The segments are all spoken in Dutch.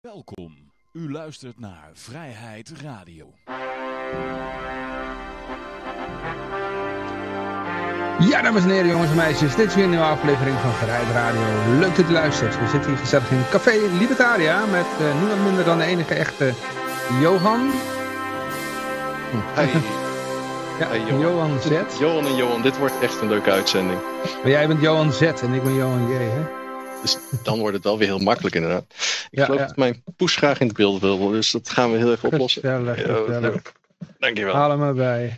Welkom. U luistert naar Vrijheid Radio. Ja, dames en heren, jongens en meisjes. Dit is weer een nieuwe aflevering van Vrijheid Radio. Leuk dat u luistert. We zitten hier gezellig in Café Libertaria met uh, niemand minder dan de enige echte Johan. Hey. Ja, Hey, Johan. Johan Z. Johan en Johan, dit wordt echt een leuke uitzending. Maar jij bent Johan Z en ik ben Johan J, hè? Dus dan wordt het wel weer heel makkelijk inderdaad. Ik Ja, geloof ja. dat mijn poes graag in het beeld wil, dus dat gaan we heel even oplossen. Gezellig. Dankjewel. Haal hem erbij.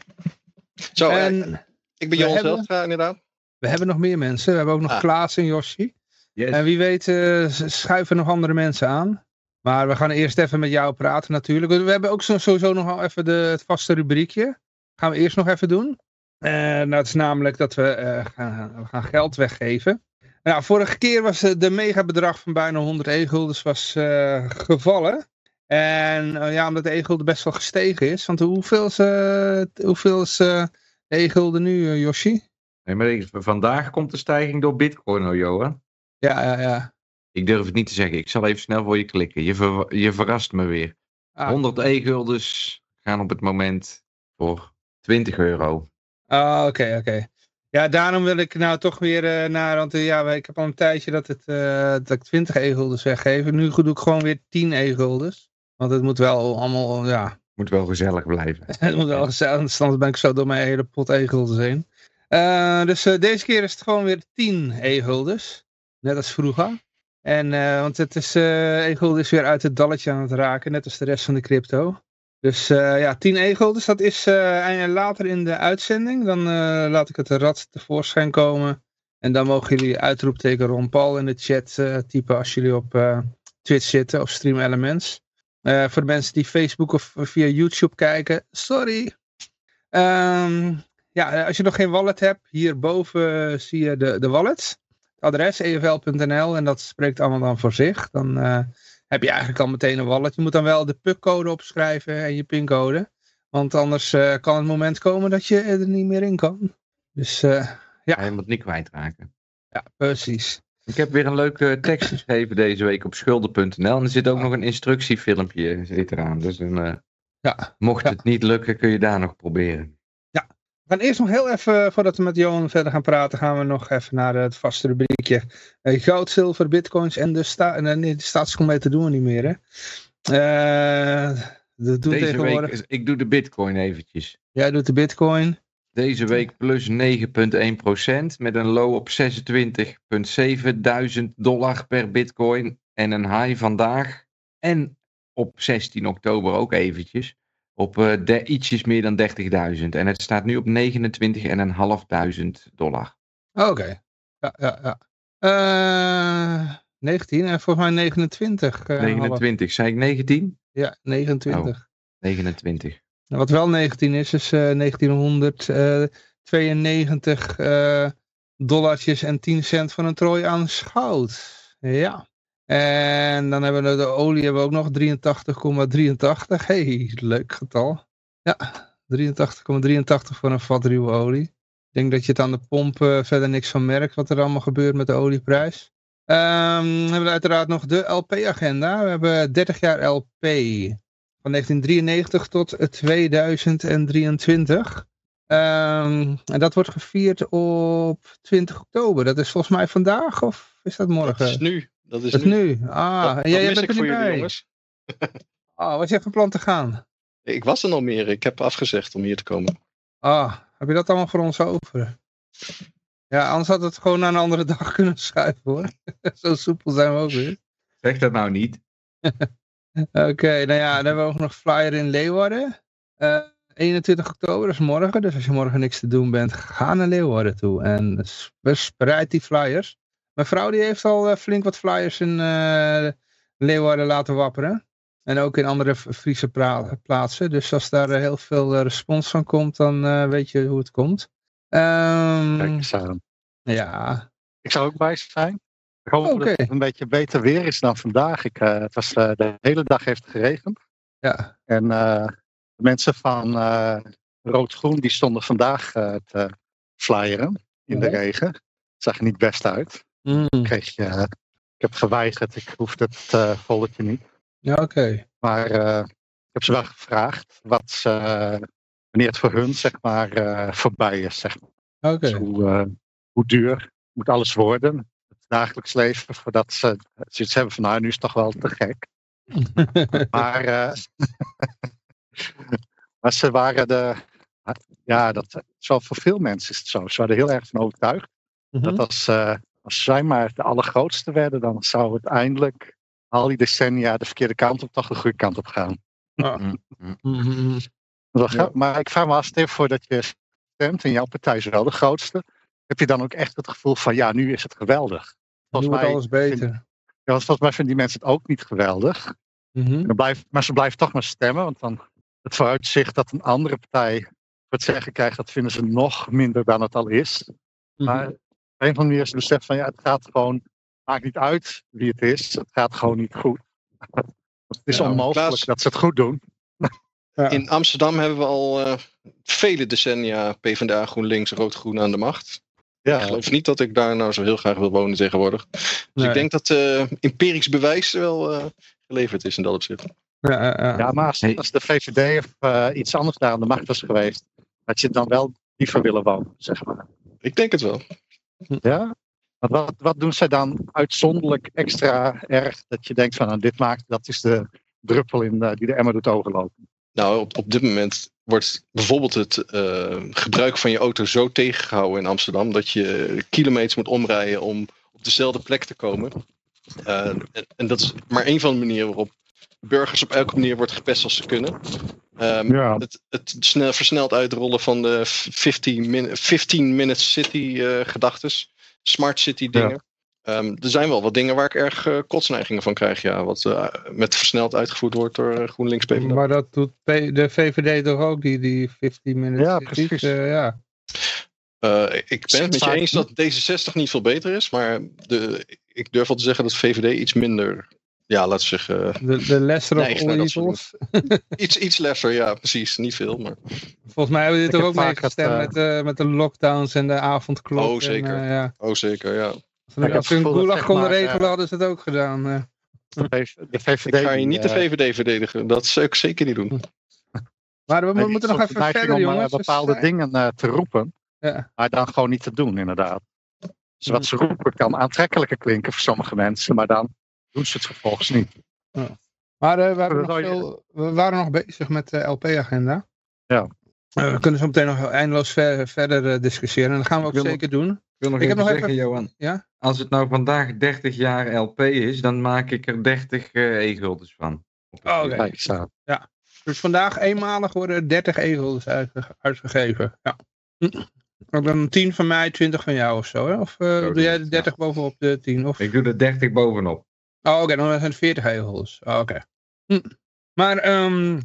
Zo, eh, En ik ben Johan Zelfra inderdaad. we hebben nog meer mensen. We hebben ook nog Ah. Klaas en Yoshi. En wie weet eh, s- schuiven nog andere mensen aan. Maar we gaan eerst even met jou praten natuurlijk. We hebben ook zo- sowieso nog wel even de, het vaste rubriekje. Gaan we eerst nog even doen. Eh dat is namelijk dat we, eh, gaan, we gaan geld weggeven. Nou, vorige keer was de megabedrag van bijna 100 e-guldens was eh, gevallen. En eh, ja, omdat de e-gulden best wel gestegen is. Want hoeveel is, eh, hoeveel is de e-gulden nu, Yoshi? Nee, maar vandaag komt de stijging door Bitcoin, hoor, Johan. Ja, ja, ja. Ik durf het niet te zeggen. Ik zal even snel voor je klikken. Je, ver- je verrast me weer. Ah. 100 e-guldens gaan op het moment voor 20 euro. Ah, oké, oké. Ja, daarom wil ik nou toch weer eh, naar, want eh, ja, ik heb al een tijdje dat, het, eh, dat ik 20 e-guldens weggeef. Nu doe ik gewoon weer 10 e-guldens. Want het moet wel allemaal, ja, Moet wel gezellig blijven. het moet wel gezellig, anders ben ik zo door mijn hele pot e-guldens heen. Dus deze keer is het gewoon weer 10 e-guldens. Net als vroeger. En, want het is, e-gulden is weer uit het dalletje aan het raken, net als de rest van de crypto. Dus eh, ja, 10 e-guldens, dat is en later in de uitzending. Dan eh, laat ik het rad tevoorschijn komen. En dan mogen jullie uitroepteken Ron Paul in de chat typen als jullie op Twitch zitten of Stream Elements. Voor de mensen die Facebook of via YouTube kijken, sorry. Ehm, ja, als je nog geen wallet hebt, hierboven zie je de, de wallet. Het adres efl.nl en dat spreekt allemaal dan voor zich. Dan heb je eigenlijk al meteen een wallet. Je moet dan wel de PUC-code opschrijven en je pincode. Want anders eh, kan het moment komen dat je er niet meer in kan. Dus eh, Ja. Hij moet het niet kwijtraken. ja, precies. Ik heb weer een leuke tekst geschreven deze week op schulden.nl. En er zit ook nog een instructiefilmpje zit eraan. Dus dan, eh, Ja. mocht Ja. het niet lukken, kun je daar nog proberen. Gaan eerst nog heel even, voordat we met Johan verder gaan praten, gaan we nog even naar het vaste rubriekje. Eh, goud, zilver, bitcoins en de, sta nee, de doen we niet meer. Hè? Eh, dat Deze tegenwoordig. week, ik doe de bitcoin eventjes. Jij doet de bitcoin. Deze week plus 9,1% met een low op 26,7 duizend dollar per bitcoin. En een high vandaag en op 16 oktober ook eventjes op eh, de, ietsjes meer dan 30.000. En het staat nu op 29.500 dollar. Oh, Oké. Ja, ja, ja. Eh, 19 en volgens mij 29. eh, half. 29, zei ik 19? Ja, 29. 29. Nou, Wat wel 19 is, is eh 1992 eh dollartjes en 10 cent van een trooi aan schout. Ja. En dan hebben we de olie hebben we ook nog 83,83. hey, leuk getal. Ja, 83,83 voor een vat ruwe olie. Ik denk dat je het aan de pomp eh, verder niks van merkt wat er allemaal gebeurt met de olieprijs. Ehm, dan hebben we uiteraard nog de LP-agenda. We hebben 30 jaar LP. Van 1993 tot 2023. Ehm, en dat wordt gevierd op 20 oktober. Dat is volgens mij vandaag of is dat morgen? Dat is nu. Dat is Dat nu. nu. Ah, Dat, en jij, bent er niet bij. jongens. Ah, was je van plan te gaan? Ik was er nog meer. Ik heb afgezegd om hier te komen. Ah, heb je dat allemaal voor ons over? Ja, anders had het gewoon naar een andere dag kunnen schuiven hoor. Zo soepel zijn we ook weer. Zeg dat nou niet. Oké, nou ja, dan hebben we ook nog flyer in Leeuwarden. Eh, 21 oktober, dat is morgen. Dus als je morgen niks te doen bent, ga naar Leeuwarden toe. En verspreid die flyers. Mijn vrouw die heeft al eh, flink wat flyers in eh, Leeuwarden laten wapperen. En ook in andere Friese plaatsen. Dus als daar eh, heel veel respons van komt, dan weet je hoe het komt. Ehm, Kijk eens aan. ja, Ik zou ook bij zijn. Ik hoop dat het een beetje beter weer is dan vandaag. Ik, het was, de hele dag heeft geregend. ja, En de mensen van Rood-Groen die stonden vandaag te flyeren in de regen. Het zag er niet best uit. Mm, Kreeg je, eh, ik heb geweigerd, ik hoefde het eh, volletje niet. Ja, oké. Maar eh, ik heb ze wel gevraagd wat ze, wanneer het voor hun zeg maar eh, voorbij is. Zeg maar. Oké. Dus hoe, eh, hoe duur moet alles worden? Het dagelijks leven voordat ze zoiets hebben van nou nu is het toch wel te gek. Maar, eh, maar ze waren de. Ja, dat is wel voor veel mensen is het zo. Ze waren er heel erg van overtuigd. Mhm. Dat als, eh, als zij maar de allergrootste werden, dan zou het eindelijk al die decennia de verkeerde kant op, toch de goede kant op gaan. Is wel grappig. Maar ik vraag me af, voor dat je stemt en jouw partij is wel de grootste. Heb je dan ook echt het gevoel van, ja, nu is het geweldig. Nu Volgens wordt mij, alles beter. ja, volgens mij vinden die mensen het ook niet geweldig. Mhm. Dan blijft, maar ze blijven toch maar stemmen, want dan het vooruitzicht dat een andere partij voor het zeggen krijgt, dat vinden ze nog minder dan het al is. Maar een of andere manier is het besef van ja, het gaat gewoon, maakt niet uit wie het is, het gaat gewoon niet goed. Het is Ja, onmogelijk Klaas- dat ze het goed doen. Ja. In Amsterdam hebben we al eh, vele decennia PvdA, GroenLinks, Rood-Groen aan de macht. Ik Ja, geloof niet dat ik daar nou zo heel graag wil wonen tegenwoordig. Dus Nee. ik denk dat eh empirisch bewijs wel eh, geleverd is in dat opzicht. Ja, ja, maar als, de VVD of eh, iets anders daar aan de macht was geweest, had je dan wel liever willen wonen, zeg maar. Ik denk het wel. Ja? Wat, wat doen zij dan uitzonderlijk extra erg dat je denkt van nou, dit maakt, dat is de druppel in, de- die de emmer doet overlopen. Nou, op, op dit moment wordt bijvoorbeeld het eh, gebruik van je auto zo tegengehouden in Amsterdam dat je kilometers moet omrijden om op dezelfde plek te komen. Eh, en, en dat is maar één van de manieren waarop burgers op elke manier wordt gepest als ze kunnen. Ehm, Ja. het, het snel, versneld uitrollen van de 15, min, 15 minute city eh gedachtes, smart city dingen. Ehm, er zijn wel wat dingen waar ik erg eh, kotsneigingen van krijg, ja. Wat eh, met versneld uitgevoerd wordt door GroenLinks PvdA. Maar dat doet P- de VVD toch ook, die, die 15 minutes. Ja, cities, precies. eh, ja. Eh, ik ben het met je eens dat D66 niet veel beter is, maar de, ik durf wel te zeggen dat VVD iets minder, ja, laten we zeggen, De, de lesser of all evils. iets, iets lesser, ja, precies, niet veel, maar Volgens mij hebben we dit heb ook vaak het, meegestemd eh, met, eh, met de lockdowns en de avondklok. Oh, zeker. En, eh, ja. oh zeker, ja. Als ze een gulag konden regelen, eh, hadden ze het ook gedaan. eh. De, VV de VVD. Ik ga je niet de eh, VVD verdedigen, dat zou ik zeker niet doen. Maar we moeten nog even verder, om eh, jongens. Bepaalde eh, dingen eh, te roepen, Ja. maar dan gewoon niet te doen, inderdaad. Dus wat ze roepen kan aantrekkelijker klinken voor sommige mensen, maar dan doen ze het vervolgens niet. Maar eh, we, hebben nog je- we waren nog bezig met de LP-agenda. Ja. we kunnen zo meteen nog eindeloos ver- verder eh, discussiëren. En dat gaan we ook zeker doen. Ik wil nog Ik heb even nog zeggen, even- Johan. Ja? Als het nou vandaag 30 jaar LP is, dan maak ik er 30 eh e-guldens van. Oh, oké. Kijk, zo. Dus vandaag eenmalig worden 30 egels uitge- uitgegeven. Ja. Hm. Ook dan 10 van mij, 20 van jou of zo. Hè? Of eh, Zo doe jij de het, 30 bovenop de 10? Of... Ik doe er 30 bovenop. Oh, oké, dan zijn het 40 egels. Oh, oké. Hm. Maar ehm,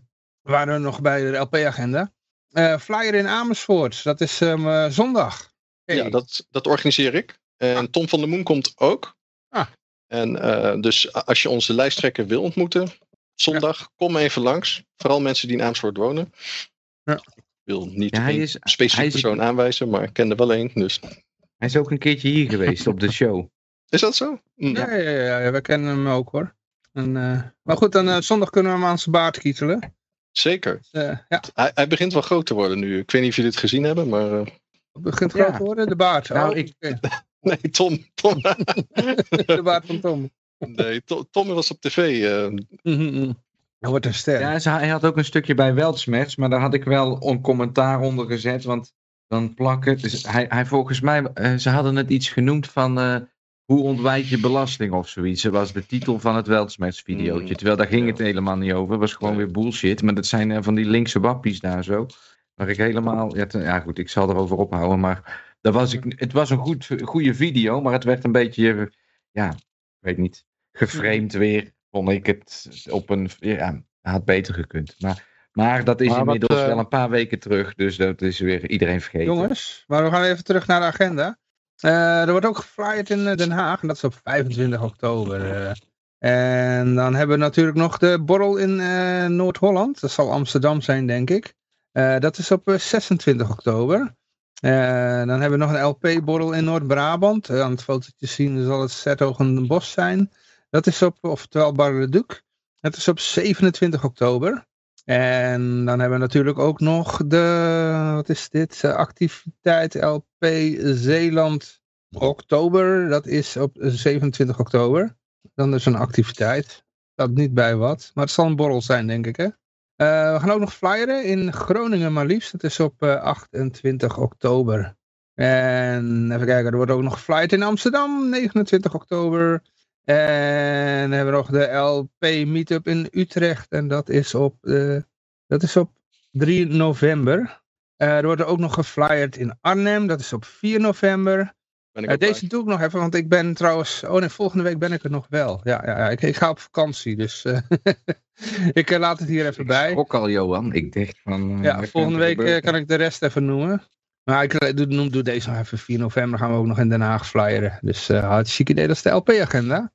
we waren nog bij de LP-agenda. Eh, flyer in Amersfoort, dat is ehm, eh, zondag. Hey. Ja, dat, dat organiseer ik. En Tom van der Moen komt ook. Ah. En eh, dus als je onze lijsttrekker wil ontmoeten, zondag, kom even langs. Vooral mensen die in Amersfoort wonen. Ja. Ik wil niet Ja, een is- specifiek hij is- persoon aanwijzen, maar ik ken er wel één. Dus. Hij is ook een keertje hier geweest op de show. Is dat zo? Hm. Ja, ja, ja, ja, we kennen hem ook hoor. En, eh, maar goed, dan eh, zondag kunnen we hem aan zijn baard kietelen. Zeker. Dus, eh, ja, Hij, hij begint wel groot te worden nu. Ik weet niet of jullie het gezien hebben, maar... eh, het begint groot te worden, de baard. Nou, Oh, ik- nee, Tom. Tom, de baard van Tom. nee, Tom, Tom was op tv. eh, Mhm. Hij wordt een ster. Ja, ze- hij had ook een stukje bij Weltsmerts, maar daar had ik wel een commentaar onder gezet, want dan plakken. Dus hij, hij volgens mij, ze hadden het iets genoemd van eh, hoe ontwijk je belasting of zoiets. Dat was de titel van het Weltsmerts videootje. Mm, Terwijl daar ging het helemaal niet over. Het was gewoon weer bullshit. Maar dat zijn eh, van die linkse wappies daar zo. Waar ik helemaal, ja, goed, ik zal erover ophouden, maar dat was ik, het was een goed, goede video, maar het werd een beetje, ja, ik weet niet, geframed weer. Vond ik het op een, ja, had beter gekund. Maar, maar dat is Maar wat, inmiddels eh, wel een paar weken terug, dus dat is weer iedereen vergeten. Jongens, maar we gaan even terug naar de agenda. Eh, er wordt ook geflyerd in eh, Den Haag en dat is op 25 oktober. eh. en dan hebben we natuurlijk nog de borrel in Noord-Holland. Dat zal Amsterdam zijn, denk ik. Dat is op eh, 26 oktober. Dan hebben we nog een LP-borrel in Noord-Brabant. Aan het fotootje zien zal het Zertogenbos zijn. Dat is op, oftewel Bar-le-Duc. Het is op 27 oktober. En dan hebben we natuurlijk ook nog de, wat is dit, Eh, activiteit LP Zeeland oktober. Dat is op 27 oktober. Dan is een activiteit. Staat niet bij wat, maar het zal een borrel zijn denk ik hè. Eh, we gaan ook nog flyeren in Groningen maar liefst. Dat is op eh, 28 oktober. En even kijken, er wordt ook nog geflyerd in Amsterdam, 29 oktober. En dan hebben we nog de LP Meetup in Utrecht. En dat is op, eh, dat is op 3 november. Eh, er wordt ook nog geflyerd in Arnhem. Dat is op 4 november. Eh, ook deze bij. doe ik nog even, want ik ben trouwens... Oh nee, volgende week ben ik er nog wel. Ja, ja, ja ik, ik ga op vakantie, dus ik laat het hier even Ik bij. schrok al, Johan. Ik dacht van... Ja, volgende week kan ik de rest even noemen. Maar ik doe, noem, doe deze nog even. 4 november gaan we ook nog in Den Haag flyeren. Dus uh, hartstikke idee. Dat is de LP-agenda.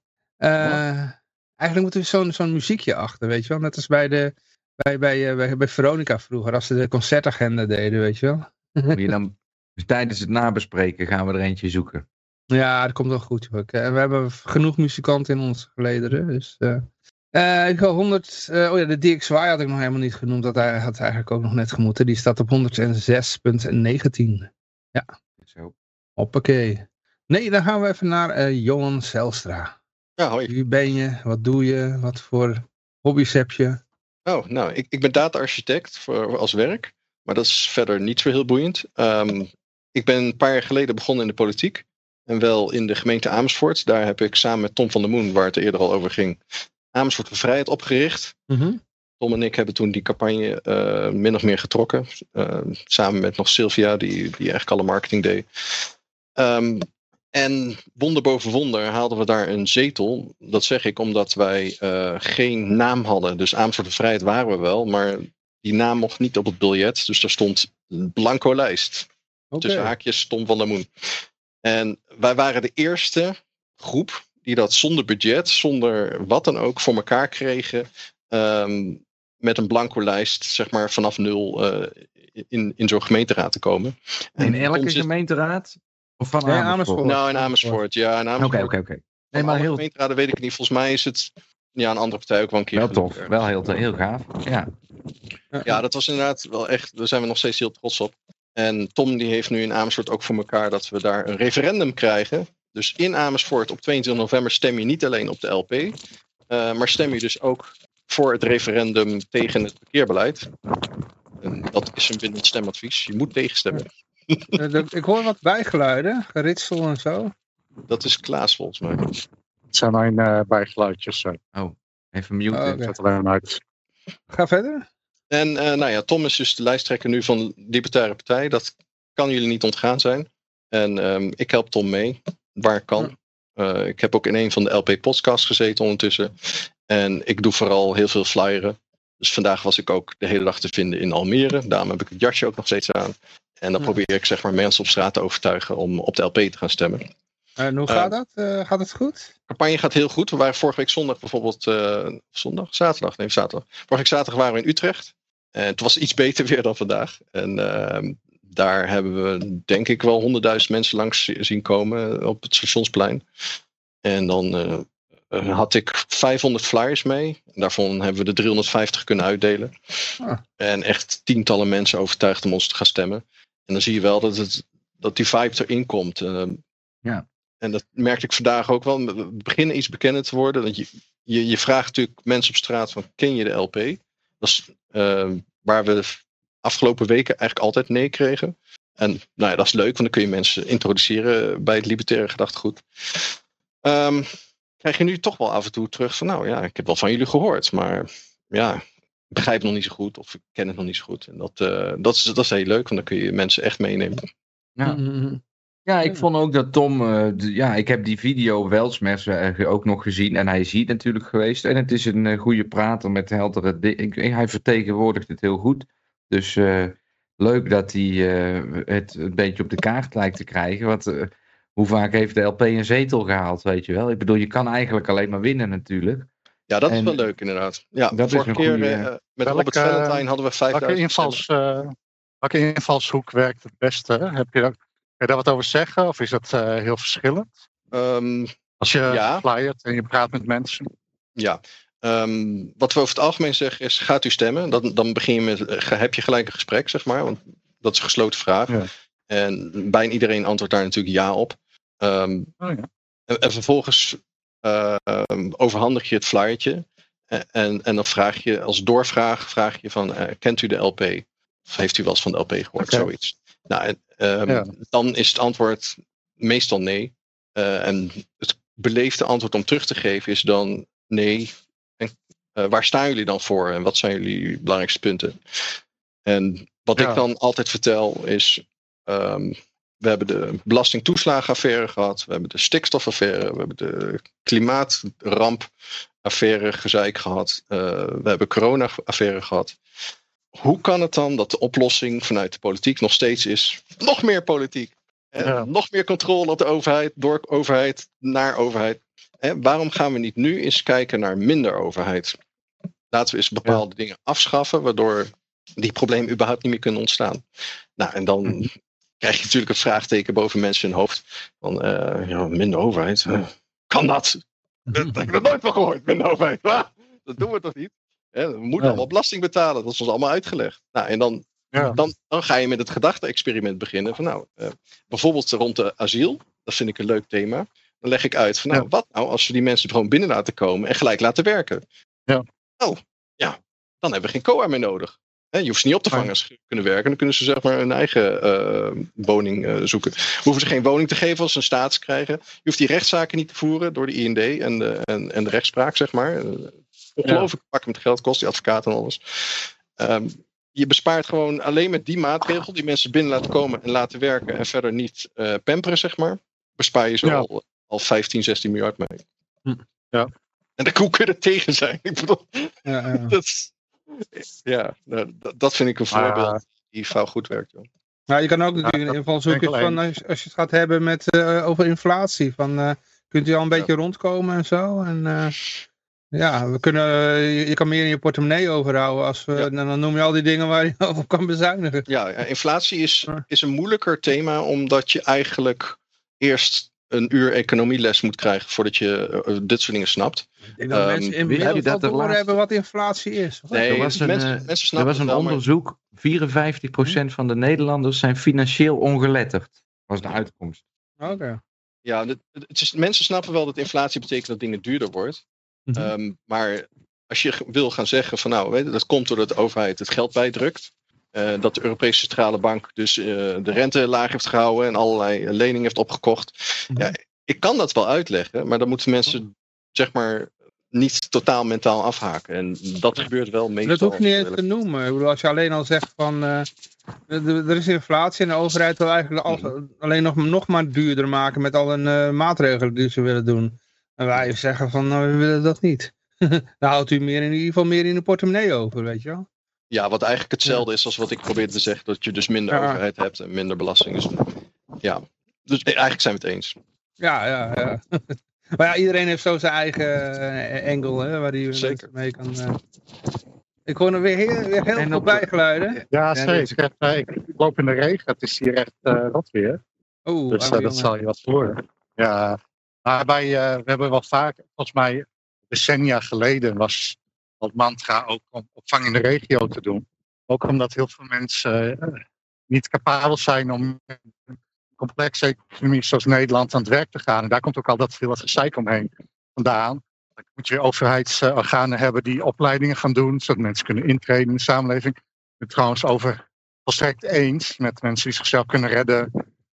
Eigenlijk moeten we zo'n zo'n muziekje achter, weet je wel. Net als bij, de, bij, bij, eh, bij, bij Veronica vroeger, als ze de concertagenda deden, weet je wel. Moet je dan, dus tijdens het nabespreken gaan we er eentje zoeken. Ja, dat komt wel goed. Hoor. Eh, we hebben genoeg muzikanten in onze gelederen. Dus, eh, eh, ik wil 100. eh, oh ja, de DXY had ik nog helemaal niet genoemd. Dat hij- had eigenlijk ook nog net gemoeten. Die staat op 106.19. Zo. Hoppakee. Nee, dan gaan we even naar eh, Johan Zelstra. Ja, hoi. Wie ben je? Wat doe je? Wat voor hobby's heb je? Oh, nou, ik, ik ben data-architect voor, als werk. Maar dat is verder niet zo heel boeiend. Ehm, ik ben een paar jaar geleden begonnen in de politiek. En wel in de gemeente Amersfoort. Daar heb ik samen met Tom van der Moen, waar het er eerder al over ging, Amersfoort voor Vrijheid opgericht. Tom en ik hebben toen die campagne eh, min of meer getrokken. Eh, samen met nog Sylvia, die, die eigenlijk alle marketing deed. Ehm, en wonder boven wonder haalden we daar een zetel. Dat zeg ik omdat wij eh, geen naam hadden. Dus Amersfoort voor Vrijheid waren we wel, maar die naam mocht niet op het biljet. Dus daar stond een blanco lijst. Oké. Tussen haakjes Tom van der Moen. En wij waren de eerste groep die dat zonder budget, zonder wat dan ook, voor elkaar kregen. ehm, met een blanco lijst, zeg maar vanaf nul eh, in, in zo'n gemeenteraad te komen. In elke gemeenteraad? Of van Nee, Amersfoort? Amersfoort. Nou, in Amersfoort, ja. In Amersfoort. Oké, oké, oké. Nee, maar heel, gemeenteraden weet ik niet. Volgens mij is het ja, een andere partij ook wel een keer wel tof. Wel heel, heel gaaf. Ja. Ja, dat was inderdaad wel echt, daar zijn we nog steeds heel trots op. En Tom die heeft nu in Amersfoort ook voor elkaar dat we daar een referendum krijgen. Dus in Amersfoort op 22 november stem je niet alleen op de LP, eh, maar stem je dus ook voor het referendum tegen het parkeerbeleid. En dat is een bindend stemadvies. Je moet tegenstemmen. Eh, ik hoor wat bijgeluiden, geritsel en zo. Dat is Klaas volgens mij. Het zijn mijn eh, bijgeluidjes. eh. Even mute. Oh, zet alleen uit. Ga verder. En eh, nou ja, Tom is dus de lijsttrekker nu van de Libertaire Partij. Dat kan jullie niet ontgaan zijn. En ehm, ik help Tom mee, waar ik kan. Eh, ik heb ook in een van de LP-podcasts gezeten ondertussen. En ik doe vooral heel veel flyeren. Dus vandaag was ik ook de hele dag te vinden in Almere. Daarom heb ik het jasje ook nog steeds aan. En dan probeer ik zeg maar mensen op straat te overtuigen om op de LP te gaan stemmen. En hoe Eh, gaat dat? Eh, gaat het goed? De campagne gaat heel goed. We waren vorige week zondag bijvoorbeeld. eh, zondag? Zaterdag? Nee, zaterdag. Vorige week zaterdag waren we in Utrecht. En het was iets beter weer dan vandaag. En ehm, daar hebben we denk ik wel honderdduizend mensen langs zi- zien komen op het stationsplein. En dan eh, eh, had ik 500 flyers mee. Daarvan hebben we de 350 kunnen uitdelen. Ah. En echt tientallen mensen overtuigd om ons te gaan stemmen. En dan zie je wel dat, het, dat die vibe erin komt. Ehm, Ja. En dat merkte ik vandaag ook wel. We beginnen iets bekender te worden. Want je, je, je vraagt natuurlijk mensen op straat van ken je de LP? Dat is eh, waar we afgelopen weken eigenlijk altijd nee kregen. En nou ja, dat is leuk, want dan kun je mensen introduceren bij het libertaire gedachtegoed. Ehm, krijg je nu toch wel af en toe terug van nou ja, ik heb wel van jullie gehoord, maar ja, begrijp het nog niet zo goed of ik ken het nog niet zo goed. En dat, eh, dat, is, dat is heel leuk, want dan kun je mensen echt meenemen. Ja. Mhm. Ja, ik vond ook dat Tom, eh, de- ja, ik heb die video Welsmers eh, ook nog gezien en hij is hier natuurlijk geweest. En het is een goede prater met heldere dingen. Hij vertegenwoordigt het heel goed. Dus eh, leuk dat hij eh, het een beetje op de kaart lijkt te krijgen. Want hoe vaak heeft de LP een zetel gehaald, weet je wel? Ik bedoel, je kan eigenlijk alleen maar winnen natuurlijk. Ja, dat is wel leuk inderdaad. Ja, Dat is vorige een keer goeie, eh, met Robert Valentine hadden we 5000 Welke, invals, eh, welke invalshoek werkt het beste? Heb je, daar, kun je daar wat over zeggen? Of is dat eh, heel verschillend? Ehm, Als je Ja. flyert en je praat met mensen. ja, Ehm, wat we over het algemeen zeggen is, gaat u stemmen? Dan, dan begin je met, eh, heb je gelijk een gesprek, zeg maar. Want dat is een gesloten vraag. Ja. En bijna iedereen antwoordt daar natuurlijk ja op. Ehm, Oh, ja. en, en vervolgens eh, overhandig je het flyertje. En, en, dan vraag je, als doorvraag, vraag je van, eh, kent u de LP? Of heeft u wel eens van de LP gehoord? Zoiets. Nou, en, ehm, Ja. dan is het antwoord meestal nee. Eh, en het beleefde antwoord om terug te geven is dan nee. En eh, waar staan jullie dan voor? En wat zijn jullie belangrijkste punten? En wat Ja. ik dan altijd vertel is, ehm, we hebben de belastingtoeslagenaffaire gehad, we hebben de stikstofaffaire, we hebben de klimaatrampaffaire gezeik gehad, eh, we hebben corona-affaire gehad. Hoe kan het dan dat de oplossing vanuit de politiek nog steeds is nog meer politiek? En Ja. Nog meer controle op de overheid, door overheid naar overheid. Hè, waarom gaan we niet nu eens kijken naar minder overheid? Laten we eens bepaalde dingen afschaffen, waardoor die problemen überhaupt niet meer kunnen ontstaan. Nou, en dan Mhm. Krijg je natuurlijk een vraagteken boven mensen hun hoofd. Van, eh, ja, minder overheid. kan dat? Dat heb ik nog nooit van gehoord, minder overheid. Ah, dat doen we toch niet? We moeten allemaal belasting betalen, dat is ons allemaal uitgelegd. Nou, en dan, Ja. dan, dan ga je met het gedachte-experiment beginnen. Van, nou, eh, bijvoorbeeld rond de asiel, dat vind ik een leuk thema. Dan leg ik uit van, nou, Ja. wat nou als we die mensen gewoon binnen laten komen en gelijk laten werken? Ja. Oh, ja, dan hebben we geen COA meer nodig. Je hoeft ze niet op te vangen als ze kunnen werken. Dan kunnen ze zeg maar een eigen eh, woning eh, zoeken. We hoeven ze geen woning te geven als ze een staats krijgen. Je hoeft die rechtszaken niet te voeren door de IND en de, en, en de rechtspraak, zeg maar. Eh, Ongelooflijk pakken met geld kost, die advocaat en alles. Ehm, je bespaart gewoon alleen met die maatregel, die mensen binnen laten komen en laten werken en verder niet eh pamperen, zeg maar. Bespaar je zo Ja. al, al 15, 16 miljard mee. Hm. Ja. En de koe kunnen tegen zijn. Ik bedoel, Ja, ja. dat, is- ja, nou, dat, vind ik een Maar- voorbeeld die fout goed werkt. Joh. Nou, je kan ook natuurlijk een invalshoek van als, als je het gaat hebben met, eh, over inflatie. Van, eh, kunt u al een beetje rondkomen en zo? En, eh, ja, we kunnen, je, je kan meer in je portemonnee overhouden. Als we, Ja. dan noem je al die dingen waar je over kan bezuinigen. Ja, ja, inflatie is, is een moeilijker thema, omdat je eigenlijk eerst een uur economieles moet krijgen voordat je eh, dit soort dingen snapt. Ik denk dat Ehm, mensen de door laatste- hebben wat inflatie is. Of wat? Nee, er was een, mensen, eh, mensen Er snappen was een het wel, onderzoek, 54% van de Nederlanders zijn financieel ongeletterd. was de uitkomst. Oké. Ja, dit- het is, mensen snappen wel dat inflatie betekent dat dingen duurder wordt. Mhm. Ehm, maar als je wil gaan zeggen van nou, weet je, dat komt doordat de overheid het geld bijdrukt. Eh, dat de Europese Centrale Bank dus eh, de rente laag heeft gehouden en allerlei leningen heeft opgekocht. Mhm. Ja, ik kan dat wel uitleggen, maar dan moeten mensen zeg maar niet totaal mentaal afhaken. En dat gebeurt wel meestal. Dat hoef je niet eens te noemen. Ik bedoel, als je alleen al zegt van eh, er is inflatie en de overheid wil eigenlijk al- alleen nog, nog maar duurder maken met al hun eh, maatregelen die ze willen doen. En wij zeggen van nou, we willen dat niet. Dan houdt u meer in ieder geval meer in de portemonnee over, weet je wel. Ja, wat eigenlijk hetzelfde is als wat ik probeerde te zeggen, dat je dus minder Ja. overheid hebt en minder belasting. Dus, ja, dus eh, eigenlijk zijn we het eens. Ja, ja, ja. maar ja, iedereen heeft zo zijn eigen eh, engel hè, waar hij Zeker. mee kan... eh. Ik hoor er weer heel, weer heel En veel bijgeluiden. Ja, zeker. Eh, Ik loop in de regen. Het is hier echt eh rot weer. Oeh, Dus eh, dat zal je wat horen. Ja, maar bij, eh, we hebben wel vaak, volgens mij decennia geleden was mantra ook om opvang in de regio te doen. Ook omdat heel veel mensen eh, niet capabel zijn om complexe economie zoals Nederland aan het werk te gaan. En daar komt ook al dat veel wat gezeik omheen vandaan. Dan moet je overheidsorganen hebben die opleidingen gaan doen, zodat mensen kunnen intreden in de samenleving. Ik ben het trouwens over volstrekt eens met mensen die zichzelf kunnen redden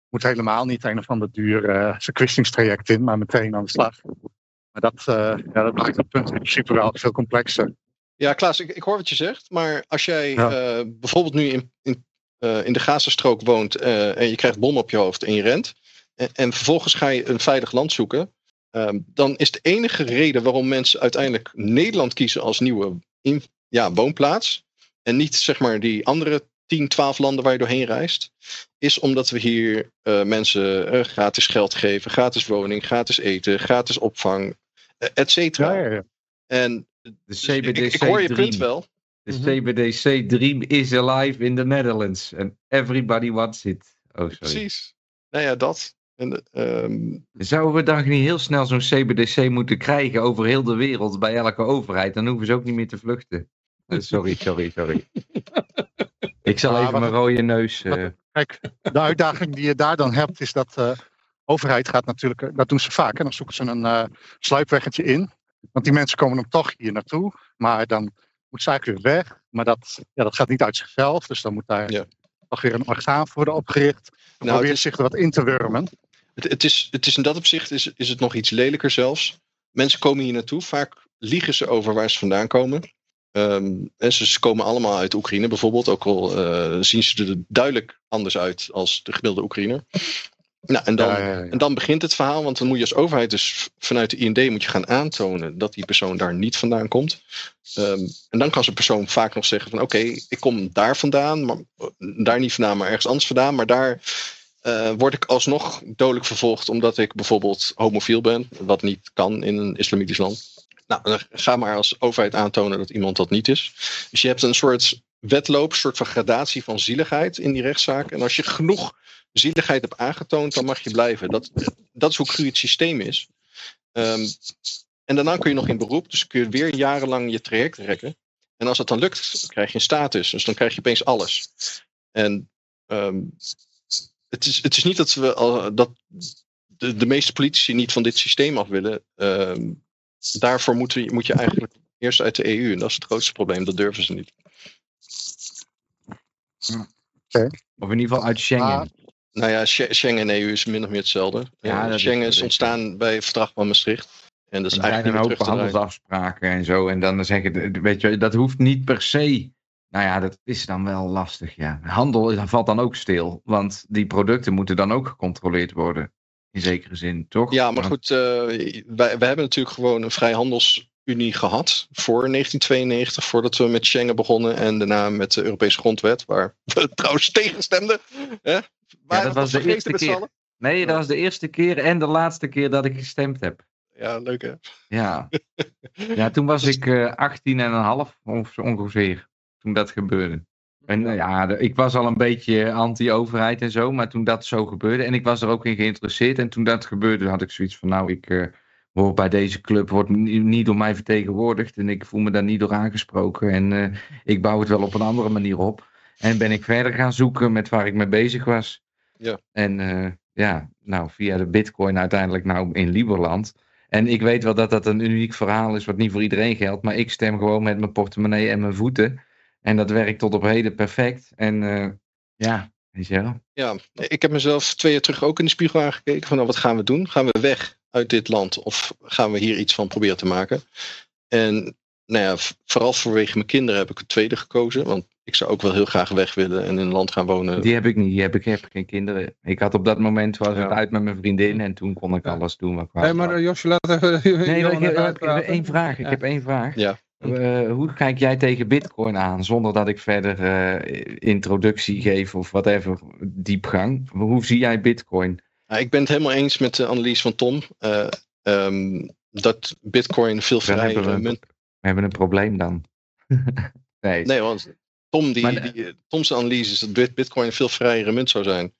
moet helemaal niet een of ander duur eh verkwistingstraject in, maar meteen aan de slag. Maar dat, eh, ja, dat maakt het punt in principe wel veel complexer. Ja, Klaas, ik, ik hoor wat je zegt, maar als jij Ja. eh, bijvoorbeeld nu in, in, eh, in de Gazastrook woont en je krijgt bom op je hoofd en je rent, en, en vervolgens ga je een veilig land zoeken, ehm, dan is de enige reden waarom mensen uiteindelijk Nederland kiezen als nieuwe in, ja, woonplaats, en niet zeg maar die andere 10, 12 landen waar je doorheen reist, is omdat we hier mensen gratis geld geven, gratis woning, gratis eten, gratis opvang, et cetera. Ja, ja, ja. En De dus ik, CBDC hoor je punt dream. wel. De Mhm. CBDC dream is alive in the Netherlands. And everybody wants it. Oh, sorry. Precies. Nou ja, dat. En, ehm, Zouden we dan niet heel snel zo'n CBDC moeten krijgen over heel de wereld bij elke overheid? Dan hoeven ze ook niet meer te vluchten. Eh, Sorry, sorry, sorry. Ik zal Ja, even mijn rode neus. eh, Kijk, de uitdaging die je daar dan hebt, is dat de overheid gaat natuurlijk, eh, dat doen ze vaak, en dan zoeken ze een eh, sluipweggetje in. Want die mensen komen dan toch hier naartoe, maar dan moet ze eigenlijk weer weg. Maar dat, ja, dat gaat niet uit zichzelf, dus dan moet daar Ja. toch weer een orgaan voor worden opgericht. nou, probeert het, is, zich er wat in te wurmen. het, het is, het is in dat opzicht is, is het nog iets lelijker zelfs. Mensen komen hier naartoe, vaak liegen ze over waar ze vandaan komen. Ehm, en ze, ze komen allemaal uit Oekraïne bijvoorbeeld, ook al eh, zien ze er duidelijk anders uit als de gemiddelde Oekraïner. Nou, en dan, Ja, ja, ja. En dan begint het verhaal, want dan moet je als overheid dus vanuit de IND moet je gaan aantonen dat die persoon daar niet vandaan komt. Ehm, en dan kan zo'n persoon vaak nog zeggen van oké, ik kom daar vandaan, maar, daar niet vandaan, maar ergens anders vandaan. Maar daar eh, word ik alsnog dodelijk vervolgd omdat ik bijvoorbeeld homofiel ben, wat niet kan in een islamitisch land. Nou, dan ga maar als overheid aantonen dat iemand dat niet is. Dus je hebt een soort wedloop, een soort van gradatie van zieligheid in die rechtszaak. En als je genoeg zieligheid hebt aangetoond, dan mag je blijven. Dat, dat is hoe cru het systeem is. Ehm, en daarna kun je nog in beroep, dus kun je weer jarenlang je traject rekken. En als dat dan lukt, krijg je een status. Dus dan krijg je opeens alles. En ehm, het, is, het is niet dat, we al, dat de, de meeste politici niet van dit systeem af willen. Ehm, daarvoor moet, we- moet je eigenlijk eerst uit de EU. En dat is het grootste probleem, dat durven ze niet. of in ieder geval uit Schengen. Nou ja, Sch- Schengen en EU is min of meer hetzelfde. Ja, Eh, Schengen is ontstaan bij het verdrag van Maastricht. En dat is er zijn eigenlijk een hoop handelsafspraken en zo. En dan zeggen, de- weet je, dat hoeft niet per se. Nou ja, dat is dan wel lastig, ja. Handel valt dan ook stil. Want die producten moeten dan ook gecontroleerd worden. In zekere zin, toch? Ja, maar goed, eh, wij, wij hebben natuurlijk gewoon een vrijhandelsunie gehad voor 1992, voordat we met Schengen begonnen en daarna met de Europese grondwet, waar we trouwens tegen stemden. Hè? Waren dat was de eerste keer. Nee, dat was de eerste keer en de laatste keer dat ik gestemd heb. Ja, leuk hè? Ja, ja toen was ik eh 18 en een half of zo ongeveer. Toen dat gebeurde. En ja, de- ik was al een beetje anti-overheid en zo, maar toen dat zo gebeurde en ik was er ook in geïnteresseerd. En toen dat gebeurde, had ik zoiets van, nou, ik eh bij deze club wordt ni- niet door mij vertegenwoordigd en ik voel me daar niet door aangesproken. En eh, ik bouw het wel op een andere manier op. En ben ik verder gaan zoeken met waar ik mee bezig was. Ja. En eh, ja, nou, via de bitcoin uiteindelijk nou in Liberland. En ik weet wel dat dat een uniek verhaal is wat niet voor iedereen geldt. Maar ik stem gewoon met mijn portemonnee en mijn voeten. En dat werkt tot op heden perfect. En eh, ja, weet je wel. Ja, ik heb mezelf twee jaar terug ook in de spiegel aangekeken van nou, wat gaan we doen? Gaan we weg uit dit land of gaan we hier iets van proberen te maken? En nou ja, vooral vanwege mijn kinderen heb ik het tweede gekozen, want ik zou ook wel heel graag weg willen en in een land gaan wonen. Die heb ik niet. Die heb ik, ik heb geen kinderen. Ik had op dat moment was het Ja. uit met mijn vriendin. En toen kon ik alles doen wat ik wou. Hey, maar eh, Josje, laat even... Nee, ik heb, even ik heb uitpraten. één vraag. Ik Ja. heb één vraag. Ja. Eh, hoe kijk jij tegen Bitcoin aan zonder dat ik verder eh, introductie geef of whatever, diepgang? Hoe zie jij Bitcoin? Nou, ik ben het helemaal eens met de analyse van Tom. eh, ehm, dat Bitcoin veel Dan hebben vrije we, we hebben een probleem dan. nee. Nee, want Tom, die, de- die, Tom's analyse is dat Bit- Bitcoin een veel vrijere munt zou zijn.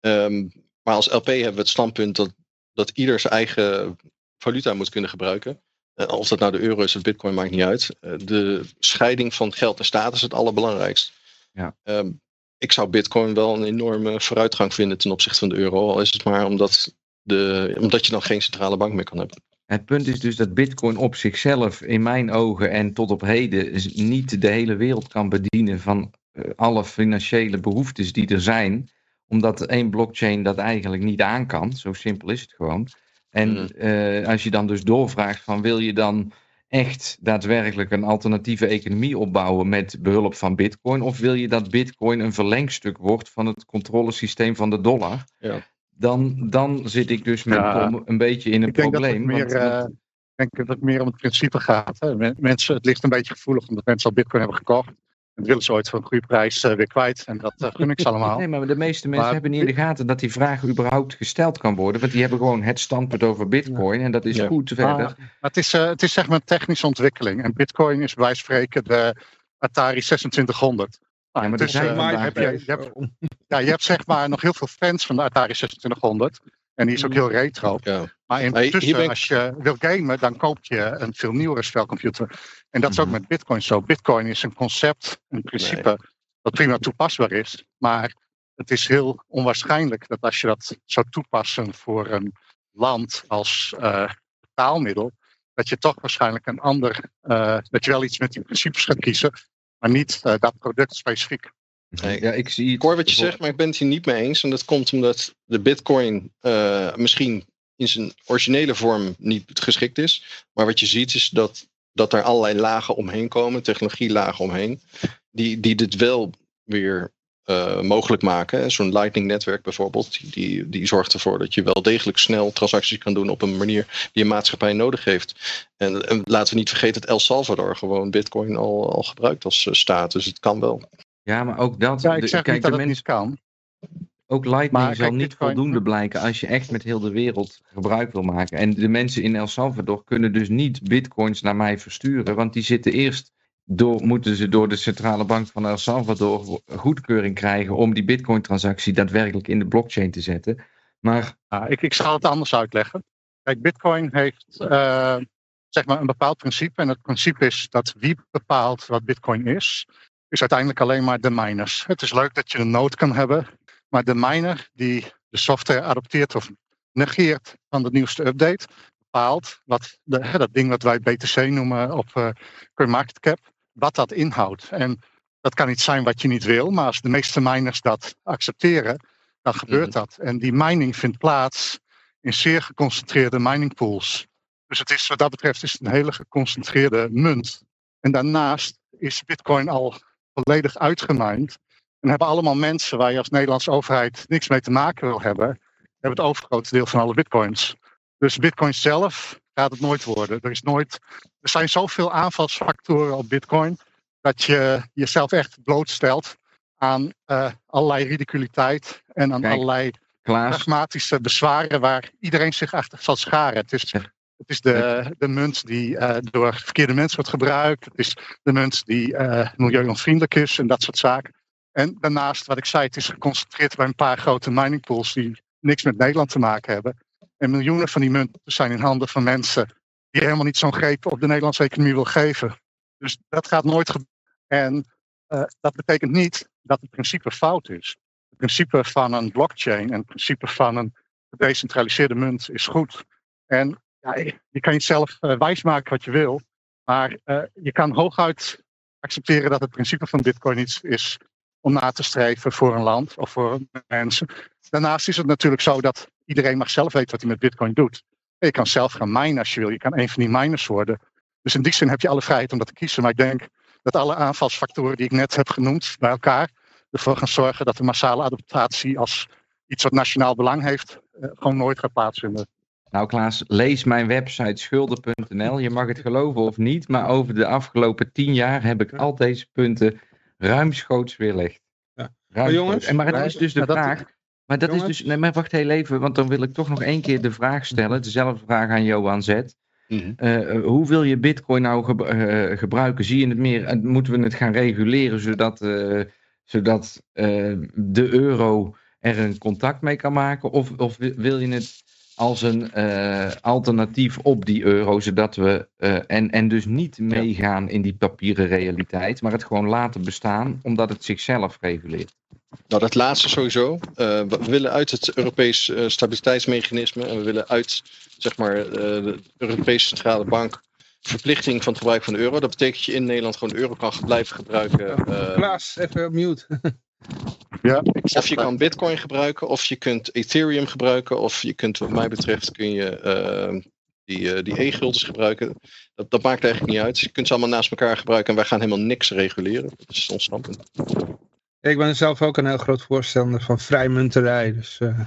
Ehm, maar als LP hebben we het standpunt dat, dat ieder zijn eigen valuta moet kunnen gebruiken. Eh, of dat nou de euro is of Bitcoin, maakt niet uit. Eh, de scheiding van geld en staat is het allerbelangrijkst. Ja. Ehm, ik zou Bitcoin wel een enorme vooruitgang vinden ten opzichte van de euro. Al is het maar omdat, de, omdat je dan geen centrale bank meer kan hebben. Het punt is dus dat Bitcoin op zichzelf, in mijn ogen en tot op heden, niet de hele wereld kan bedienen van eh, alle financiële behoeftes die er zijn. Omdat één blockchain dat eigenlijk niet aan kan. Zo simpel is het gewoon. En Mhm. eh, als je dan dus doorvraagt van wil je dan echt daadwerkelijk een alternatieve economie opbouwen met behulp van Bitcoin? Of wil je dat Bitcoin een verlengstuk wordt van het controlesysteem van de dollar? Ja. Dan, dan zit ik dus met Ja. Tom een beetje in een Ik denk dat probleem. het meer, want- eh, ik denk dat het meer om het principe gaat. Hè. Men- Mensen, het ligt een beetje gevoelig omdat mensen al bitcoin hebben gekocht. En dat willen ze ooit voor een goede prijs eh, weer kwijt. En dat eh, gun ik ze allemaal. Nee, maar de meeste mensen Maar- hebben niet in de gaten dat die vraag überhaupt gesteld kan worden. Want die hebben gewoon het standpunt over bitcoin en dat is Ja. goed Maar, verder. maar het, is, het is zeg maar een technische ontwikkeling. En bitcoin is bij wijze van spreken de Atari 2600. Ja, maar er dus, zijn eh, vandaag- heb je, je, hebt, ja, je hebt zeg maar nog heel veel fans van de Atari 2600. En die is ook Mm. heel retro. Ja. Maar intussen, ik- als je wil gamen, dan koop je een veel nieuwere spelcomputer. En dat is ook Mhm. met Bitcoin zo. Bitcoin is een concept, een principe, dat prima toepasbaar is. Maar het is heel onwaarschijnlijk dat als je dat zou toepassen voor een land als eh, betaalmiddel, dat je toch waarschijnlijk een ander, eh, dat je wel iets met die principes gaat kiezen, maar niet eh, dat product specifiek. Nee. Ja, ik zie hoor wat je zegt, maar ik ben het hier niet mee eens. En dat komt omdat de bitcoin eh, misschien in zijn originele vorm niet geschikt is. Maar wat je ziet is dat, dat er allerlei lagen omheen komen, technologielagen omheen, die, die dit wel weer eh, mogelijk maken. Zo'n Lightning netwerk bijvoorbeeld, die, die, zorgt ervoor dat je wel degelijk snel transacties kan doen op een manier die een maatschappij nodig heeft. En, en laten we niet vergeten dat El Salvador gewoon bitcoin al, al gebruikt als eh, staat. Dus het kan wel. Ja, maar ook dat. Ja, ik de- zeg kijk, niet dat de het mens, niet kan. ook Lightning Maar zal kijk, niet Bitcoin- voldoende blijken als je echt met heel de wereld gebruik wil maken. En de mensen in El Salvador kunnen dus niet bitcoins naar mij versturen, want die zitten eerst moeten ze door de centrale bank van El Salvador goedkeuring krijgen om die bitcoin transactie daadwerkelijk in de blockchain te zetten. Maar Ja, ik, ik zal het anders uitleggen. Kijk, Bitcoin heeft eh, zeg maar een bepaald principe. En het principe is dat wie bepaalt wat Bitcoin is, is uiteindelijk alleen maar de miners. Het is leuk dat je een node kan hebben, maar de miner die de software adopteert of negeert van de nieuwste update, bepaalt wat de, dat ding wat wij BTC noemen op eh CoinMarketCap, wat dat inhoudt. En dat kan iets zijn wat je niet wil, maar als de meeste miners dat accepteren, dan gebeurt dat. En die mining vindt plaats in zeer geconcentreerde miningpools. Dus het is, wat dat betreft is het een hele geconcentreerde munt. En daarnaast is Bitcoin al volledig uitgemined. En hebben allemaal mensen waar je als Nederlandse overheid niks mee te maken wil hebben, hebben het overgrote deel van alle Bitcoins. Dus Bitcoin zelf gaat het nooit worden. Er, is nooit, er zijn zoveel aanvalsfactoren op Bitcoin dat je jezelf echt blootstelt aan eh, allerlei ridiculiteit en aan Kijk, allerlei Klaas, pragmatische bezwaren waar iedereen zich achter zal scharen. Het is, het is de, de munt die eh, door verkeerde mensen wordt gebruikt. Het is de munt die eh milieuonvriendelijk is en dat soort zaken. En daarnaast, wat ik zei, het is geconcentreerd bij een paar grote miningpools die niks met Nederland te maken hebben. En miljoenen van die munten zijn in handen van mensen die helemaal niet zo'n greep op de Nederlandse economie wil geven. Dus dat gaat nooit gebeuren. En eh, dat betekent niet dat het principe fout is. Het principe van een blockchain en het principe van een gedecentraliseerde munt is goed. En ja, je kan jezelf uh, wijsmaken wat je wil, maar uh, je kan hooguit accepteren dat het principe van Bitcoin iets is om na te streven voor een land of voor mensen. Daarnaast is het natuurlijk zo dat iedereen mag zelf weten wat hij met Bitcoin doet. Je kan zelf gaan minen als je wil. Je kan een van die miners worden. Dus in die zin heb je alle vrijheid om dat te kiezen. Maar ik denk dat alle aanvalsfactoren die ik net heb genoemd bij elkaar ervoor gaan zorgen dat de massale adaptatie als iets wat nationaal belang heeft, uh, gewoon nooit gaat plaatsvinden. Nou Klaas, lees mijn website schulden.nl. Je mag het geloven of niet, maar over de afgelopen tien jaar heb ik al deze punten ruimschoots weerlegd. Ja. Maar jongens, en maar het is dus de ja, dat- vraag. Maar dat jongens. is dus. Nee, maar wacht heel even, want dan wil ik toch nog één keer de vraag stellen. Dezelfde vraag aan Johan Z. Mhm. Uh, hoe wil je Bitcoin nou ge uh, gebruiken? Zie je het meer? Uh, moeten we het gaan reguleren zodat, eh, zodat de euro er een contact mee kan maken? Of, of wil je het als een uh, alternatief op die euro, zodat we uh, en, en dus niet meegaan in die papieren realiteit, maar het gewoon laten bestaan, omdat het zichzelf reguleert. Nou, dat laatste sowieso. Uh, we willen uit het Europees stabiliteitsmechanisme en we willen uit zeg maar, de Europese Centrale Bank verplichting van het gebruik van de euro. Dat betekent dat je in Nederland gewoon de euro kan blijven gebruiken. Klaas, even op mute. Ja, Of je kan Bitcoin gebruiken, of je kunt Ethereum gebruiken, of je kunt, wat mij betreft, kun je uh, die, uh, die e-guldens gebruiken. Dat, dat maakt eigenlijk niet uit. Je kunt ze allemaal naast elkaar gebruiken en wij gaan helemaal niks reguleren. Dat is ons standpunt. Ik ben zelf ook een heel groot voorstander van vrijmunterij. Dus, uh,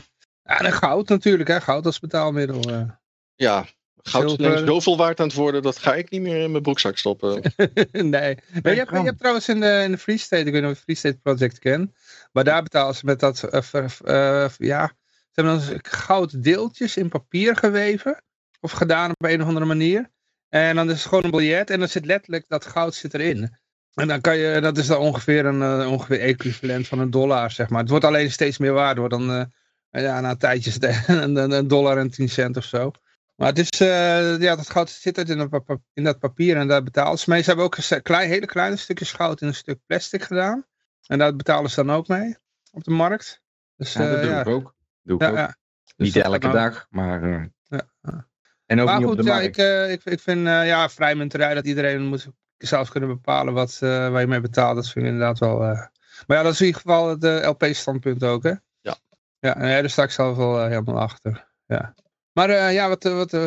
ja, en goud natuurlijk, hè? goud als betaalmiddel. uh. Ja, goud is zoveel waard aan het worden, dat ga ik niet meer in mijn broekzak stoppen. nee, maar je, hebt, je hebt trouwens in de, in de Free State, ik weet niet of je het Free State Project kent, maar daar betalen ze met dat, uh, ja, ze hebben dan goud deeltjes in papier geweven, of gedaan op een of andere manier. En dan is het gewoon een biljet en dan zit letterlijk dat goud zit erin. En dan kan je, dat is dan ongeveer een uh, ongeveer equivalent van een dollar, zeg maar. Het wordt alleen steeds meer waard, wordt dan En ja, na een tijdje een, dollar en 10 cent of zo. Maar het is, eh, ja, dat goud zit uit in, in dat papier en daar betalen ze mee. Ze hebben ook een klein, hele kleine stukjes goud in een stuk plastic gedaan. En daar betalen ze dan ook mee op de markt. Dus, Ja, dat eh, doe ja. ik ook. Doe ik Ja, ook. ja. Dus Niet dat elke dag, maar... eh. En ook maar niet goed, op de markt. ik, eh, ik, ik vind eh, ja, vrijmunterij dat iedereen moet zelf kunnen bepalen wat, eh, waar je mee betaalt. Dat vind ik inderdaad wel... eh, Maar ja, dat is in ieder geval het eh, LP-standpunt ook, hè? Ja. Ja, en daar sta ik zelf wel helemaal achter. Ja. Maar ja, wat... wat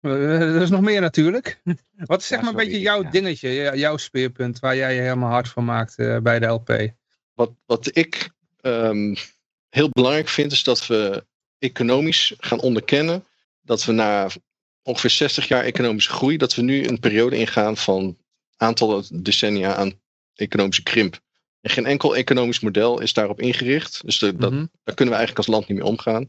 er is nog meer natuurlijk. Wat is zeg maar een beetje jouw dingetje, jouw speerpunt, waar jij je helemaal hard van maakt bij de LP? Wat, wat ik ehm, heel belangrijk vind, is dat we economisch gaan onderkennen dat we na ongeveer 60 jaar economische groei, dat we nu een periode ingaan van aantal decennia aan economische krimp. En geen enkel economisch model is daarop ingericht. Dus de, dat, Mhm. daar kunnen we eigenlijk als land niet mee omgaan.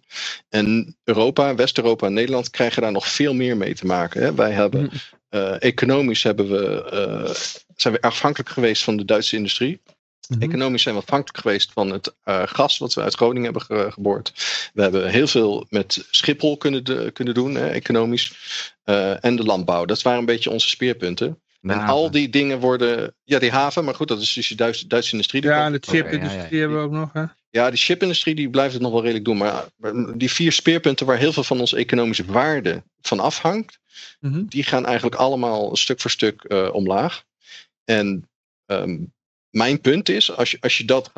En Europa, West-Europa en Nederland krijgen daar nog veel meer mee te maken. Hè. Wij hebben Mhm. eh, economisch hebben we, eh, zijn we afhankelijk geweest van de Duitse industrie. Mhm. Economisch zijn we afhankelijk geweest van het eh, gas wat we uit Groningen hebben ge- geboord. We hebben heel veel met Schiphol kunnen, de- kunnen doen, hè, economisch. Eh, en de landbouw. Dat waren een beetje onze speerpunten. De en haven. al die dingen worden. Ja, die haven, maar goed, dat is dus die Duitse, Duitse industrie. Ja, en de ja, chipindustrie ja. hebben we ook nog, hè? ja, die chipindustrie die blijft het nog wel redelijk doen. Maar, maar die vier speerpunten waar heel veel van onze economische waarde van afhangt, Mhm. die gaan eigenlijk allemaal stuk voor stuk eh, omlaag. En ehm, mijn punt is, als je, als je dat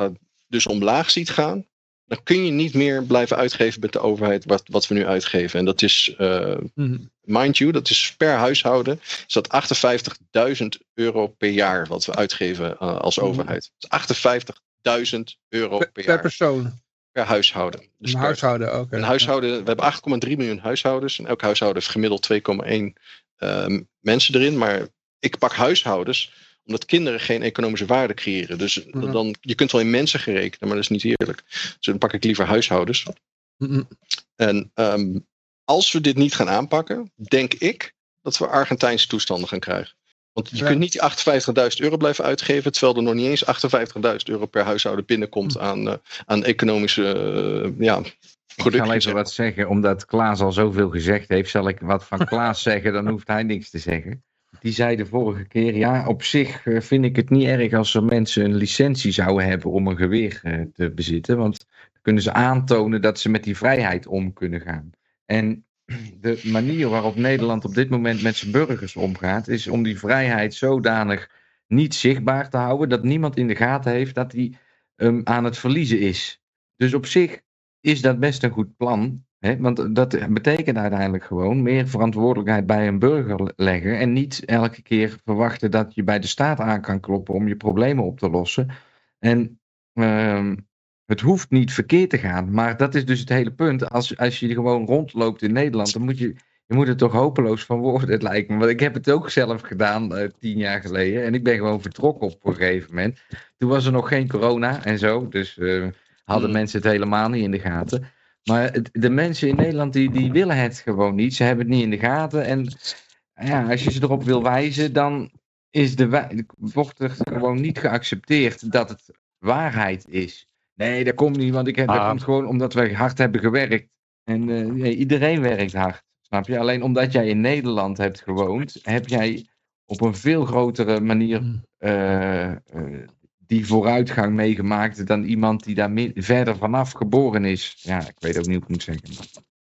dus omlaag ziet gaan, dan kun je niet meer blijven uitgeven met de overheid wat, wat we nu uitgeven. En dat is, eh, Mhm. mind you, dat is per huishouden, is dat 58.000 euro per jaar wat we uitgeven eh, als Mhm. overheid. Dat is 58.000 euro Per, per per jaar persoon. per huishouden. Dus Een per- huishouden ook. een huishouden, we hebben 8,3 miljoen huishoudens. En elk huishouden heeft gemiddeld 2,1 ehm, mensen erin. Maar ik pak huishoudens omdat kinderen geen economische waarde creëren. Dus Mhm. dan, je kunt wel in mensen gaan rekenen, maar dat is niet eerlijk. Dus dan pak ik liever huishoudens. Mhm. En ehm, als we dit niet gaan aanpakken, denk ik dat we Argentijnse toestanden gaan krijgen. Want je Ja. kunt niet die 58.000 euro blijven uitgeven, terwijl er nog niet eens 58.000 euro per huishouden binnenkomt Hm. aan, eh, aan economische eh, ja, Ik producten. zal even wat zeggen, omdat Klaas al zoveel gezegd heeft, zal ik wat van Klaas zeggen, dan hoeft hij niks te zeggen. Die zei de vorige keer, ja, op zich eh, vind ik het niet erg als er mensen een licentie zouden hebben om een geweer eh, te bezitten, want dan kunnen ze aantonen dat ze met die vrijheid om kunnen gaan. En de manier waarop Nederland op dit moment met zijn burgers omgaat, is om die vrijheid zodanig niet zichtbaar te houden, dat niemand in de gaten heeft dat die hem aan het verliezen is. Dus op zich is dat best een goed plan. Want dat betekent uiteindelijk gewoon meer verantwoordelijkheid bij een burger leggen. En niet elke keer verwachten dat je bij de staat aan kan kloppen om je problemen op te lossen. En ehm, het hoeft niet verkeerd te gaan. Maar dat is dus het hele punt. Als, als je gewoon rondloopt in Nederland, dan moet je, je moet er toch hopeloos van worden, het lijkt me. Want ik heb het ook zelf gedaan eh, tien jaar geleden. En ik ben gewoon vertrokken op een gegeven moment. Toen was er nog geen corona en zo. Dus eh, hadden Mm. mensen het helemaal niet in de gaten. Maar de mensen in Nederland die, die willen het gewoon niet. Ze hebben het niet in de gaten. En ja, als je ze erop wil wijzen, dan is de, wordt er gewoon niet geaccepteerd dat het waarheid is. Nee, dat komt niet, want ik heb, dat Ah. komt gewoon omdat wij hard hebben gewerkt. En eh, iedereen werkt hard, snap je? Alleen omdat jij in Nederland hebt gewoond, heb jij op een veel grotere manier eh, die vooruitgang meegemaakt dan iemand die daar verder vanaf geboren is. Ja, ik weet ook niet hoe ik het moet zeggen.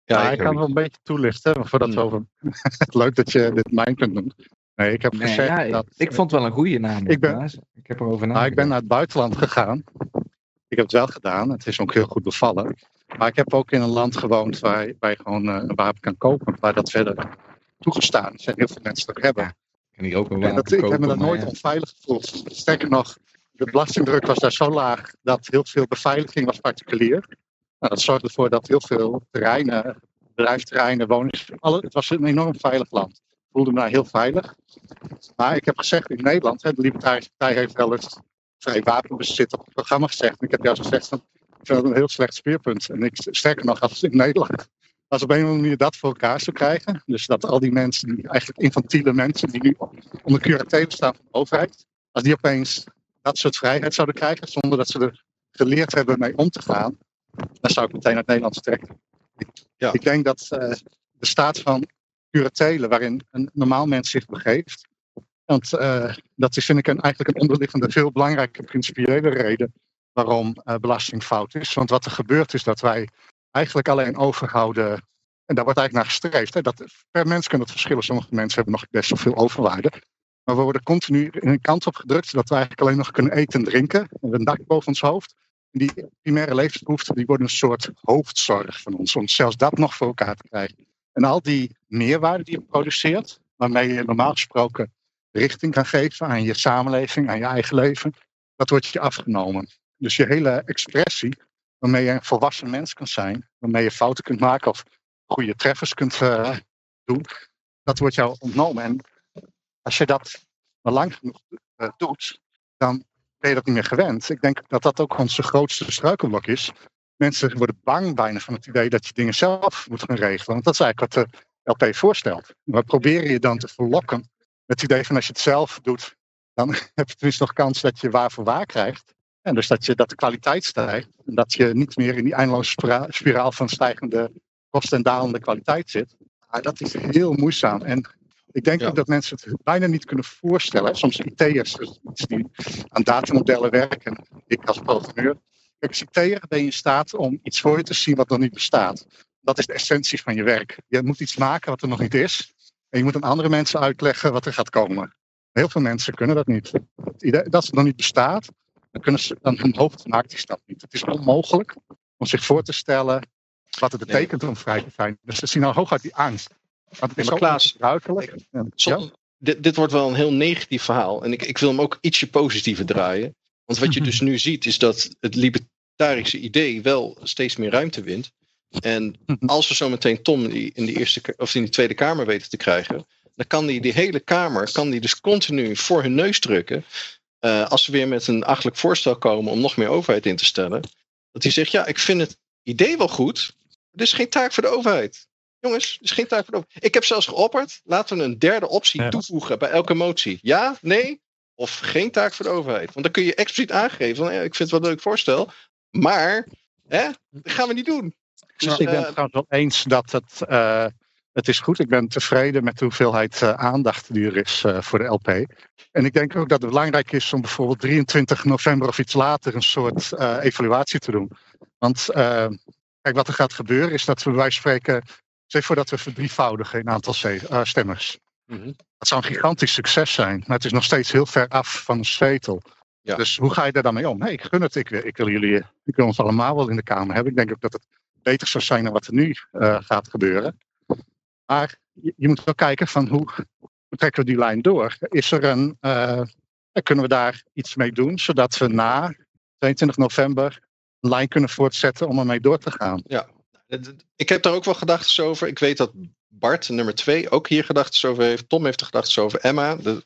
Ja, Ja, ik kan wel een beetje toelichten, voordat we Hmm. over... Leuk dat je dit mijn kunt doen. Nee, ik heb Nee, gezegd ja, dat... ik vond het wel een goede naam. Ik ben- ik heb erover Nou, ik ben naar het buitenland gegaan. Ik heb het wel gedaan. Het is ook heel goed bevallen. Maar ik heb ook in een land gewoond waar, waar je gewoon eh, een wapen kan kopen. Waar dat verder toegestaan is. En heel veel mensen dat hebben. Ja, Kan ik ook een En wapen dat, ik heb me daar nooit ja. onveilig gevoeld. Sterker nog, de belastingdruk was daar zo laag dat heel veel beveiliging was particulier. Nou, dat zorgde ervoor dat heel veel terreinen, bedrijfsterreinen, wonings, alle, het was een enorm veilig land. Ik voelde me daar heel veilig. Maar ik heb gezegd in Nederland, hè, de Libertarische Partij heeft wel eens vrij wapenbezit op het programma gezegd. Ik heb juist gezegd, van, ik vind dat een heel slecht speerpunt. En ik, sterker nog, als in Nederland, als op een of andere manier dat voor elkaar zou krijgen. Dus dat al die mensen, die eigenlijk infantiele mensen, die nu onder curatele staan van de overheid. Als die opeens dat soort vrijheid zouden krijgen, zonder dat ze er geleerd hebben mee om te gaan. dan zou ik meteen uit Nederland vertrekken. Ik, Ja. ik denk dat eh, de staat van curatelen waarin een normaal mens zich begeeft, want eh, dat is vind ik een, eigenlijk een onderliggende, veel belangrijke principiële reden waarom eh, belasting fout is. Want wat er gebeurt is dat wij eigenlijk alleen overhouden, en daar wordt eigenlijk naar gestreefd, hè, dat per mens kan het verschillen. Sommige mensen hebben nog best wel veel overwaarde. Maar we worden continu in een kant op gedrukt, zodat we eigenlijk alleen nog kunnen eten en drinken. Hebben een dak boven ons hoofd. En die primaire levensbehoeften die worden een soort hoofdzorg van ons, om zelfs dat nog voor elkaar te krijgen. En al die meerwaarde die je produceert, waarmee je normaal gesproken richting kan geven aan je samenleving, aan je eigen leven, dat wordt je afgenomen. Dus je hele expressie, waarmee je een volwassen mens kan zijn, waarmee je fouten kunt maken of goede treffers kunt eh, doen, dat wordt jou ontnomen. En als je dat maar lang genoeg eh, doet, dan ben je dat niet meer gewend. Ik denk dat dat ook onze grootste struikelblok is. Mensen worden bang bijna van het idee dat je dingen zelf moet gaan regelen. Want dat is eigenlijk wat de LP voorstelt. We proberen je dan te verlokken met het idee van als je het zelf doet, dan heb je tenminste nog kans dat je waar voor waar krijgt. En dus dat, je, dat de kwaliteit stijgt. En dat je niet meer in die eindeloze spira- spiraal van stijgende kosten en dalende kwaliteit zit. Maar dat is heel moeizaam. En ik denk Ja. ook dat mensen het bijna niet kunnen voorstellen. Soms IT'ers dus mensen die aan datamodellen werken. Ik als programmeur. Kijk, als IT'er ben je in staat om iets voor je te zien wat nog niet bestaat. Dat is de essentie van je werk. Je moet iets maken wat er nog niet is. En je moet aan andere mensen uitleggen wat er gaat komen. Heel veel mensen kunnen dat niet. Het idee dat het nog niet bestaat, dan, kunnen ze, dan hun hoofd maakt die stap niet. Het is onmogelijk om zich voor te stellen wat het betekent om vrij te zijn. Dus ze zien al hooguit die angst. Want het is maar Klaas, Som- ja? dit, dit wordt wel een heel negatief verhaal. En ik, ik wil hem ook ietsje positiever draaien. Want wat je dus nu ziet is dat het libertarische idee wel steeds meer ruimte wint. En als we zo meteen Tom in die eerste, of in die Tweede Kamer weten te krijgen, dan kan die die hele Kamer kan die dus continu voor hun neus drukken. eh, als ze weer met een achtelijk voorstel komen om nog meer overheid in te stellen. Dat hij zegt, ja, ik vind het idee wel goed. maar Dit is geen taak voor de overheid. Jongens, is geen taak voor de overheid. Ik heb zelfs geopperd, laten we een derde optie Ja. toevoegen bij elke motie. Ja, nee of geen taak voor de overheid. Want dan kun je expliciet aangeven, van, ja, ik vind het wel een leuk voorstel. Maar, hè, dat gaan we niet doen. Dus, ik ben eh, het trouwens wel eens dat het, eh, het is goed. Ik ben tevreden met de hoeveelheid eh, aandacht die er is eh, voor de LP. En ik denk ook dat het belangrijk is om bijvoorbeeld 23 november of iets later een soort eh, evaluatie te doen. Want eh, kijk, wat er gaat gebeuren is dat we bij wijze van spreken, zeg voor dat we verdrievoudigen in aantal eh, stemmers. mhm. Dat zou een gigantisch succes zijn, maar het is nog steeds heel ver af van een zetel. Ja. Dus hoe ga je daar dan mee om? Nee, ik gun het. Ik, wil- ik wil jullie, ik wil ons allemaal wel in de Kamer hebben. Ik denk ook dat het beter zou zijn dan wat er nu eh, gaat gebeuren. Maar je, je moet wel kijken van hoe, hoe trekken we die lijn door? Is er een, eh, kunnen we daar iets mee doen, zodat we na 22 november een lijn kunnen voortzetten om ermee door te gaan? Ik heb daar ook wel gedachten over. Ik weet dat Bart, nummer twee, ook hier gedachten over heeft. Tom heeft er gedachten over. Emma, de,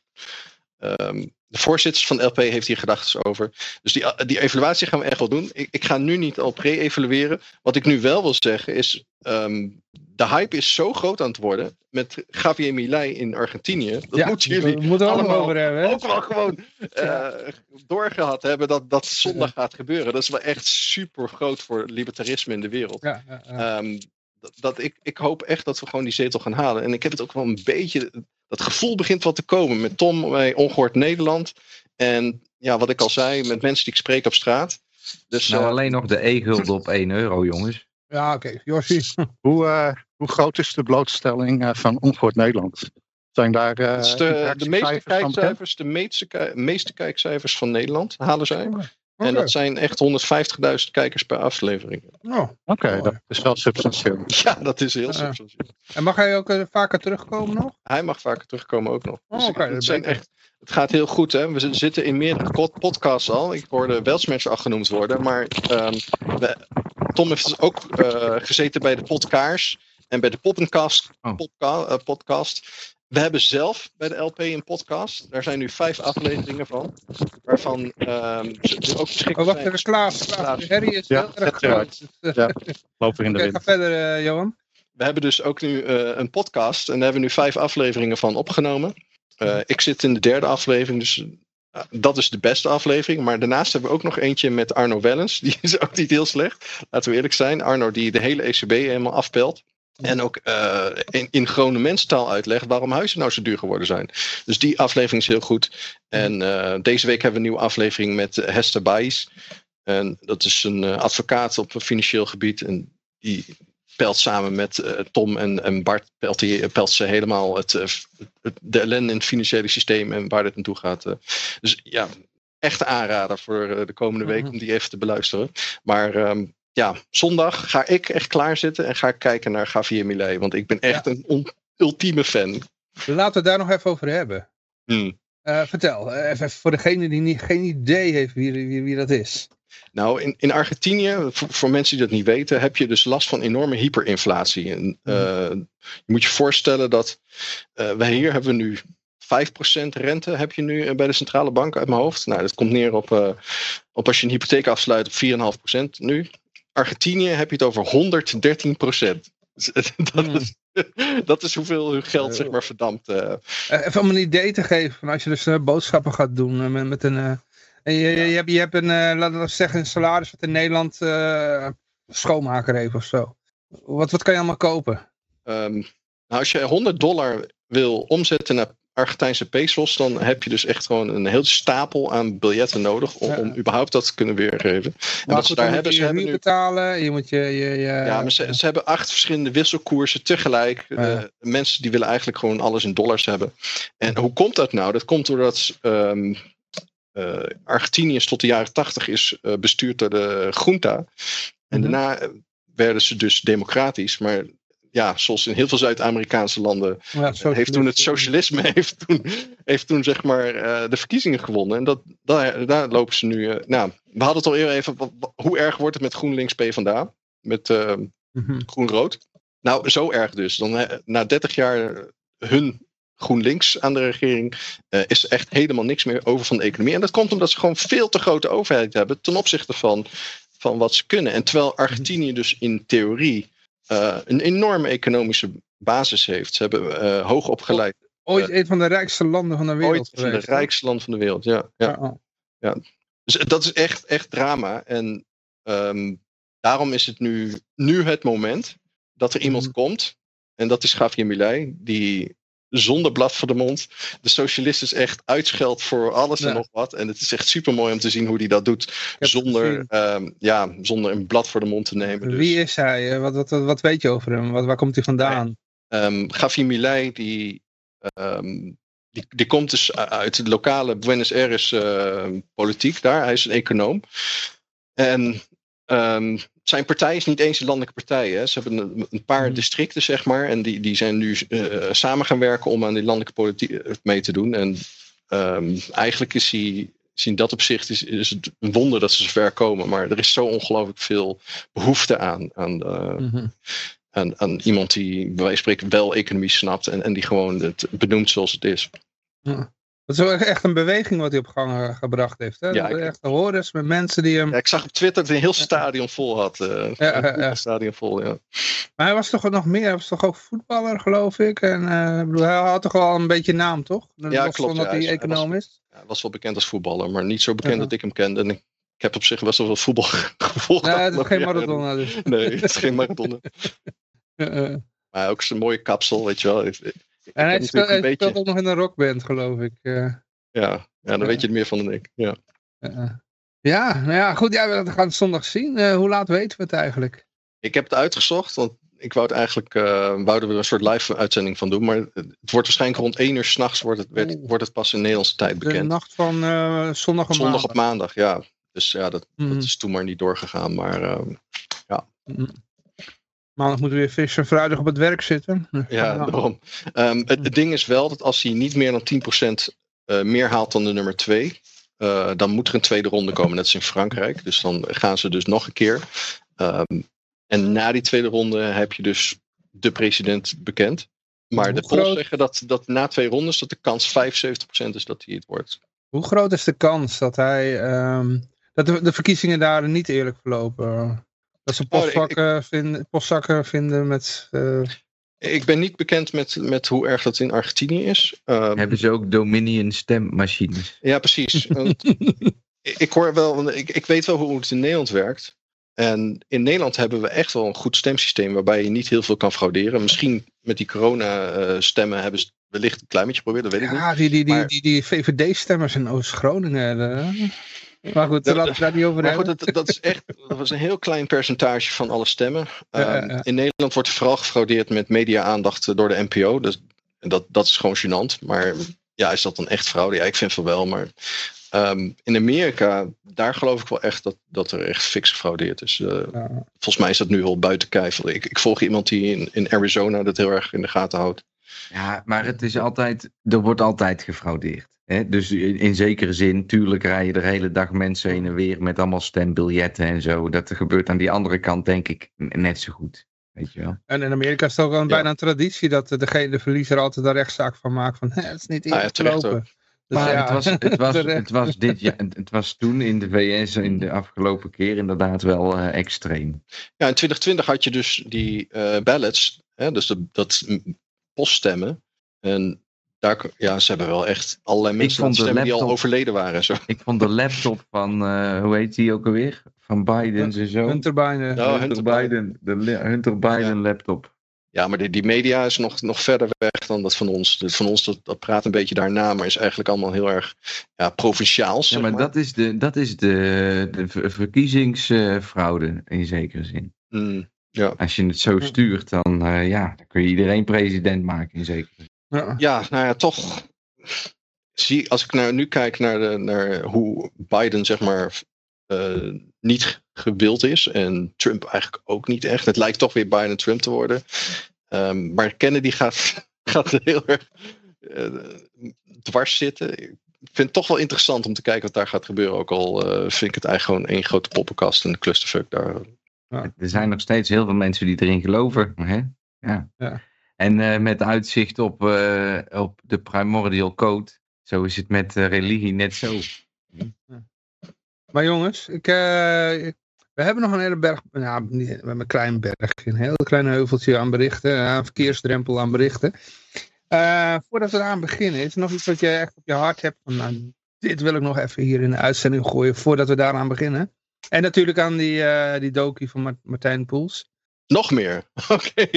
ehm, de voorzitter van de LP, heeft hier gedachten over. Dus die, die evaluatie gaan we echt wel doen. Ik, ik ga nu niet al pre-evalueren. Wat ik nu wel wil zeggen is. ehm, de hype is zo groot aan het worden. Met Javier Milei in Argentinië. Dat Ja, moeten jullie we moeten we allemaal allemaal over hebben. Hè? ook wel gewoon eh, doorgehad hebben dat dat zondag gaat gebeuren. Dat is wel echt super groot voor libertarisme in de wereld. Ja, ja, ja. Ehm, dat, dat ik, ik hoop echt dat we gewoon die zetel gaan halen. En ik heb het ook wel een beetje. Dat gevoel begint wat te komen met Tom bij Ongehoord Nederland. En ja, wat ik al zei, met mensen die ik spreek op straat. Dus Nou, eh, alleen nog de e-gulden op 1 euro, jongens. ja oké. Josje. Hoe, eh, hoe groot is de blootstelling eh, van Ongehoord Nederland? Zijn daar eh, de, de meeste kijkcijfers, de meeste, meeste kijkcijfers van Nederland halen zij. En dat zijn echt 150.000 kijkers per aflevering. Oh. Oké, dat is wel substantieel. Ja, dat is heel substantieel. En mag hij ook eh, vaker terugkomen nog? Hij mag vaker terugkomen ook nog. Oh, Dus oké, het, dat zijn echt, het gaat heel goed. Hè? We zitten in meerdere pod- podcasts al. Ik hoorde Weltsmensen al genoemd worden. Maar ehm, we- Tom heeft dus ook eh, gezeten bij de Podcaars. En bij de Poppencast Oh. podca- eh, podcast. We hebben zelf bij de LP een podcast. Daar zijn nu vijf afleveringen van. Waarvan ehm, ze ze ook beschikbaar Oh, wacht zijn. even. Klaas. Klaas. Harry is Ja, heel erg groot. Dus, Ja. Lopen in de wind. ga verder, eh, Johan. We hebben dus ook nu eh, een podcast. En daar hebben we nu vijf afleveringen van opgenomen. Eh, ik zit in de derde aflevering. Dus Uh, dat is de beste aflevering. Maar daarnaast hebben we ook nog eentje met Arno Wellens. Die is ook niet heel slecht. Laten we eerlijk zijn. Arno die de hele ECB helemaal afpelt. En ook uh, in, in gewone mensentaal uitlegt waarom huizen nou zo duur geworden zijn. Dus die aflevering is heel goed. En uh, deze week hebben we een nieuwe aflevering met Hester Baes. En dat is een advocaat op financieel gebied. En die pelt samen met Tom en, en Bart pelt, die, pelt ze helemaal het, het, de ellende in het financiële systeem en waar dit naartoe gaat. Dus ja, echt aanrader voor de komende week om die even te beluisteren. Maar um, ja, zondag ga ik echt klaarzitten en ga ik kijken naar Javier Milei. Want ik ben echt ja. een ultieme fan. Laten we het daar nog even over hebben. Hmm. vertel, even voor degene die niet, geen idee heeft wie, wie, wie dat is. Nou, in, in Argentinië, voor, voor, mensen die dat niet weten, heb je dus last van enorme hyperinflatie. En, uh, je moet je voorstellen dat uh, wij hier hebben we nu 5% rente heb je nu bij de centrale bank uit mijn hoofd. Nou, dat komt neer op, uh, op als je een hypotheek afsluit op 4,5% nu. Argentinië heb je het over 113%. Dat, mm. is, dat is hoeveel geld zeg maar verdampt. Even om een idee te geven, van als je dus boodschappen gaat doen met, met een en je, je, je, hebt, je hebt een, uh, laten we zeggen, een salaris wat in Nederland uh, schoonmaker heeft of zo. Wat, wat kan je allemaal kopen? Um, nou, als je 100 dollar wil omzetten naar Argentijnse pesos, dan heb je dus echt gewoon een heel stapel aan biljetten nodig om, ja. om überhaupt dat te kunnen weergeven. En wat ze daar hebben, ze hebben nu betalen, je moet je, je, je ja, maar ze, ze, hebben acht verschillende wisselkoersen tegelijk. Ja. Uh, mensen die willen eigenlijk gewoon alles in dollars hebben. En hoe komt dat nou? Dat komt doordat um, uh, Argentinië is tot de jaren tachtig is uh, bestuurd door de junta. En mm-hmm. daarna werden ze dus democratisch. Maar ja, zoals in heel veel Zuid-Amerikaanse landen ja, heeft toen het socialisme heeft toen, heeft toen zeg maar uh, de verkiezingen gewonnen. En dat, daar, daar lopen ze nu. nou, we hadden het al eerder even. Wat, hoe erg wordt het met GroenLinks P vandaag? Met mm-hmm. Groen-Rood? Nou, zo erg dus. Dan, na 30 jaar hun GroenLinks aan de regering uh, is echt helemaal niks meer over van de economie. En dat komt omdat ze gewoon veel te grote overheid hebben ten opzichte van, van wat ze kunnen. En terwijl Argentinië dus in theorie uh, een enorme economische basis heeft. Ze hebben uh, hoog opgeleid. Ooit een van de rijkste landen van de wereld. Ooit van de rijkste landen van de wereld, ja. ja, ja. ja. Dus dat is echt, echt drama. En um, daarom is het nu, nu het moment dat er iemand mm. komt. En dat is Javier Milei, die zonder blad voor de mond. De socialist is echt uitscheld voor alles ja. en nog wat. En het is echt super mooi om te zien hoe hij dat doet. Zonder, um, ja, zonder een blad voor de mond te nemen. Dus. Wie is hij? Wat, wat, wat weet je over hem? Wat, waar komt hij vandaan? Um, Gavi Milei, die, um, die, die komt dus uit de lokale Buenos Aires uh, politiek daar. Hij is een econoom. En Um, zijn partij is niet eens een landelijke partij. Hè. Ze hebben een, een paar mm. districten, zeg maar. En die, die zijn nu uh, samen gaan werken om aan die landelijke politiek mee te doen. En um, eigenlijk is hij, in dat opzicht is, is het een wonder dat ze zover komen. Maar er is zo ongelooflijk veel behoefte aan. aan, uh, mm -hmm. aan, aan, iemand die bij wijze van spreken wel economie snapt. En, en die gewoon het benoemt zoals het is. Ja. Dat is wel echt een beweging wat hij op gang gebracht heeft. Hè? Ja, ik, echt hordes met mensen die hem... Ja, ik zag op Twitter dat hij een heel stadion vol had. Uh, ja, ja, ja. stadion vol, ja. Maar hij was toch nog meer? Hij was toch ook voetballer, geloof ik? En uh, hij had toch wel een beetje naam, toch? Ja, klopt. Dat hij, hij econoom was, is? Hij was wel bekend als voetballer, maar niet zo bekend dat ik hem kende. En ik, heb op zich best wel veel voetbal gevolgd. Nee, het is geen Maradona dus. Nee, het is geen Maradona. maar ook zijn mooie kapsel, weet je wel. En hij speelt, hij speelt ook nog in een rockband, geloof ik. Uh. Ja, ja dan weet je het meer van dan ik. Ja, ja, nou ja goed. Ja, we gaan het zondag zien. Uh, hoe laat weten we het eigenlijk? Ik heb het uitgezocht, want ik wou het eigenlijk, uh, wouden we een soort live uitzending van doen. Maar het wordt waarschijnlijk rond 1 uur s'nachts wordt het, werd, wordt het pas in Nederlandse tijd bekend. De nacht van uh, zondag op zondag maandag. op maandag, ja. Dus ja, dat, mm. dat is toen maar niet doorgegaan. Maar uh, ja. Mm. Maandag moeten we weer fris en vrijdag op het werk zitten. Ja, daarom. Um, het, het, ding is wel dat als hij niet meer dan 10% uh, meer haalt dan de nummer 2, uh, dan moet er een tweede ronde komen. Net als in Frankrijk. Dus dan gaan ze dus nog een keer. Um, en na die tweede ronde heb je dus de president bekend. Maar de polls zeggen dat, dat na twee rondes dat de kans 75% is dat hij het wordt. Hoe groot is de kans dat hij um, dat de, de, verkiezingen daar niet eerlijk verlopen? Dat ze postzakken, oh, ik, vinden, postzakken vinden met. Uh, Ik ben niet bekend met, met hoe erg dat in Argentinië is. Ehm, Hebben ze ook Dominion stemmachines? Ja, precies. Ik hoor wel, ik, ik weet wel hoe het in Nederland werkt. En in Nederland hebben we echt wel een goed stemsysteem waarbij je niet heel veel kan frauderen. Misschien met die corona-stemmen hebben ze wellicht een klein beetje geprobeerd, dat weet ik niet. Ja, die, die, die, die, die VVD-stemmers in Oost-Groningen. Eh. Maar goed, laten we het daar niet over Maar goed, hebben. dat, dat is echt dat was een heel klein percentage van alle stemmen. Ja, Ehm, ja. In Nederland wordt vooral gefraudeerd met media-aandacht door de NPO. Dus dat, dat is gewoon gênant. Maar ja, is dat dan echt fraude? Ja, ik vind van wel. Maar ehm, in Amerika, daar geloof ik wel echt dat, dat er echt fix gefraudeerd is. Eh, Ja. volgens mij is dat nu al buiten kijf. Ik, ik volg iemand die in, in Arizona dat heel erg in de gaten houdt. Ja, maar het is altijd, er wordt altijd gefraudeerd. Hè? Dus in, in zekere zin, tuurlijk rijden er de hele dag mensen heen en weer met allemaal stembiljetten en zo. Dat gebeurt aan die andere kant, denk ik, net zo goed. Weet je wel? En in Amerika is het ook al een- Ja. bijna een traditie dat de, degene, de verliezer altijd een rechtszaak van maakt. Van, het is niet Ah ja, eerlijk gelopen. ook. Dus Maar ja, het, was, het, was, terecht. het was dit jaar, het het was toen in de VS in de afgelopen keer inderdaad wel eh, extreem. Ja, in 2020 had je dus die eh, ballots, hè, dus de, dat poststemmen. En daar, ja, ze hebben wel echt allerlei mensen stemmen die al overleden waren. en Zo. Ik vond de laptop van, eh, hoe heet die ook alweer? Van Biden en zo. Hunter Biden. Oh, Hunter Hunter Biden, de Hunter Biden laptop. Ja, maar die, die media is nog, nog verder weg dan dat van ons. Dat van ons dat, dat praat een beetje daarna, maar is eigenlijk allemaal heel erg ja, provinciaals. Ja, zeg maar maar. dat is de, dat is de, de ver- verkiezingsfraude in zekere zin. Mm, ja. Als je het zo stuurt, dan, eh, ja, dan kun je iedereen president maken in zekere zin. Ja. ja, nou ja, toch. Zie, als ik nou, nu kijk naar, de, naar hoe Biden, zeg maar, eh, niet gewild is. En Trump eigenlijk ook niet echt. Het lijkt toch weer Biden-Trump te worden. Ehm, maar Kennedy gaat, gaat heel erg eh, dwars zitten. Ik vind het toch wel interessant om te kijken wat daar gaat gebeuren. Ook al eh, vind ik het eigenlijk gewoon één grote poppenkast en een clusterfuck daar. Er zijn nog steeds heel veel mensen die erin geloven. Hè? Ja. Ja. En eh, met uitzicht op, eh, op de primordial code. Zo is het met eh, religie net zo. Maar jongens, ik, we hebben nog een hele berg, nou, niet, we hebben een klein bergje, een heel klein heuveltje aan berichten, ja, een verkeersdrempel aan berichten. Voordat we eraan beginnen, is er nog iets wat je echt op je hart hebt van, nou, dit wil ik nog even hier in de uitzending gooien voordat we daaraan beginnen. En natuurlijk aan die, eh die dokie van Mart- Martijn Poels. Nog meer. Oké.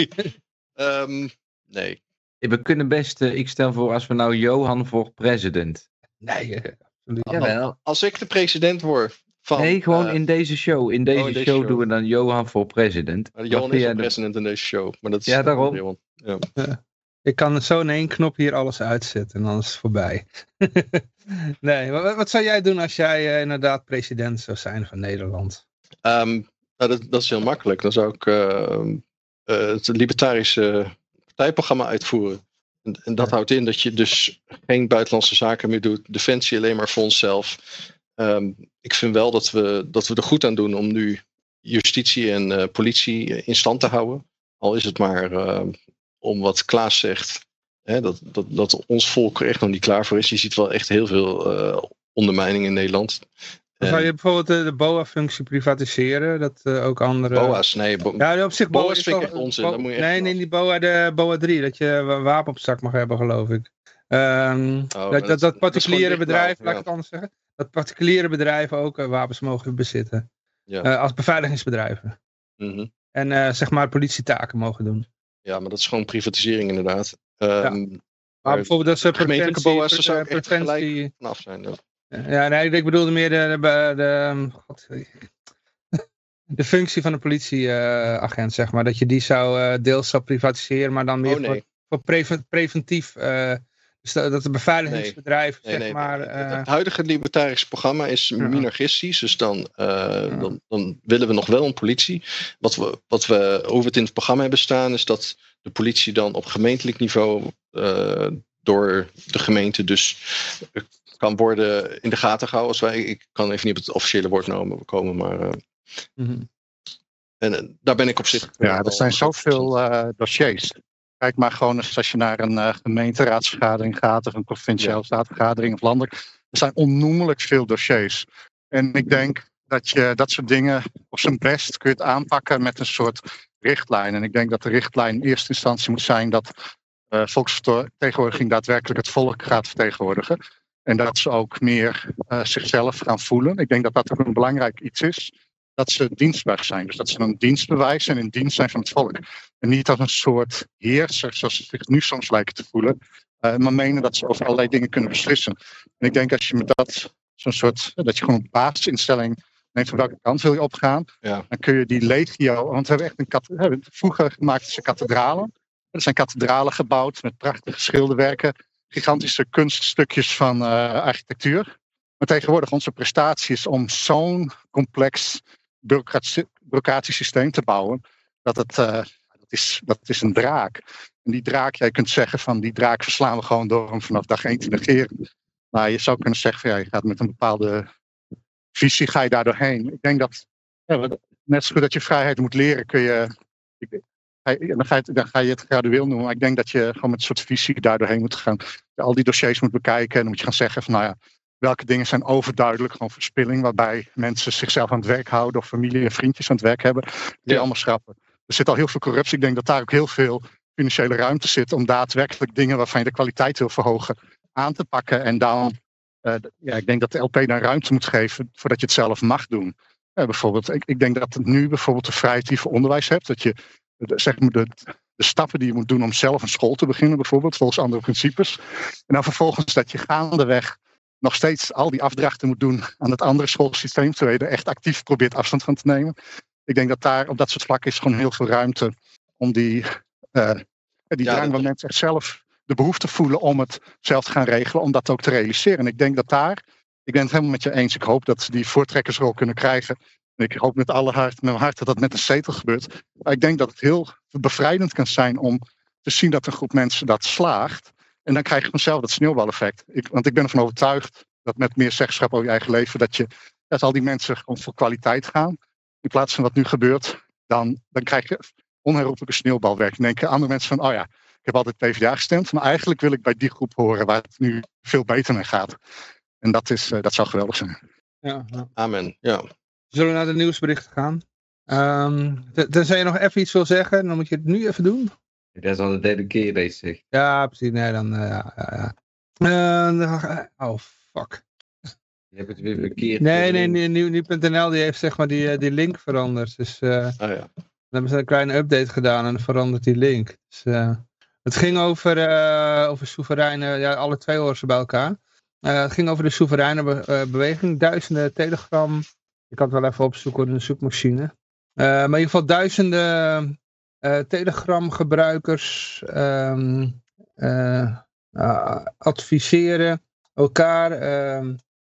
Ehm, nee. We kunnen best, eh, ik stel voor als we nou Johan voor president. Nee, eh. Als ik de president word van. Nee, gewoon in deze show. In deze, in deze show, show. doen we dan Johan voor president. Johan is de president in deze show. Maar dat is Ja, daarom. Johan. Ja. Ik kan zo in één knop hier alles uitzetten en dan is het voorbij. nee, wat, wat zou jij doen als jij eh, inderdaad president zou zijn van Nederland? Ehm, nou, dat, dat is heel makkelijk. Dan zou ik ehm, eh, het libertarische partijprogramma uitvoeren. En, en dat Ja. houdt in dat je dus geen buitenlandse zaken meer doet. Defensie alleen maar voor onszelf. Ehm, ik vind wel dat we, dat we er goed aan doen om nu justitie en eh, politie in stand te houden. Al is het maar om wat Klaas zegt. Hè, dat, dat, dat ons volk er echt nog niet klaar voor is. Je ziet wel echt heel veel eh ondermijning in Nederland. Zou je bijvoorbeeld de, de BOA-functie privatiseren, dat eh, ook andere... BOA's, nee. bo- Ja, op zich BOA's is vind ik echt onzin, Bo- moet je echt nee, nee, die BOA, de BOA 3, dat je een wapen op zak mag hebben, geloof ik. Ehm, dat, maar dat, dat- particuliere lichtblauw, bedrijven, laat ik het anders zeggen, dat particuliere bedrijven ook eh, wapens mogen bezitten. Ja. Als beveiligingsbedrijven. Mhm. En zeg maar politietaken mogen doen. Ja, maar dat is gewoon privatisering inderdaad. Ehm Maar bijvoorbeeld dat ze gemeentelijke preventie... BOA's, zou echt vanaf zijn. ja. Ja, nee, ik bedoelde meer de, de, de, god, de functie van de politieagent, zeg maar. Dat je die zou eh, deels zou privatiseren, maar dan meer Oh voor, nee. voor preven- preventief. eh, dus dat dat de beveiligingsbedrijven, nee, zeg nee. maar... Het- eh, het huidige libertarische programma is Ja. minarchistisch. Dus dan, eh, dan, dan willen we nog wel een politie. Wat we, wat we over het in het programma hebben staan, is dat de politie dan op gemeentelijk niveau eh, door de gemeente dus kan worden in de gaten gehouden. Als wij, ik kan even niet op het officiële woord komen, maar eh, mhm. en, daar ben ik op zich. Ja, er zijn zoveel eh, dossiers. Kijk maar gewoon eens als je naar een eh, gemeenteraadsvergadering gaat of een provinciale Ja. staatvergadering of landelijk. Er zijn onnoemelijk veel dossiers. En ik denk dat je dat soort dingen op zijn best kun je het aanpakken met een soort richtlijn. En ik denk dat de richtlijn in eerste instantie moet zijn dat uh, volksvertegenwoordiging daadwerkelijk het volk gaat vertegenwoordigen. En dat ze ook meer uh, zichzelf gaan voelen. Ik denk dat dat ook een belangrijk iets is. Dat ze dienstbaar zijn. Dus dat ze een dienst bewijzen en in dienst zijn van het volk. En niet als een soort heerser, zoals ze zich nu soms lijken te voelen. Uh, maar menen dat ze over allerlei dingen kunnen beslissen. En ik denk als je met dat, zo'n soort, dat je gewoon een basisinstelling neemt van welke kant wil je opgaan. Ja. Dan kun je die legio, want we hebben echt een kat, vroeger gemaakte ze kathedralen. Er zijn kathedralen gebouwd met prachtige schilderwerken, gigantische kunststukjes van uh, architectuur. Maar tegenwoordig onze prestatie is om zo'n complex bureaucratisch systeem te bouwen, dat het, uh, dat, is, dat is een draak. En die draak, jij kunt zeggen van die draak verslaan we gewoon door hem vanaf dag één te negeren. Maar je zou kunnen zeggen van ja, je gaat met een bepaalde visie ga je daar doorheen. Ik denk dat ja, net zo goed dat je vrijheid moet leren, kun je. Ik, dan, ga je dan ga je het gradueel noemen. Maar ik denk dat je gewoon met een soort visie daar doorheen moet gaan. Al die dossiers moet bekijken. En dan moet je gaan zeggen van nou ja, welke dingen zijn overduidelijk gewoon verspilling. Waarbij mensen zichzelf aan het werk houden of familie en vriendjes aan het werk hebben. Die ja. allemaal schrappen. Er zit al heel veel corruptie. Ik denk dat daar ook heel veel financiële ruimte zit om daadwerkelijk dingen waarvan je de kwaliteit wil verhogen aan te pakken. En dan uh, ja, ik denk dat de LP daar ruimte moet geven voordat je het zelf mag doen. Uh, bijvoorbeeld, ik, ik denk dat het nu bijvoorbeeld de vrijheid die je voor onderwijs hebt, dat je de, zeg maar de, de stappen die je moet doen om zelf een school te beginnen, bijvoorbeeld, volgens andere principes. En dan vervolgens dat je gaandeweg nog steeds al die afdrachten moet doen aan het andere schoolsysteem, terwijl je er echt actief probeert afstand van te nemen. Ik denk dat daar op dat soort vlakken is gewoon heel veel ruimte om die, uh, die ja, drang waar mensen echt zelf de behoefte voelen om het zelf te gaan regelen, om dat ook te realiseren. En ik denk dat daar, ik ben het helemaal met je eens, ik hoop dat ze die voortrekkersrol kunnen krijgen. En ik hoop met alle hart, met mijn hart dat dat met een zetel gebeurt. Maar ik denk dat het heel bevrijdend kan zijn om te zien dat een groep mensen dat slaagt. En dan krijg je vanzelf dat sneeuwbaleffect. Ik, want ik ben ervan overtuigd dat met meer zeggenschap over je eigen leven, dat, je, dat al die mensen gewoon voor kwaliteit gaan. In plaats van wat nu gebeurt, dan, dan krijg je onherroepelijke sneeuwbalwerk. Dan denken andere mensen van, oh ja, ik heb altijd PvdA gestemd, maar eigenlijk wil ik bij die groep horen waar het nu veel beter mee gaat. En dat, is, uh, dat zou geweldig zijn. Ja, ja. Amen. Ja. Zullen we naar de nieuwsberichten gaan? Um, tenzij je nog even iets wil zeggen, dan moet je het nu even doen. Dat is al de derde keer deze zeg. Ja, precies. Nee, dan... Uh, ja, ja. Uh, oh, fuck. Je hebt het weer verkeerd. Nee, nee, nee nu.nl die heeft zeg maar die, die link veranderd. Dus uh, oh, ja. dan hebben ze een kleine update gedaan en verandert die link. Dus, uh, het ging over, uh, over soevereine, ja, alle twee horen ze bij elkaar. Het ging over de soevereine be beweging. Duizenden telegram, ik kan het wel even opzoeken in de zoekmachine. maar in ieder geval duizenden telegram gebruikers um, adviseren elkaar.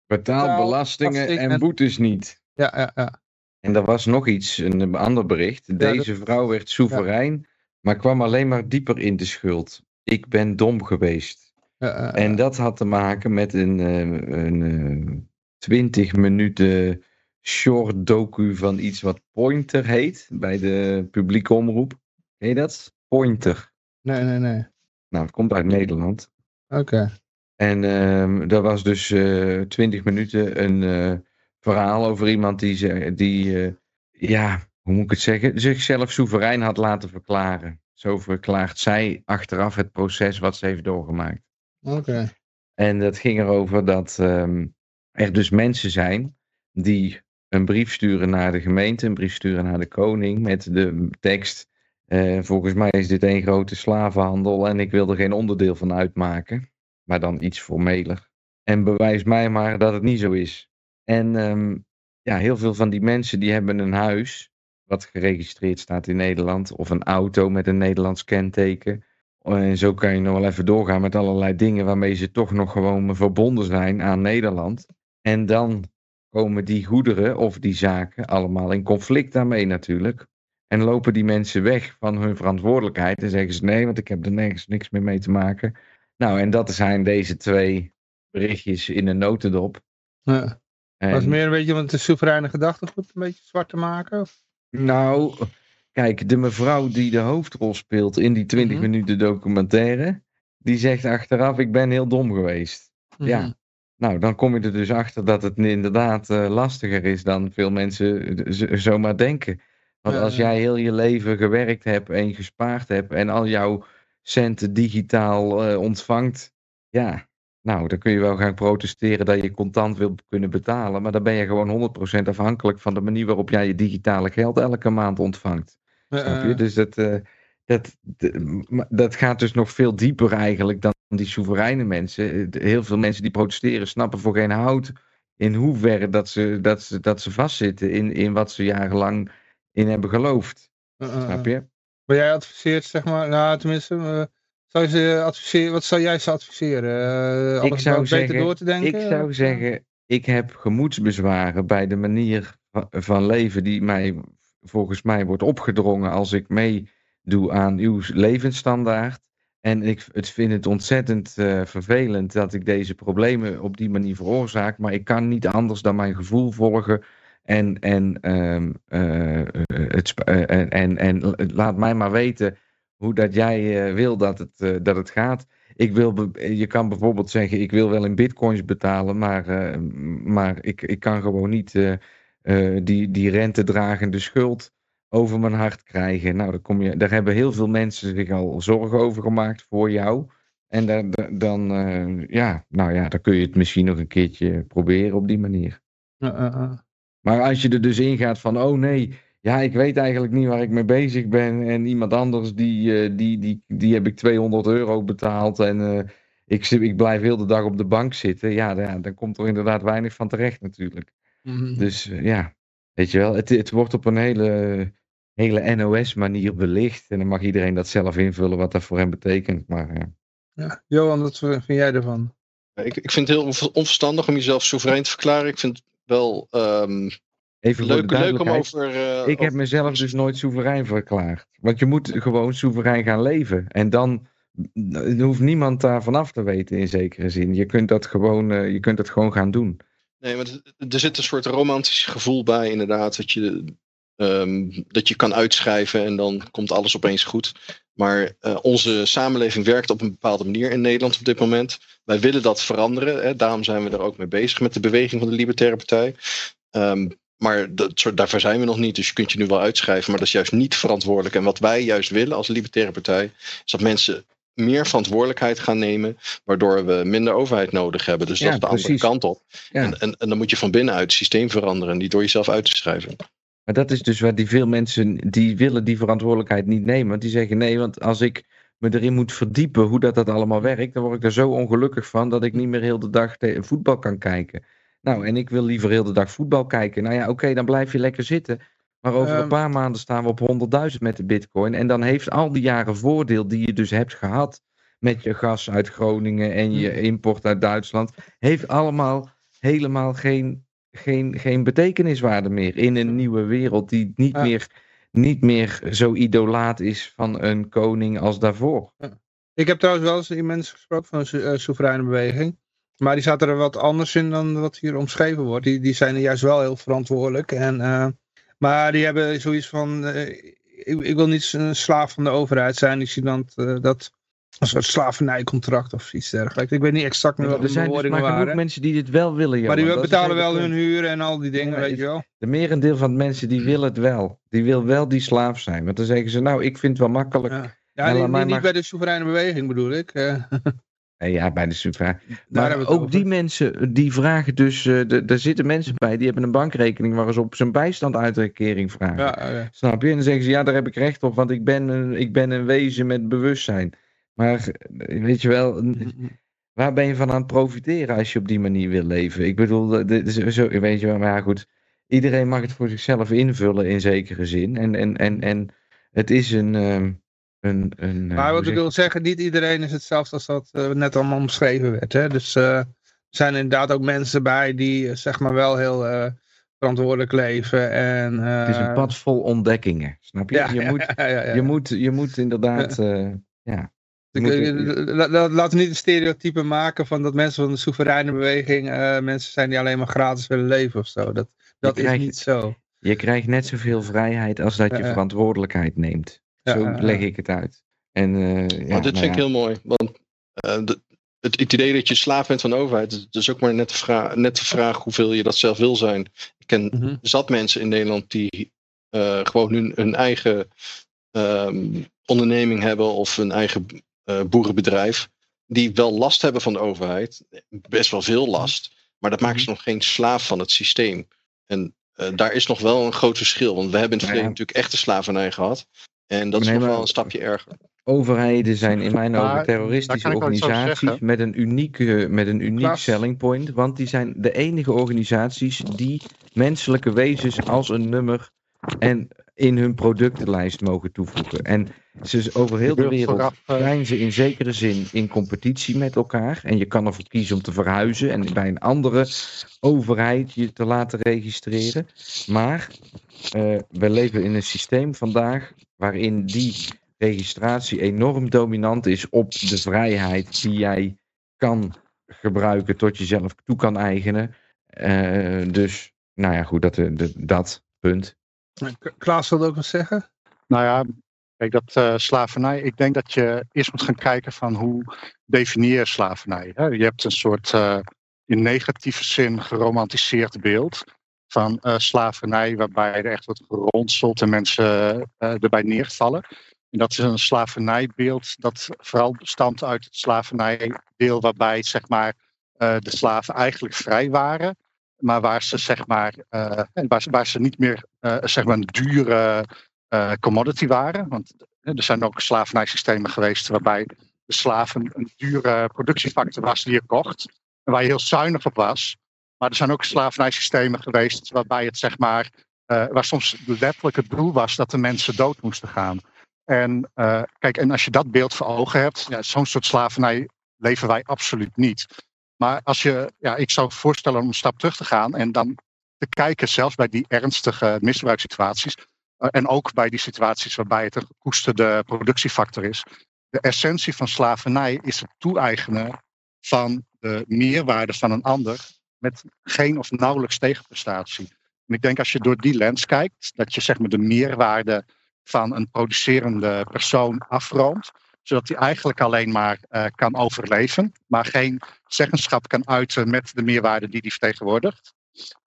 Betaal belastingen en, en boetes niet. Ja, ja, ja. En er was nog iets, een ander bericht. Deze ja, dat... vrouw werd soeverein. Ja maar kwam alleen maar dieper in de schuld. Ik ben dom geweest. En dat had te maken met een, uh, een 20 minuten short docu van iets wat Pointer heet bij de publieke omroep. Ken je dat? Pointer. Nee, nee, nee. Nou, het komt uit Nederland. Oké. Okay. En uh, dat was dus uh, 20 minuten een uh, verhaal over iemand die, die ja, hoe moet ik het zeggen, zichzelf soeverein had laten verklaren. Zo verklaart zij achteraf het proces wat ze heeft doorgemaakt. Oké. Okay. En dat ging erover dat um, er dus mensen zijn die een brief sturen naar de gemeente, een brief sturen naar de koning met de tekst. Uh, volgens mij is dit een grote slavenhandel en ik wil er geen onderdeel van uitmaken. Maar dan iets formeler. En bewijs mij maar dat het niet zo is. En um, ja, heel veel van die mensen die hebben een huis wat geregistreerd staat in Nederland. Of een auto met een Nederlands kenteken. En zo kan je nog wel even doorgaan met allerlei dingen waarmee ze toch nog gewoon verbonden zijn aan Nederland. En dan komen die goederen of die zaken allemaal in conflict daarmee natuurlijk. En lopen die mensen weg van hun verantwoordelijkheid en zeggen ze nee, want ik heb er nergens niks meer mee te maken. Nou, en dat zijn deze twee berichtjes in een notendop. Ja. En... Was meer een beetje om de soevereine gedachtegoed een beetje zwart te maken? Of? Nou, kijk, de mevrouw die de hoofdrol speelt in die 20 mm -hmm. minuten documentaire, die zegt achteraf: Ik ben heel dom geweest. Mm -hmm. Ja, Nou, dan kom je er dus achter dat het inderdaad eh, lastiger is dan veel mensen eh, zomaar denken. Want als jij heel je leven gewerkt hebt en gespaard hebt en al jouw centen digitaal eh, ontvangt, ja, nou, dan kun je wel gaan protesteren dat je contant wil kunnen betalen, maar dan ben je gewoon 100% afhankelijk van de manier waarop jij je digitale geld elke maand ontvangt. Snap je? Dus dat, dat, dat gaat dus nog veel dieper eigenlijk dan die soevereine mensen. Eh, Heel veel mensen die protesteren snappen voor geen hout in hoeverre dat ze, dat ze, dat ze vastzitten in, in wat ze jarenlang in hebben geloofd. eh, eh, Snap je? Maar jij adviseert, zeg maar, nou tenminste, eh, zou je ze adviseren, wat zou jij ze adviseren? Alles zou wel beter zeggen- door te denken? Ik zou zeggen, ik heb gemoedsbezwaren bij de manier va- van leven die mij volgens mij wordt opgedrongen als ik meedoe aan uw levensstandaard. En ik het vind het ontzettend eh, vervelend dat ik deze problemen op die manier veroorzaak. Maar ik kan niet anders dan mijn gevoel volgen. En, en, ehm, eh, eh, het, en, en, en laat mij maar weten hoe dat jij wil dat het, dat het gaat. Ik wil, je kan bijvoorbeeld zeggen, ik wil wel in bitcoins betalen, maar, maar ik, ik kan gewoon niet die, die rentedragende schuld over mijn hart krijgen. Nou, daar, kom je, daar hebben heel veel mensen zich al zorgen over gemaakt voor jou. En daar, daar- dan, eh, ja, nou ja, dan kun je het misschien nog een keertje proberen op die manier. Maar als je er dus in gaat van, oh nee, ja, ik weet eigenlijk niet waar ik mee bezig ben. En iemand anders, die, eh, die, die, die heb ik 200 euro betaald. En eh, ik, ik blijf heel de dag op de bank zitten. Ja, dan komt er inderdaad weinig van terecht natuurlijk. Mhm. Dus ja, weet je wel, het, het wordt op een hele, hele NOS-manier belicht. En dan mag iedereen dat zelf invullen wat dat voor hem betekent. Maar ja. Ja. Johan, wat vind jij ervan? Ik, ik vind het heel onver- onverstandig om jezelf soeverein te verklaren. Ik vind het wel ehm, even leuk, leuk om over... eh, Ik heb over- mezelf dus nooit soeverein verklaard. Want je moet gewoon soeverein gaan leven. En dan er hoeft niemand daar vanaf te weten in zekere zin. Je kunt dat gewoon, eh, je kunt dat gewoon gaan doen. Nee, maar er zit een soort romantisch gevoel bij, inderdaad. Dat je, ehm, dat je kan uitschrijven en dan komt alles opeens goed. Maar eh, onze samenleving werkt op een bepaalde manier in Nederland op dit moment. Wij willen dat veranderen. Hè, daarom zijn we er ook mee bezig met de beweging van de Libertaire Partij. Ehm, maar dat soort, daarvoor zijn we nog niet. Dus je kunt je nu wel uitschrijven, maar dat is juist niet verantwoordelijk. En wat wij juist willen als Libertaire Partij, is dat mensen meer verantwoordelijkheid gaan nemen, waardoor we minder overheid nodig hebben. Dus Ja, dat is de andere kant op. Ja. En, en, en dan moet je van binnenuit het systeem veranderen, niet door jezelf uit te schrijven. Maar dat is dus waar die veel mensen, die willen die verantwoordelijkheid niet nemen. Want die zeggen nee, want als ik me erin moet verdiepen hoe dat, dat allemaal werkt, dan word ik er zo ongelukkig van dat ik niet meer heel de dag voetbal kan kijken. Nou, en ik wil liever heel de dag voetbal kijken. Nou ja, oké, dan blijf je lekker zitten. Maar over een Ehm. paar maanden staan we op 100.000 met de bitcoin. En dan heeft al die jaren voordeel die je dus hebt gehad met je gas uit Groningen en je Hm. import uit Duitsland, heeft allemaal helemaal geen, geen, geen betekeniswaarde meer in een nieuwe wereld die niet, Ja. meer, niet meer zo idolaat is van een koning als daarvoor. Ik heb trouwens wel eens in mensen gesproken van een so- eh, soevereine beweging. Maar die zaten er wat anders in dan wat hier omschreven wordt. Die, die zijn er juist wel heel verantwoordelijk. En, eh, maar die hebben zoiets van, eh, ik, ik wil niet een slaaf van de overheid zijn. Dan eh, dat een soort slavernijcontract of iets dergelijks. Ik weet niet exact meer wat er de zijn dus bewoordingen maar genoeg waren. mensen die dit wel willen. Maar die betalen wel hun huur en al die dingen, Ja, weet je wel. De merendeel van de mensen die willen het wel. Die wil wel die slaaf zijn. Want dan zeggen ze, nou, ik vind het wel makkelijk. Ja, Ja, niet maar- bij de soevereine beweging bedoel ik. eh. Ja, bij de. Daar Maar ook die mensen, die vragen dus, eh, de- daar zitten mensen bij, die hebben een bankrekening waar ze op zijn bijstandsuitkering vragen. Ja. Snap je? En dan zeggen ze, ja, daar heb ik recht op, want ik ben een, ik ben een wezen met bewustzijn. Maar eh, weet je wel, waar ben je van aan het profiteren als je op die manier wil leven? Ik bedoel, zo, weet je wel, maar ja, goed. Iedereen mag het voor zichzelf invullen in zekere zin. En, en, en, en het is een... ehm, een, een eh, Maar wat ik wil zeggen, niet iedereen is hetzelfde als dat eh, net allemaal omschreven werd. Hè? Dus er zijn inderdaad ook mensen bij die zeg maar wel heel verantwoordelijk leven. En, Het is een pad vol ontdekkingen, snap je? Ja, je, moet, ja, ja, ja. je, moet, je moet inderdaad, ja. Laten we niet een stereotype maken van dat mensen van de soevereine beweging eh, mensen zijn die alleen maar gratis willen leven of zo. Dat, dat is niet zo. Je krijgt net zoveel vrijheid als dat je Ja, ja. verantwoordelijkheid neemt. Ja, Zo leg ik het uit. En, eh, ja, Maar dit nou vind ik heel mooi. Want eh, de- het, het idee dat je slaaf bent van de overheid, het is ook maar net de, vraag, net de vraag hoeveel je dat zelf wil zijn. Ik ken Mhm. zat mensen in Nederland die eh, gewoon hun, hun eigen ehm, onderneming hebben of een eigen eh, boerenbedrijf, die wel last hebben van de overheid, best wel veel last, maar dat maakt ze nog geen slaaf van het systeem. En eh, daar is nog wel een groot verschil, want we hebben in het Nou verleden ja. natuurlijk echte slavernij gehad. En dat is Nee, nog wel een stapje erger. Overheden zijn in mijn Maar ogen terroristische organisaties met een unieke, met een uniek Klaas? selling point. Want die zijn de enige organisaties die menselijke wezens als een nummer en in hun productenlijst mogen toevoegen. En ze over heel de wereld eh, zijn ze in zekere zin in competitie met elkaar. En je kan ervoor kiezen om te verhuizen en bij een andere overheid je te laten registreren. Maar eh, we leven in een systeem vandaag waarin die registratie enorm dominant is op de vrijheid die jij kan gebruiken tot jezelf toe kan eigenen. Eh, dus, nou ja, goed, dat, dat, dat punt. Klaas wilde ook wat zeggen? Nou ja, kijk, dat eh, slavernij. Ik denk dat je eerst moet gaan kijken van hoe definieer je slavernij. Hè? Je hebt een soort eh, in negatieve zin geromantiseerd beeld van eh, slavernij, waarbij er echt wordt geronseld en mensen erbij neervallen. En dat is een slavernijbeeld dat vooral stamt uit het slavernijdeel waarbij zeg maar, de slaven eigenlijk vrij waren. Maar waar ze, zeg maar, waar, waar ze niet meer zeg maar, een dure eh, commodity waren. Want eh, er zijn ook slavernijsystemen geweest waarbij de slaaf een, dure productiefactor was die je kocht. En waar je heel zuinig op was. Maar er zijn ook slavernijsystemen geweest waarbij het zeg maar, eh, waar soms letterlijk het doel was dat de mensen dood moesten gaan. En kijk, en als je dat beeld voor ogen hebt, ja, zo'n soort slavernij leven wij absoluut niet. Maar als je, ja, ik zou voorstellen om een stap terug te gaan en dan te kijken, zelfs bij die ernstige misbruikssituaties, en ook bij die situaties waarbij het een gekoesterde productiefactor is. De essentie van slavernij is het toe-eigenen van de meerwaarde van een ander met geen of nauwelijks tegenprestatie. En ik denk als je door die lens kijkt, dat je zeg maar de meerwaarde van een producerende persoon afroomt, zodat hij eigenlijk alleen maar eh, kan overleven, maar geen zeggenschap kan uiten met de meerwaarde die hij vertegenwoordigt.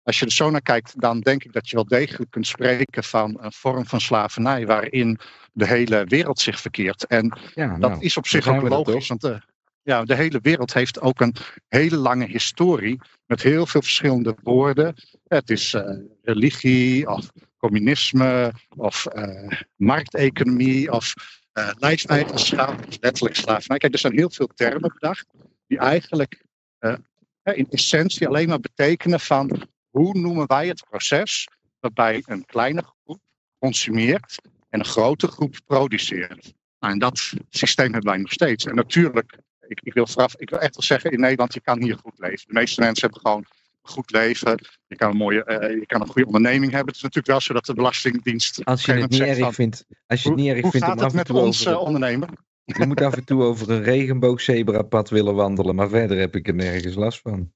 Als je er zo naar kijkt, dan denk ik dat je wel degelijk kunt spreken van een vorm van slavernij waarin de hele wereld zich verkeert. En Ja, dat nou, is op zich ook logisch, want de, ja, de hele wereld heeft ook een hele lange historie met heel veel verschillende woorden. Het is eh, religie of communisme of eh, markteconomie of eh lijfeigenschap, of letterlijk slavernij. Kijk, er zijn heel veel termen bedacht die eigenlijk eh, in essentie alleen maar betekenen van hoe noemen wij het proces waarbij een kleine groep consumeert en een grote groep produceert. Nou, en dat systeem hebben wij nog steeds. En natuurlijk, ik, ik, wil vooraf, ik wil echt wel zeggen, in Nederland, je kan hier goed leven. De meeste mensen hebben gewoon goed leven. Je kan een, mooie, eh, je kan een goede onderneming hebben. Het is natuurlijk wel zo dat de Belastingdienst. Als je het niet erg vindt, als je het Hoe, niet erg hoe vindt om gaat het met over, eh, ondernemer? Je moet af en toe over een regenboogzebrapad willen wandelen, maar verder heb ik er nergens last van.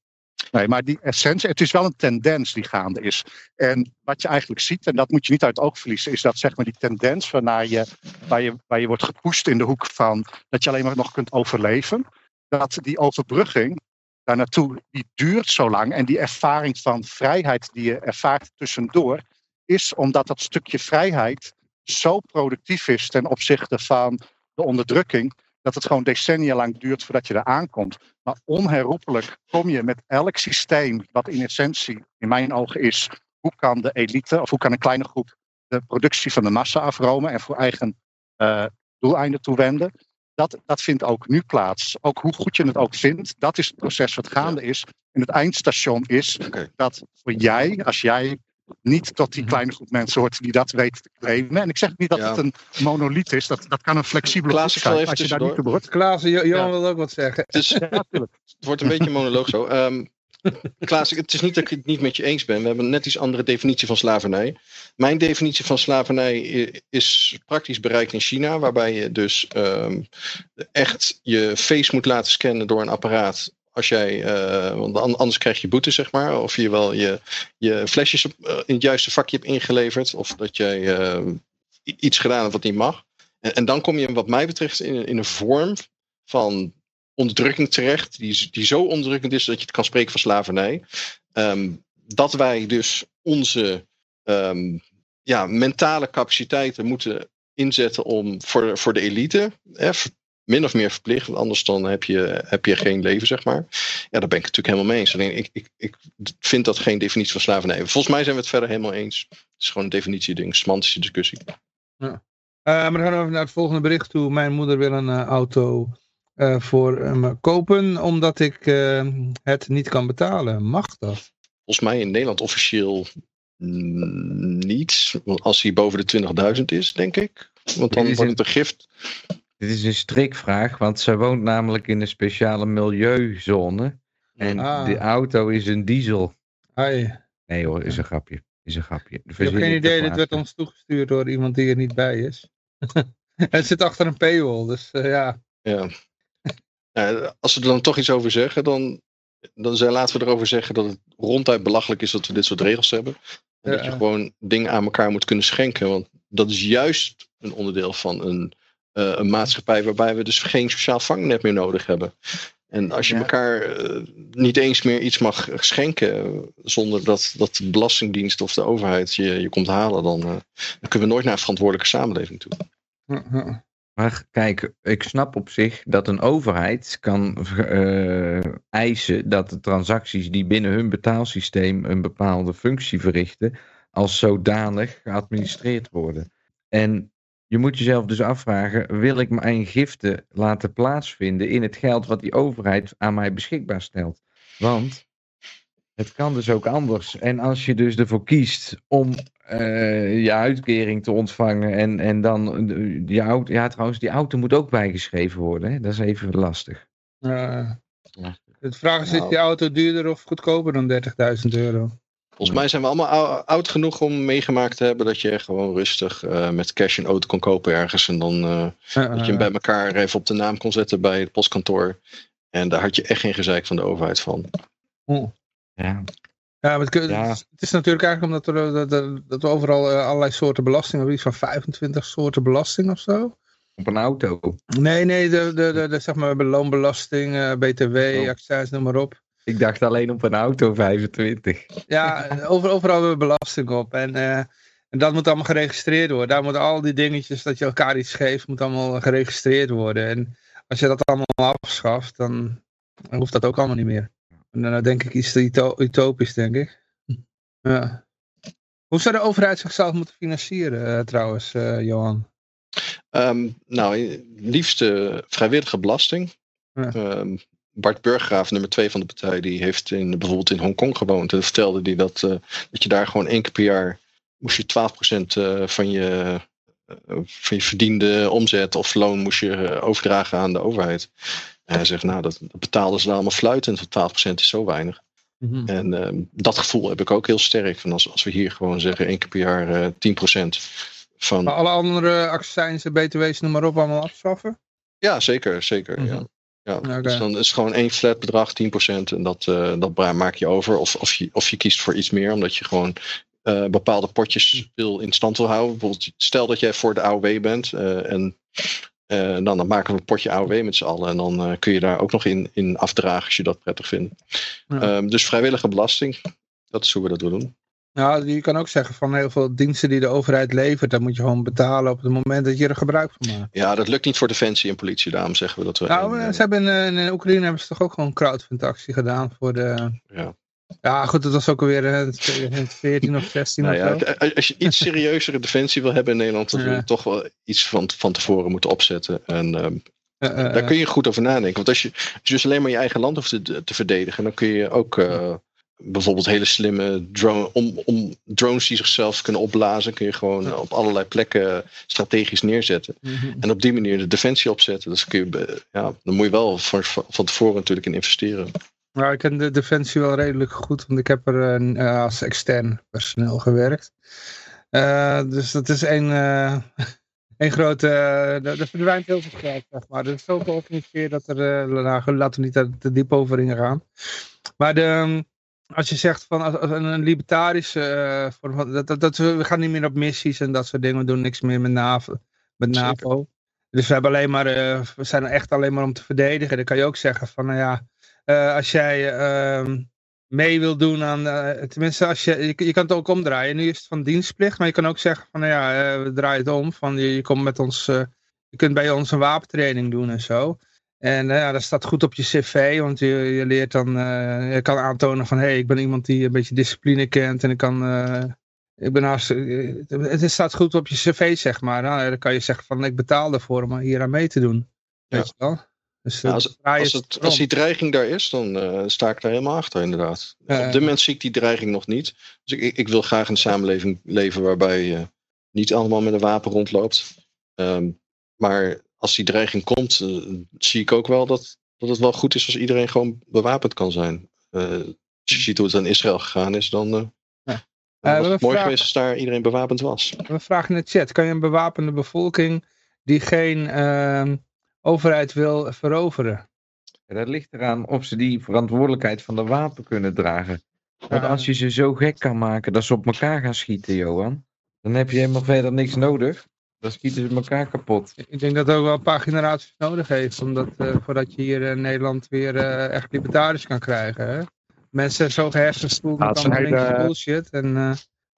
Nee, maar die essentie, het is wel een tendens die gaande is. En wat je eigenlijk ziet, en dat moet je niet uit het oog verliezen, is dat zeg maar die tendens waarnaar je, waar, je, waar je wordt gepusht in de hoek van dat je alleen maar nog kunt overleven, dat die overbrugging daar naartoe, die duurt zo lang. En die ervaring van vrijheid die je ervaart tussendoor, is omdat dat stukje vrijheid zo productief is ten opzichte van de onderdrukking, dat het gewoon decennia lang duurt voordat je er aankomt. Maar onherroepelijk kom je met elk systeem, wat in essentie in mijn ogen is, hoe kan de elite of hoe kan een kleine groep de productie van de massa afromen en voor eigen eh, doeleinden toewenden. Dat, dat vindt ook nu plaats. Ook hoe goed je het ook vindt, dat is het proces wat gaande is. En het eindstation is dat voor jij, als jij niet tot die kleine groep mensen hoort die dat weet te claimen. En ik zeg niet dat Ja. het een monolith is, dat, dat kan een flexibele Klaas, groep ik zal zijn. even Als je daar niet toe Klaas, behoort. Jo- Johan Ja. wil ook wat zeggen. Het, is, Ja, natuurlijk. het wordt een beetje een monoloog zo. Ehm, Klaas, het is niet dat ik het niet met je eens ben. We hebben net iets andere definitie van slavernij. Mijn definitie van slavernij is praktisch bereikt in China, waarbij je dus ehm, echt je face moet laten scannen door een apparaat. Als jij, eh, want an- anders krijg je boete, zeg maar. Of je wel je, je flesjes eh, in het juiste vakje hebt ingeleverd. Of dat jij i- iets gedaan hebt wat niet mag. En, en dan kom je, wat mij betreft, in, in een vorm van onderdrukking terecht, die, die zo onderdrukkend is dat je het kan spreken van slavernij. Ehm, dat wij dus onze ehm, ja, mentale capaciteiten moeten inzetten om voor, voor de elite. Hè, min of meer verplicht, want anders dan heb je, heb je geen leven, zeg maar. Ja, daar ben ik het natuurlijk helemaal mee eens. Alleen ik, ik, ik vind dat geen definitie van slavernij. Volgens mij zijn we het verder helemaal eens. Het is gewoon een definitieding, een semantische discussie. Ja. Uh, maar dan gaan we naar het volgende bericht toe. Mijn moeder wil een uh, auto uh, voor me kopen, omdat ik het niet kan betalen. Mag dat? Volgens mij in Nederland officieel niet. Als hij boven de 20.000 is, denk ik. Want dan wordt het een gift. Dit is een strikvraag, want zij woont namelijk in een speciale milieuzone. En Ah. de auto is een diesel. Ai. Nee hoor, is een grapje. Is een grapje. Ik heb geen idee, dit werd ons toegestuurd door iemand die er niet bij is. het zit achter een paywall, dus uh, ja. Ja. ja. Als we er dan toch iets over zeggen, dan, dan zijn, laten we erover zeggen dat het ronduit belachelijk is dat we dit soort regels hebben. En Ja. dat je gewoon dingen aan elkaar moet kunnen schenken. Want dat is juist een onderdeel van een, een maatschappij waarbij we dus geen sociaal vangnet meer nodig hebben. En als je Ja. elkaar uh, niet eens meer iets mag schenken zonder dat, dat de Belastingdienst of de overheid je, je komt halen, dan, uh, dan kunnen we nooit naar een verantwoordelijke samenleving toe. Maar kijk, ik snap op zich dat een overheid kan uh, eisen dat de transacties die binnen hun betaalsysteem een bepaalde functie verrichten, als zodanig geadministreerd worden. En je moet jezelf dus afvragen, wil ik mijn giften laten plaatsvinden in het geld wat die overheid aan mij beschikbaar stelt? Want het kan dus ook anders. En als je dus ervoor kiest om uh, je uitkering te ontvangen en, en dan die auto, ja trouwens, die auto moet ook bijgeschreven worden. Hè? Dat is even lastig. Uh, ja. Het vraag is, nou. is die auto duurder of goedkoper dan 30.000 euro? Volgens mij zijn we allemaal oud genoeg om meegemaakt te hebben dat je gewoon rustig uh, met cash een auto kon kopen ergens. En dan uh, dat je hem bij elkaar even op de naam kon zetten bij het postkantoor. En daar had je echt geen gezeik van de overheid van. Oh. Ja. Ja, maar het, ja. het, is natuurlijk eigenlijk omdat er, dat, dat, dat we overal uh, allerlei soorten belasting hebben. Iets van 25 soorten belasting of zo. Op een auto? Nee, nee, de, de, de, de zeg maar, we hebben loonbelasting, uh, BTW, oh. accijns, noem maar op. Ik dacht alleen op een auto 25. Ja, over, overal hebben we belasting op. En, uh, en dat moet allemaal geregistreerd worden. Daar moeten al die dingetjes dat je elkaar iets geeft, moet allemaal geregistreerd worden. En als je dat allemaal afschaft, dan, hoeft dat ook allemaal niet meer. En dan denk ik iets utopisch, denk ik. Ja. Hoe zou de overheid zichzelf moeten financieren, uh, trouwens, uh, Johan? Um, nou, liefst uh, vrijwillige belasting. Ja. Um, Bart Burggraaf, nummer twee van de partij, die heeft in, bijvoorbeeld in Hongkong gewoond. En vertelde hij dat, uh, dat je daar gewoon één keer per jaar moest je 12% uh, van je, uh, van je verdiende omzet of loon moest je overdragen aan de overheid. En hij zegt, nou, dat, dat betaalden ze allemaal fluitend, want 12% is zo weinig. Mm -hmm. En uh, dat gevoel heb ik ook heel sterk. Van als, als we hier gewoon zeggen, één keer per jaar uh, 10% van... Maar alle andere accijnsen, btw's, noem maar op, allemaal afschaffen? Ja, zeker, zeker, Mhm. mm -hmm. ja. Ja. Okay. Dus dan is het gewoon één flat bedrag, 10%. En dat, uh, dat maak je over. Of, of, je, of je kiest voor iets meer, omdat je gewoon uh, bepaalde potjes wil in stand wil houden. Bijvoorbeeld, stel dat jij voor de AOW bent uh, en dan, dan maken we een potje AOW met z'n allen. En dan kun je daar ook nog in, in afdragen als je dat prettig vindt. Ja. Um, dus vrijwillige belasting, dat is hoe we dat willen doen. Nou, je kan ook zeggen van heel veel diensten die de overheid levert, daar moet je gewoon betalen op het moment dat je er gebruik van maakt. Ja, dat lukt niet voor defensie en politie, daarom zeggen we dat we... Nou, in, ze hebben in, in Oekraïne hebben ze toch ook gewoon een crowdfundactie gedaan voor de... Ja. Ja, goed, dat was ook alweer uh, 2014 of 16 nou of zo. Als je iets serieuzere defensie wil hebben in Nederland, dan Ja. wil je toch wel iets van, van tevoren moeten opzetten. En um, Uh, uh, daar kun je goed over nadenken. Want als je, als je dus alleen maar je eigen land hoeft te, te verdedigen, dan kun je ook uh, bijvoorbeeld hele slimme drone, om, om drones die zichzelf kunnen opblazen, kun je gewoon op allerlei plekken strategisch neerzetten. mhm. En op die manier de defensie opzetten. Dus kun je, ja, dan moet je wel van, van tevoren natuurlijk in investeren. Nou, ik ken de defensie wel redelijk goed, want ik heb er uh, als extern personeel gewerkt. Uh, dus dat is een, uh, een grote, er verdwijnt heel veel geld, zeg maar. Er is zo georganiseerd dat er, nou, laten we niet te, te diep over ingaan. Maar de, um, als je zegt van als, als een libertarische vorm van, dat, dat, dat, we gaan niet meer op missies en dat soort dingen, we doen niks meer met NAVO. Met NAVO. Dus we, hebben alleen maar, eh, we zijn er echt alleen maar om te verdedigen. Dan kan je ook zeggen van, nou ja, eh, als jij ehm, mee wil doen aan, eh, tenminste, als je, je, je kan het ook omdraaien. Nu is het van dienstplicht, maar je kan ook zeggen van, nou ja, eh, we draaien het om. Van, je, je komt met ons, eh, je kunt bij ons een wapentraining doen en zo. En eh, ja, dat staat goed op je cv, want je, je leert dan, eh, je kan aantonen van, hé, hey, ik ben iemand die een beetje discipline kent en ik kan, eh, ik ben hartstikke, het, staat goed op je cv, zeg maar. Nou, dan kan je zeggen van, ik betaal ervoor om hier aan mee te doen. Weet je wel? Dus, Ja, als, als, het die dreiging daar is, dan sta ik daar helemaal achter, inderdaad. Ja, Op ja. dit moment zie ik die dreiging nog niet. Dus ik, ik wil graag in een samenleving leven waarbij je niet allemaal met een wapen rondloopt. Ehm, maar als die dreiging komt, eh, zie ik ook wel dat, dat het wel goed is als iedereen gewoon bewapend kan zijn. Eh, als je ziet hoe het aan Israël gegaan is, dan, eh, Ja. dan Eh, was we het mooi vragen- geweest als daar iedereen bewapend was. We vragen in de chat, kan je een bewapende bevolking die geen ehm, overheid wil veroveren? Ja, dat ligt eraan of ze die verantwoordelijkheid van de wapen kunnen dragen. Want als je ze zo gek kan maken dat ze op elkaar gaan schieten, Johan, dan heb je helemaal verder niks nodig. Dan schieten ze elkaar kapot. Ik denk dat het ook wel een paar generaties nodig heeft, omdat, eh, voordat je hier in Nederland weer eh, echt libertarisch kan krijgen. Hè? Mensen zijn zo gehersenspoeld met een allemaal hele- bullshit en eh,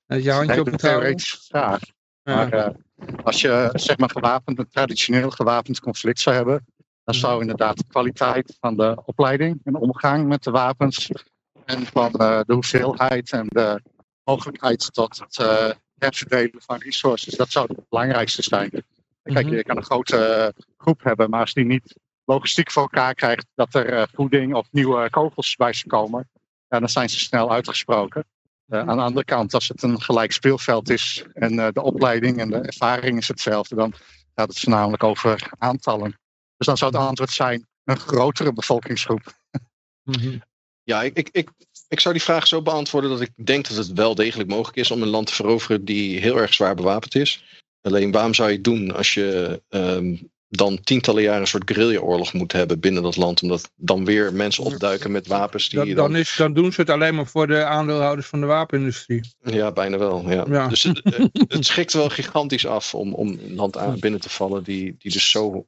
dat je handje op het houden. theoretische vraag. Ja. Maar als je zeg maar gewapend, een traditioneel gewapend conflict zou hebben, dan zou inderdaad de kwaliteit van de opleiding en omgang met de wapens en van eh, de hoeveelheid en de mogelijkheid tot het eh, herverdelen van resources, dat zou het belangrijkste zijn. Kijk, Mhm. je kan een grote eh, groep hebben, maar als die niet logistiek voor elkaar krijgt dat er eh, voeding of nieuwe kogels bij ze komen, ja, dan zijn ze snel uitgesproken. Eh, aan de andere kant, als het een gelijk speelveld is en eh, de opleiding en de ervaring is hetzelfde, dan gaat het voornamelijk over aantallen. Dus dan zou het antwoord zijn een grotere bevolkingsgroep. Mhm. Ja, ik, ik, ik, ik zou die vraag zo beantwoorden dat ik denk dat het wel degelijk mogelijk is om een land te veroveren die heel erg zwaar bewapend is. Alleen waarom zou je het doen als je ehm, dan tientallen jaren een soort guerrilla-oorlog moet hebben binnen dat land? Omdat dan weer mensen opduiken met wapens die Dan, dan, is, dan doen ze het alleen maar voor de aandeelhouders van de wapenindustrie. Ja, bijna wel. Ja. Ja. Dus het, het schikt wel gigantisch af om, om een land aan binnen te vallen die, die dus zo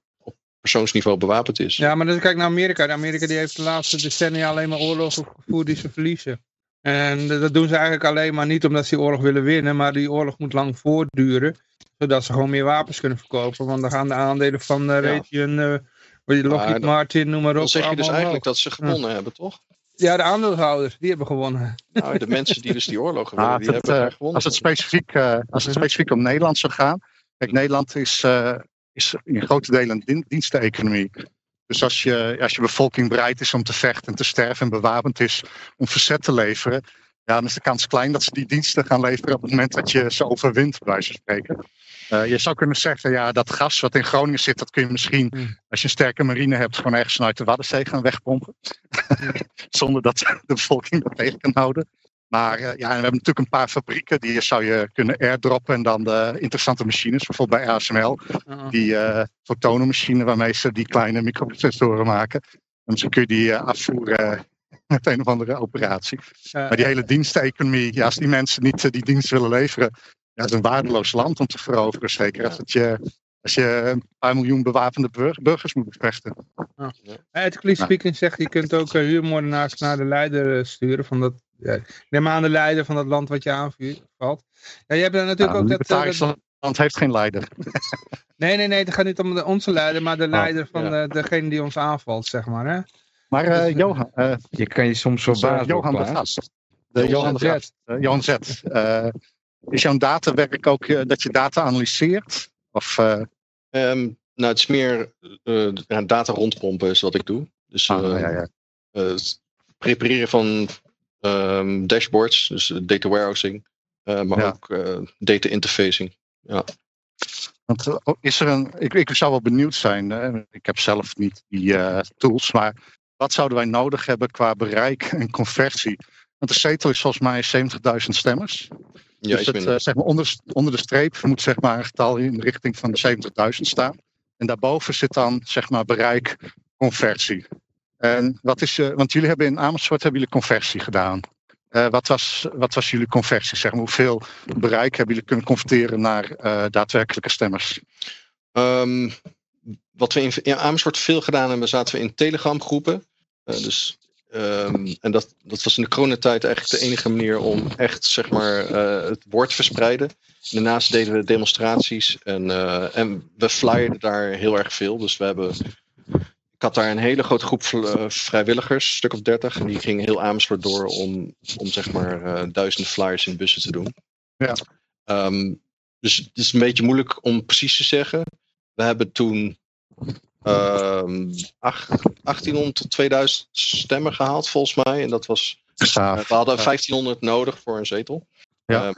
persoonsniveau bewapend is. Ja, maar dan kijk naar Amerika. Amerika die heeft de laatste decennia alleen maar oorlogen gevoerd die ze verliezen. En dat doen ze eigenlijk alleen maar niet omdat ze die oorlog willen winnen, maar die oorlog moet lang voortduren, zodat ze gewoon meer wapens kunnen verkopen. Want dan gaan de aandelen van uh, Raytheon, uh, Lockheed dan- Martin, noem maar op. Dan zeg je dus eigenlijk dat ze gewonnen hebben, toch? Ja, de aandeelhouders, die hebben gewonnen. Nou, de mensen die dus die oorlogen Ah, willen, die het, hebben eh, daar gewonnen. als, het specifiek, eh, als het specifiek om Nederland zou gaan. Kijk, Nederland is, eh, is in grote delen een dien- diensteconomie. Dus als je, als je bevolking bereid is om te vechten en te sterven en bewapend is om verzet te leveren, ja, dan is de kans klein dat ze die diensten gaan leveren op het moment dat je ze overwint, bij wijze van spreken. Eh, je zou kunnen zeggen, ja, dat gas wat in Groningen zit, dat kun je misschien, Hmm. als je een sterke marine hebt, gewoon ergens vanuit de Waddenzee gaan wegpompen. Zonder dat de bevolking dat tegen kan houden. Maar eh, ja, en we hebben natuurlijk een paar fabrieken die zou je kunnen airdroppen. En dan de interessante machines, bijvoorbeeld bij ASML. Uh, Die eh fotonenmachine waarmee ze die kleine microprocessoren maken. En misschien kun je die eh, afvoeren met een of andere operatie. Maar die hele diensteconomie, ja, als die mensen niet eh, die dienst willen leveren. Ja, het is een waardeloos land om te veroveren. Zeker als, het je, als je een paar miljoen bewapende bur- burgers moet bevechten. Ethically speaking zegt, je kunt ook uh, huurmoordenaars naar de leider uh, sturen van dat, ja, neem aan de leider van dat land wat je aanvalt. Ja, je hebt natuurlijk Ja, ook dat, uh, libertarisch land heeft geen leider. Nee, nee, nee, het gaat niet om de, onze leider, maar de leider van ja. de, degene die ons aanvalt, zeg maar. Hè? Maar eh, Dus, eh, Johan, eh, Je kan je soms eh, verbazen. Johan de. Gast. De Johan de Zet. Gast. eh, Johan Z. Eh, is jouw datawerk ook eh, dat je data analyseert? Of, eh, Ehm, nou, het is meer eh, ja, data rondpompen is wat ik doe. Dus ah, eh, ja, ja. eh, prepareren van ehm, dashboards, dus data warehousing, eh, maar Ja. ook data interfacing. Want eh, is er een, ik, ik zou wel benieuwd zijn, eh, ik heb zelf niet die tools, maar wat zouden wij nodig hebben qua bereik en conversie? Want de zetel is volgens mij 70.000 stemmers. Ja, dus het, eh, zeg maar onder, onder de streep moet zeg maar een getal in de richting van de 70.000 staan. En daarboven zit dan zeg maar bereik, conversie. En wat is, eh, want jullie hebben in Amersfoort hebben jullie conversie gedaan. Eh, wat, was, wat was jullie conversie? Zeg maar, hoeveel bereik hebben jullie kunnen converteren naar daadwerkelijke stemmers? Ehm, wat we in, in Amersfoort veel gedaan hebben, zaten we in Telegram groepen. Eh, dus, ehm, en dat, dat was in de coronatijd eigenlijk de enige manier om echt zeg maar, eh, het woord te verspreiden. Daarnaast deden we demonstraties en, eh, en we flyerden daar heel erg veel. Dus we hebben ik had daar een hele grote groep eh, vrijwilligers, een stuk of dertig. En die gingen heel Amersfoort door om, om zeg maar uh, duizenden flyers in bussen te doen. Ja. Ehm, dus het is een beetje moeilijk om precies te zeggen. We hebben toen 1800 tot 2000 stemmen gehaald volgens mij. En dat was, Gaaf. uh, we hadden 1500 nodig voor een zetel. Ja. Um,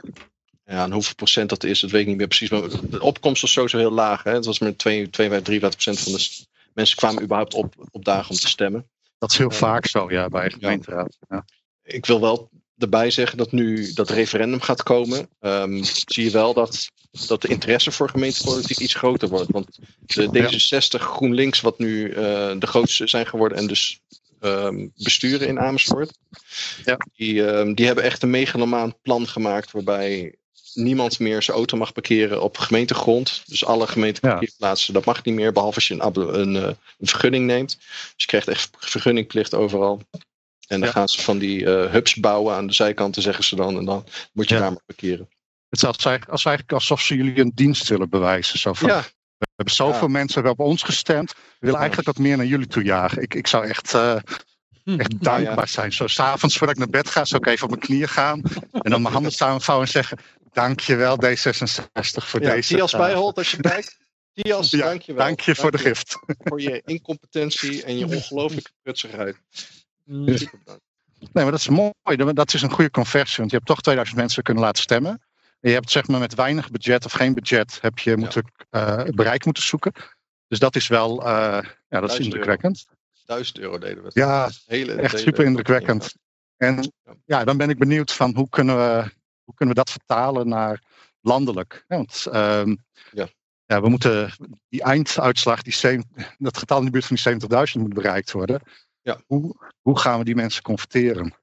ja, en hoeveel procent dat is, dat weet ik niet meer precies. Maar de opkomst was sowieso heel laag. Hè? Het was met 2, 2 3 procent van de mensen kwamen überhaupt op, op dagen om te stemmen. Dat is heel vaak zo, ja, bij gemeenteraad. Ja. Ik wil wel erbij zeggen dat nu dat referendum gaat komen, um, zie je wel dat, dat de interesse voor gemeentepolitiek iets groter wordt. Want de D66 GroenLinks, wat nu uh, de grootste zijn geworden en dus um, besturen in Amersfoort, ja. die, um, die hebben echt een megalomaan plan gemaakt waarbij niemand meer zijn auto mag parkeren op gemeentegrond. Dus alle gemeenteparkeerplaatsen, ja. dat mag niet meer, behalve als je een, een, een, vergunning neemt. Dus je krijgt echt vergunningplicht overal. En dan ja. gaan ze van die uh, hubs bouwen aan de zijkanten, zeggen ze dan. En dan moet je ja. daar maar parkeren. Het is als eigenlijk alsof ze jullie een dienst willen bewijzen. Zo van, ja. We hebben zoveel mensen hebben op ons gestemd. We willen eigenlijk wat meer naar jullie toe jagen. Ik, ik zou echt, uh, echt dankbaar zijn. Zo s'avonds voordat ik naar bed ga, zou ik even op mijn knieën gaan. En dan mijn handen samenvouwen en zeggen... Dankjewel D66 voor ja, deze. Die als bijholt als je kijkt. Die als ja, dankjewel. Dank je voor de gift. Voor je incompetentie en je ongelooflijke prutsigheid. Nee, maar dat is mooi. Dat is een goede conversie. Want je hebt toch 2000 mensen kunnen laten stemmen. En je hebt zeg maar met weinig budget of geen budget heb je moeten, uh, bereik moeten zoeken. Dus dat is wel, uh, ja, dat is indrukwekkend. Euro. 1000 euro deden we. Ja, hele, echt hele, super indrukwekkend. En ja, dan ben ik benieuwd van hoe kunnen we, hoe kunnen we dat vertalen naar landelijk. Ja, want um, ja. Ja, we moeten die einduitslag, die 7, dat getal in de buurt van die 70.000 moet bereikt worden. Ja. Hoe, hoe gaan we die mensen converteren?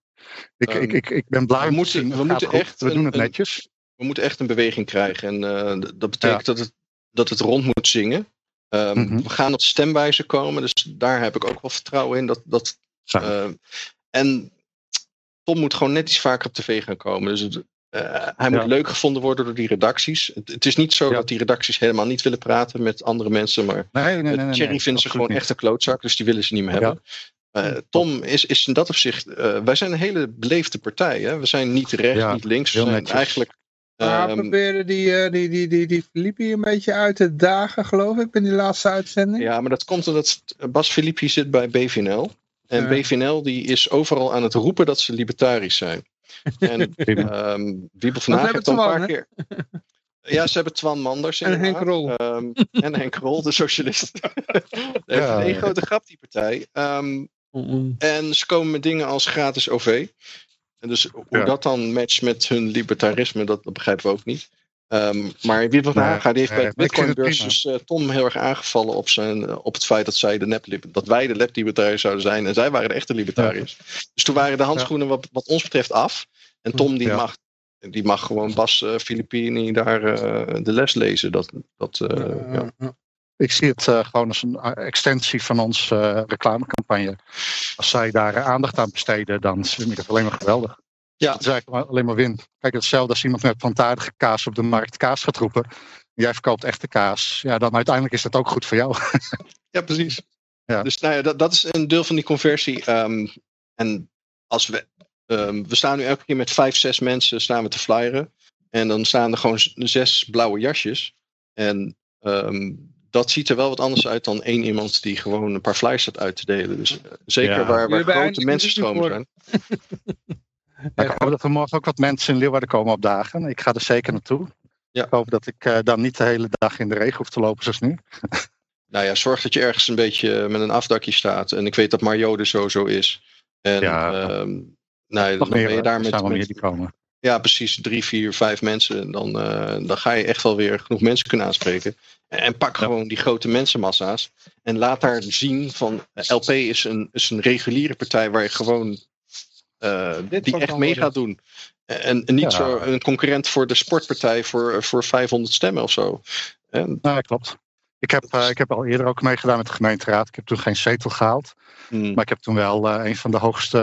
Ik, um, ik, ik, ik ben blij we moeten, we moeten echt we doen het netjes. We moeten echt een beweging krijgen. En uh, dat betekent ja. dat, het, dat het rond moet zingen. Um, mm -hmm. We gaan op stemwijze komen, dus daar heb ik ook wel vertrouwen in. Dat, dat, uh, en Tom moet gewoon net iets vaker op tv gaan komen. Dus het, uh, hij moet Ja. leuk gevonden worden door die redacties. Het, het is niet zo Ja. dat die redacties helemaal niet willen praten met andere mensen, maar Nee, nee, nee. nee, Thierry nee, vinden ze gewoon niet. echt een klootzak, dus die willen ze niet meer hebben. Eh, Tom is, is in dat opzicht. eh, wij zijn een hele beleefde partij. Hè? We zijn niet rechts, Ja, niet links. We zijn netjes. eigenlijk. Maar ehm, probeerde die, eh, die, die, die, die Filippi een beetje uit te dagen, geloof ik, in die laatste uitzending. ja, maar dat komt omdat Bas Filippi zit bij BVNL. En Ja. BVNL die is overal aan het roepen dat ze libertarisch zijn. En ehm Wiebel van Haag we heeft al een paar keer. Ja, ze hebben Twan Manders En Henk. Rol. Ehm, en Henk Rol, de socialist. Dat heeft Ja. een grote grap, die partij. Ehm. En ze komen met dingen als gratis OV. En dus hoe Ja. dat dan matcht met hun libertarisme, dat, dat begrijpen we ook niet. Ehm, maar Wiebel van Haga die heeft bij de Bitcoinbeurs dus, eh, Tom heel erg aangevallen op, zijn, eh, op het feit dat, zij de nep, dat wij de nep-libertariërs zouden zijn. En zij waren de echte libertariërs. Dus toen waren de handschoenen wat, wat ons betreft af. En Tom die, Ja. mag, die mag gewoon Bas uh, Filippini daar eh, de les lezen. Dat, dat, eh, ja. Ik zie het eh, gewoon als een eh, extensie van onze eh, reclamecampagne. Als zij daar aandacht aan besteden, dan vind ik het alleen maar geweldig. Ja. Het is eigenlijk alleen maar win. Kijk, hetzelfde als iemand met plantaardige kaas op de markt kaas gaat roepen. Jij verkoopt echte kaas. Ja, dan uiteindelijk is dat ook goed voor jou. Ja, precies. Ja. Dus nou ja, dat, dat is een deel van die conversie. Ehm, en als we, ehm, we staan nu elke keer met vijf, zes mensen staan we te flyeren. En dan staan er gewoon zes blauwe jasjes. En ehm, dat ziet er wel wat anders uit dan één iemand die gewoon een paar flyers staat uit te delen. Dus eh, zeker Ja. waar, waar grote mensenstromen zijn. Ik hoop dat er morgen ook wat mensen in Leeuwarden komen opdagen. Ik ga er zeker naartoe. Ja. Ik hoop dat ik eh, dan niet de hele dag in de regen hoef te lopen zoals nu. Nou ja, zorg dat je ergens een beetje met een afdakje staat. En ik weet dat Mario er sowieso is. En Ja. ehm, Nog dan meer, ben je daar met, die komen. Ja, precies. Drie, vier, vijf mensen. En Dan, eh, dan ga je echt wel weer genoeg mensen kunnen aanspreken. En, en pak Ja. gewoon die grote mensenmassa's. En laat daar zien van eh, LP is een, is een reguliere partij waar je gewoon eh, die echt mee gaat doen. En, en niet Ja. zo een concurrent voor de sportpartij voor, voor 500 stemmen of zo. En, Nou, klopt. Ik heb, ik heb al eerder ook meegedaan met de gemeenteraad. Ik heb toen geen zetel gehaald. Hmm. Maar ik heb toen wel een van de hoogste.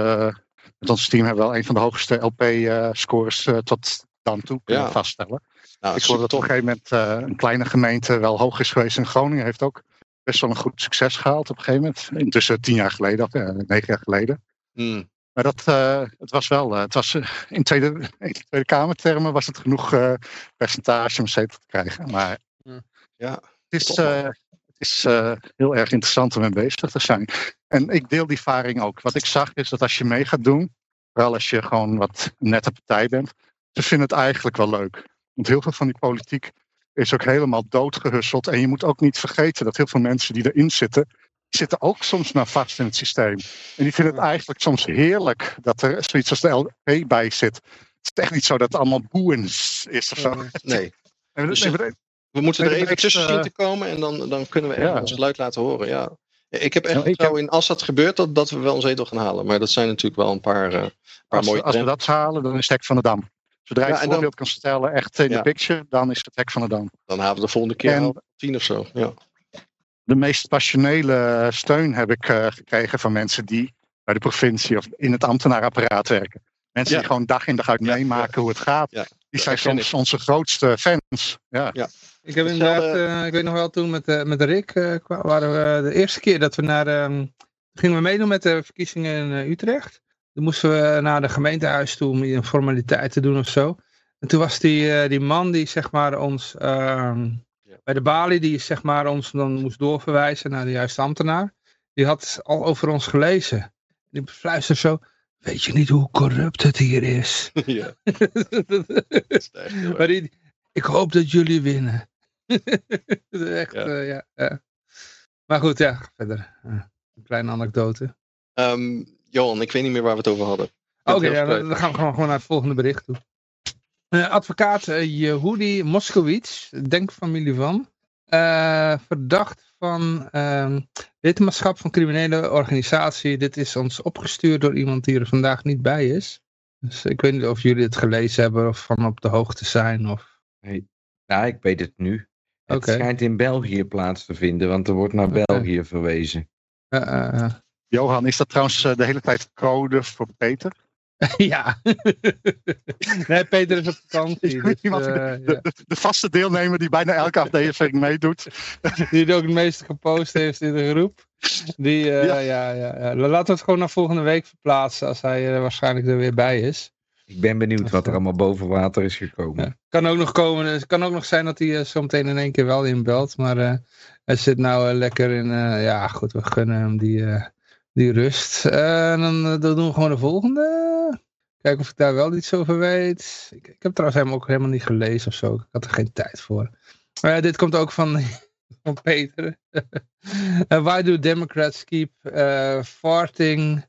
Ons team hebben we wel een van de hoogste LP-scores tot dan toe kunnen Ja. vaststellen. Nou, ik hoorde dat op een gegeven moment eh, een kleine gemeente wel hoog is geweest in Groningen. Heeft ook best wel een goed succes gehaald op een gegeven moment. Intussen tien jaar geleden, of eh, negen jaar geleden. Hmm. Maar dat, eh, het was wel, eh, het was, eh, in, tweede, in Tweede Kamertermen was het genoeg eh, percentage om zetel te krijgen. Maar Ja. het is, eh, is eh, heel erg interessant om mee bezig te zijn. En ik deel die ervaring ook. Wat ik zag is dat als je mee gaat doen, vooral als je gewoon wat nette partij bent, ze vinden het eigenlijk wel leuk. Want heel veel van die politiek is ook helemaal doodgehusseld. En je moet ook niet vergeten dat heel veel mensen die erin zitten, zitten ook soms maar vast in het systeem. En die vinden het eigenlijk soms heerlijk dat er zoiets als de LP bij zit. Het is echt niet zo dat het allemaal boeien is of zo. Nee. Dus nee, we moeten er even tussen zien eh, te komen en dan, dan kunnen we echt Ja. ons geluid laten horen. Ja. Ik heb echt Nou, ik vertrouwen in, als dat gebeurt, dat, dat we wel een zetel gaan halen. Maar dat zijn natuurlijk wel een paar, eh, paar als, mooie als we dat halen, dan is het hek van de dam. Zodra je Ja, het dan- voorbeeld kan stellen, echt in Ja. de picture, dan is het hek van de dam. Dan halen we de volgende keer En- al tien of zo. Ja. de meest passionele steun heb ik eh, gekregen van mensen die bij de provincie of in het ambtenaarapparaat werken. Mensen die gewoon dag in dag uit meemaken hoe het gaat. Die zijn soms onze grootste fans. Ja. Ik heb inderdaad, eh, ik weet nog wel toen met, eh, met Rick, eh, waren we de eerste keer dat we naar, ehm, gingen we meedoen met de verkiezingen in Utrecht. Toen moesten we naar de gemeentehuis toe om een formaliteit te doen of zo. En toen was die, die man die zeg maar ons, ehm, Ja. bij de balie, die zeg maar ons dan moest doorverwijzen naar de juiste ambtenaar. Die had al over ons gelezen. Die fluisterde zo, weet je niet hoe corrupt het hier is? ja, dat is echt. Maar die, ik hoop dat jullie winnen. Echt, Ja. ja. ja, ja. Maar goed, ja, verder. Eh, een kleine anekdote. Ehm, Johan, ik weet niet meer waar we het over hadden. Oké, ja, dan gaan we gewoon, gewoon naar het volgende bericht toe. Eh, advocaat uh, Yehudi Moskowitz, denkfamilie van, eh, verdacht van ehm lidmaatschap van criminele organisatie. Dit is ons opgestuurd door iemand die er vandaag niet bij is. Dus ik weet niet of jullie het gelezen hebben of van op de hoogte zijn. Of... Ja, ik weet het nu. Het Oké. schijnt in België plaats te vinden, want er wordt naar. België verwezen. Johan, is dat trouwens eh, de hele tijd code voor Peter? ja. nee, Peter is op vakantie. Dus, Iemand eh, de, ja. de, de vaste deelnemer die bijna elke aflevering meedoet. Die het ook het meeste gepost heeft in de groep. Die, eh, Ja. ja. Ja, ja, Laten we het gewoon naar volgende week verplaatsen. Als hij er waarschijnlijk er weer bij is. Ik ben benieuwd wat er allemaal boven water is gekomen. Ja. Kan ook nog komen. Het kan ook nog zijn dat hij eh, zo meteen in één keer wel inbelt. Maar eh, hij zit nou eh, lekker in. ja, goed, we gunnen hem die, die rust. En dan, dan doen we gewoon de volgende. Kijken of ik daar wel iets over weet. Ik, ik heb trouwens hem ook helemaal niet gelezen of zo. Ik had er geen tijd voor. Dit komt ook van, van Peter. Why do Democrats keep farting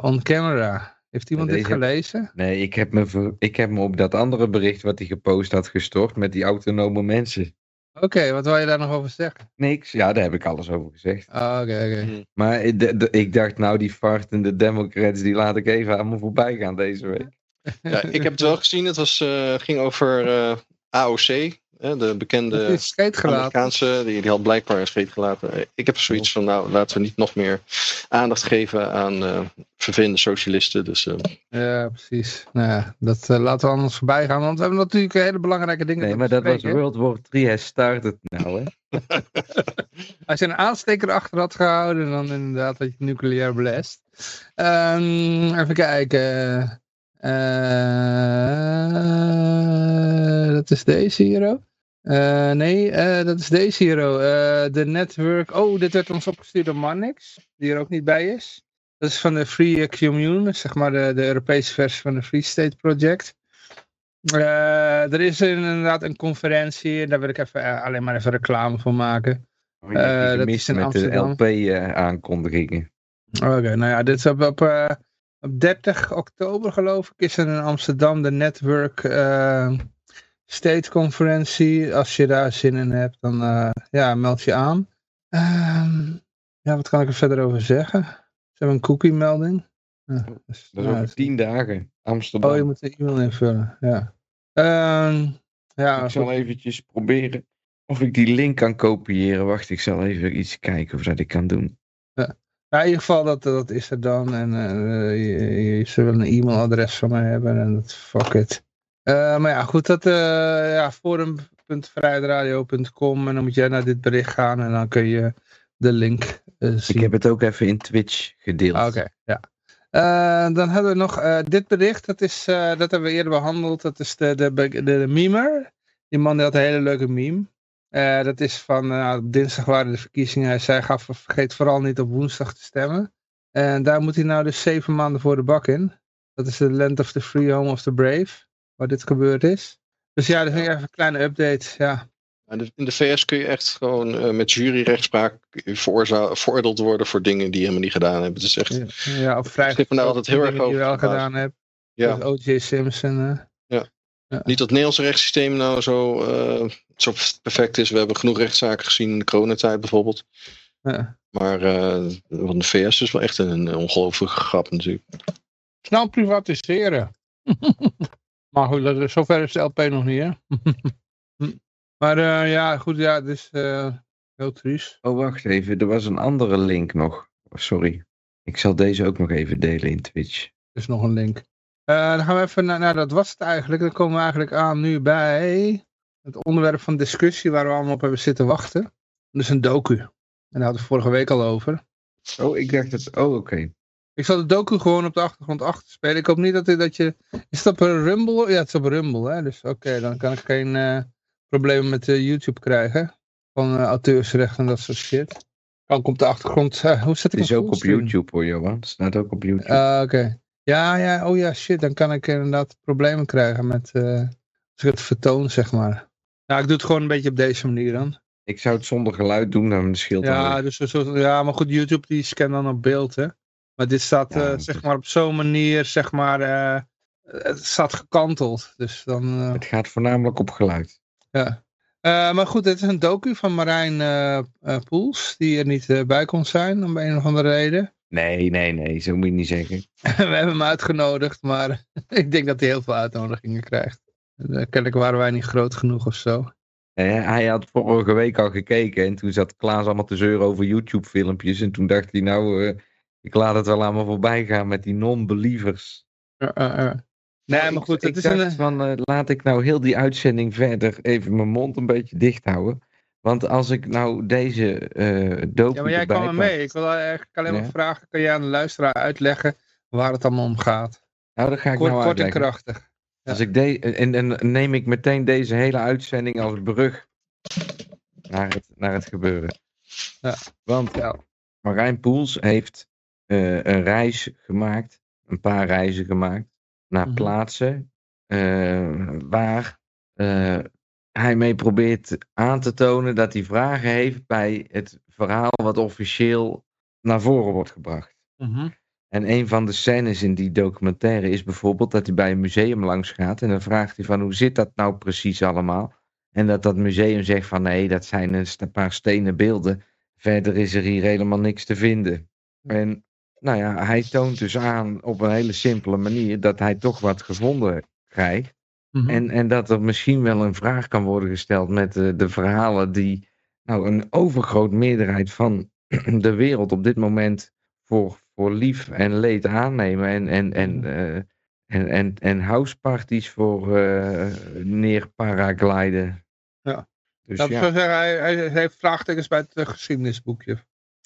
on camera? Heeft iemand dit gelezen? Nee, ik heb, me ver- ik heb me op dat andere bericht wat hij gepost had gestort met die autonome mensen. Oké, wat wil je daar nog over zeggen? Niks, ja, daar heb ik alles over gezegd. Ah, Oké, oké. Maar ik, dacht, nou, die fartende Democrats, die laat ik even aan me voorbij gaan deze week. Ja, ik heb het wel gezien. Het was, eh, ging over eh, AOC, de bekende. Amerikaanse. Die, die had blijkbaar een scheet gelaten. Ik heb zoiets van, nou, laten we niet nog meer aandacht geven aan eh vervelende socialisten. Dus eh, Ja, precies. Nou ja, dat eh, laten we anders voorbij gaan, want we hebben natuurlijk hele belangrijke dingen Nee, te maar dat was. World War 3, hij start het nou, hè. Als je een aansteker achter had gehouden, dan inderdaad had je nucleair blast. Ehm, even kijken. Eh, dat is deze hier ook. Eh, nee, eh, dat is deze hier. Eh, De network. Oh, dit werd ons opgestuurd door Mannix, die er ook niet bij is. Dat is van de Free Commune, zeg maar de, de Europese versie van de Free State Project. Er is inderdaad een conferentie, en daar wil ik even, alleen maar even reclame voor maken. Oh, dat is in met de Amsterdam. LP-aankondigingen. Oké, nou ja, dit is op, op, op 30 oktober geloof ik is er in Amsterdam de Network State Conferentie. Als je daar zin in hebt, dan eh, ja, meld je aan. Ehm, ja, wat kan ik er verder over zeggen? Ze hebben een cookie melding. Ja, dus, Dat is over tien dagen. Amsterdam. Oh, je moet de e-mail invullen, ja. Ehm, ja, ik zal goed. eventjes proberen. of ik die link kan kopiëren. Wacht, ik zal even iets kijken of dat ik kan doen. Ja, in ieder geval, dat, dat is er dan. En eh, je, je, ze willen een e-mailadres van mij hebben. En dat fuck it. Eh, maar ja, goed. Dat, eh ja, forum.vrijheidradio.com. En dan moet jij naar dit bericht gaan. En dan kun je de link eh, zien. Ik heb het ook even in Twitch gedeeld. Ah, Oké, ja. Dan hebben we nog dit bericht. Dat, is, dat hebben we eerder behandeld. Dat is de, de, de, de memer. Die man die had een hele leuke meme. Dat is van op dinsdag waren de verkiezingen. Hij zei, gaf, vergeet vooral niet op woensdag te stemmen. En daar moet hij nou dus zeven maanden voor de bak in. Dat is de Land of the Free, Home of the Brave. Waar dit gebeurd is. Dus ja, dat is even een kleine update. Ja, de- In de VS kun je echt gewoon eh, met juryrechtspraak veroordeeld worden voor dingen die je helemaal niet gedaan hebt. Het is echt, ja, ja of vrij. Ik heb me daar altijd heel erg dingen die je over wel gedaan hebt. ja. O.J. Simpson. eh. Niet dat het Nederlandse rechtssysteem nou zo, eh, zo perfect is. We hebben genoeg rechtszaken gezien in de coronatijd bijvoorbeeld. Ja. Maar eh want de VS is wel echt een, ongelofelijke grap natuurlijk. Snel privatiseren. maar goed, dat is- zover is de LP nog niet, hè? maar eh, ja, goed, ja, het is eh, heel triest. Oh, wacht even. Er was een andere link nog. Oh, Sorry. Ik zal deze ook nog even delen in Twitch. Er is nog een link. Eh, dan gaan we even naar, nou dat was het eigenlijk. Dan komen we eigenlijk aan nu bij het onderwerp van discussie waar we allemaal op hebben zitten wachten. Dat is een docu. En daar hadden we vorige week al over. Oh, ik dacht dat... Oh, oké. Ik zal de docu gewoon op de achtergrond achter spelen. Ik hoop niet dat, dat je... Is het op een Rumble? Ja, het is op Rumble, hè. Dus oké, dan kan ik geen eh, problemen met eh, YouTube krijgen. Van eh, auteursrecht en dat soort shit. Kan ik op de achtergrond... hoe zet ik Het is ook op? YouTube hoor, Johan. Het staat ook op YouTube. Ah, oké. Ja, ja, oh ja, shit. Dan kan ik inderdaad problemen krijgen met... als ik het vertoon, zeg maar. Ja, ik doe het gewoon een beetje op deze manier dan. Ik zou het zonder geluid doen, dan scheelt het Ja, dus, ja, maar goed, YouTube die scant dan op beeld, hè. Maar dit staat, Ja, eh, zeg maar, op zo'n manier, zeg maar, eh, het staat gekanteld. Dus dan, eh, Het gaat voornamelijk op geluid. ja. Maar goed, dit is een docu van Marijn Poels, die er niet bij kon zijn, om een of andere reden. Nee, nee, nee. Zo moet je niet zeggen. We hebben hem uitgenodigd, maar ik denk dat hij heel veel uitnodigingen krijgt. Kennelijk waren wij niet groot genoeg of zo. Hij had vorige week al gekeken en toen zat Klaas allemaal te zeuren over YouTube filmpjes. En toen dacht hij nou, ik laat het wel allemaal voorbij gaan met die non-believers. Ja, eh, eh. Nee, maar goed, ik het is dacht een... van, eh, laat ik nou heel die uitzending verder even mijn mond een beetje dicht houden. Want als ik nou deze eh docu Ja, maar jij kwam er mee. Ik wil eigenlijk alleen maar vragen, kan jij aan de luisteraar uitleggen waar het allemaal om gaat? Nou, dat ga ik Kort, nou kort en krachtig. Als ik de en, en neem ik meteen deze hele uitzending als brug naar het, naar het gebeuren. Ja. Want Ja. Marijn Poels heeft eh, een reis gemaakt, een paar reizen gemaakt, naar Mhm. plaatsen eh, waar eh, hij mee probeert aan te tonen dat hij vragen heeft bij het verhaal wat officieel naar voren wordt gebracht. Mhm. En een van de scènes in die documentaire is bijvoorbeeld dat hij bij een museum langs gaat. En dan vraagt hij van hoe zit dat nou precies allemaal? En dat dat museum zegt van nee, dat zijn een paar stenen beelden. Verder is er hier helemaal niks te vinden. En nou ja, hij toont dus aan op een hele simpele manier dat hij toch wat gevonden krijgt. Mhm. En, en dat er misschien wel een vraag kan worden gesteld met de, de verhalen die nou, een overgroot meerderheid van de wereld op dit moment voor, voor lief en leed aannemen. En, en, en, eh, en, en, en houseparties voor eh neerparagliden. Ja. Dus Dat ja, zeggen, hij, hij heeft vraagtekens bij het eh, geschiedenisboekje.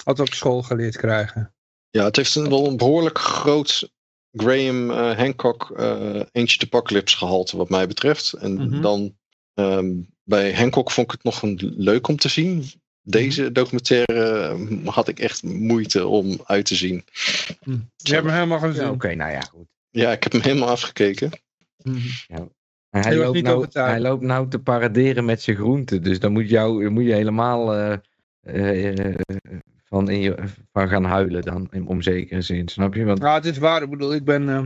Had op school geleerd krijgen. Ja, het heeft een, wel een behoorlijk groot Graham eh, Hancock eh Ancient Apocalypse gehalte wat mij betreft. En Mhm. dan ehm, bij Hancock vond ik het nog een, leuk om te zien. Deze documentaire eh, had ik echt moeite om uit te zien. Je hebt hem helemaal gezien. ja, oké, nou ja, goed. Ja, ik heb hem helemaal afgekeken. Mhm. Hij loopt, nou, hij loopt nou te paraderen met zijn groenten. Dus dan moet, jou, moet je helemaal eh, eh, eh, van, in je, van gaan huilen dan, in, om zekere zin. Snap je? Want Nou, het is waar. Ik bedoel, ik ben... eh,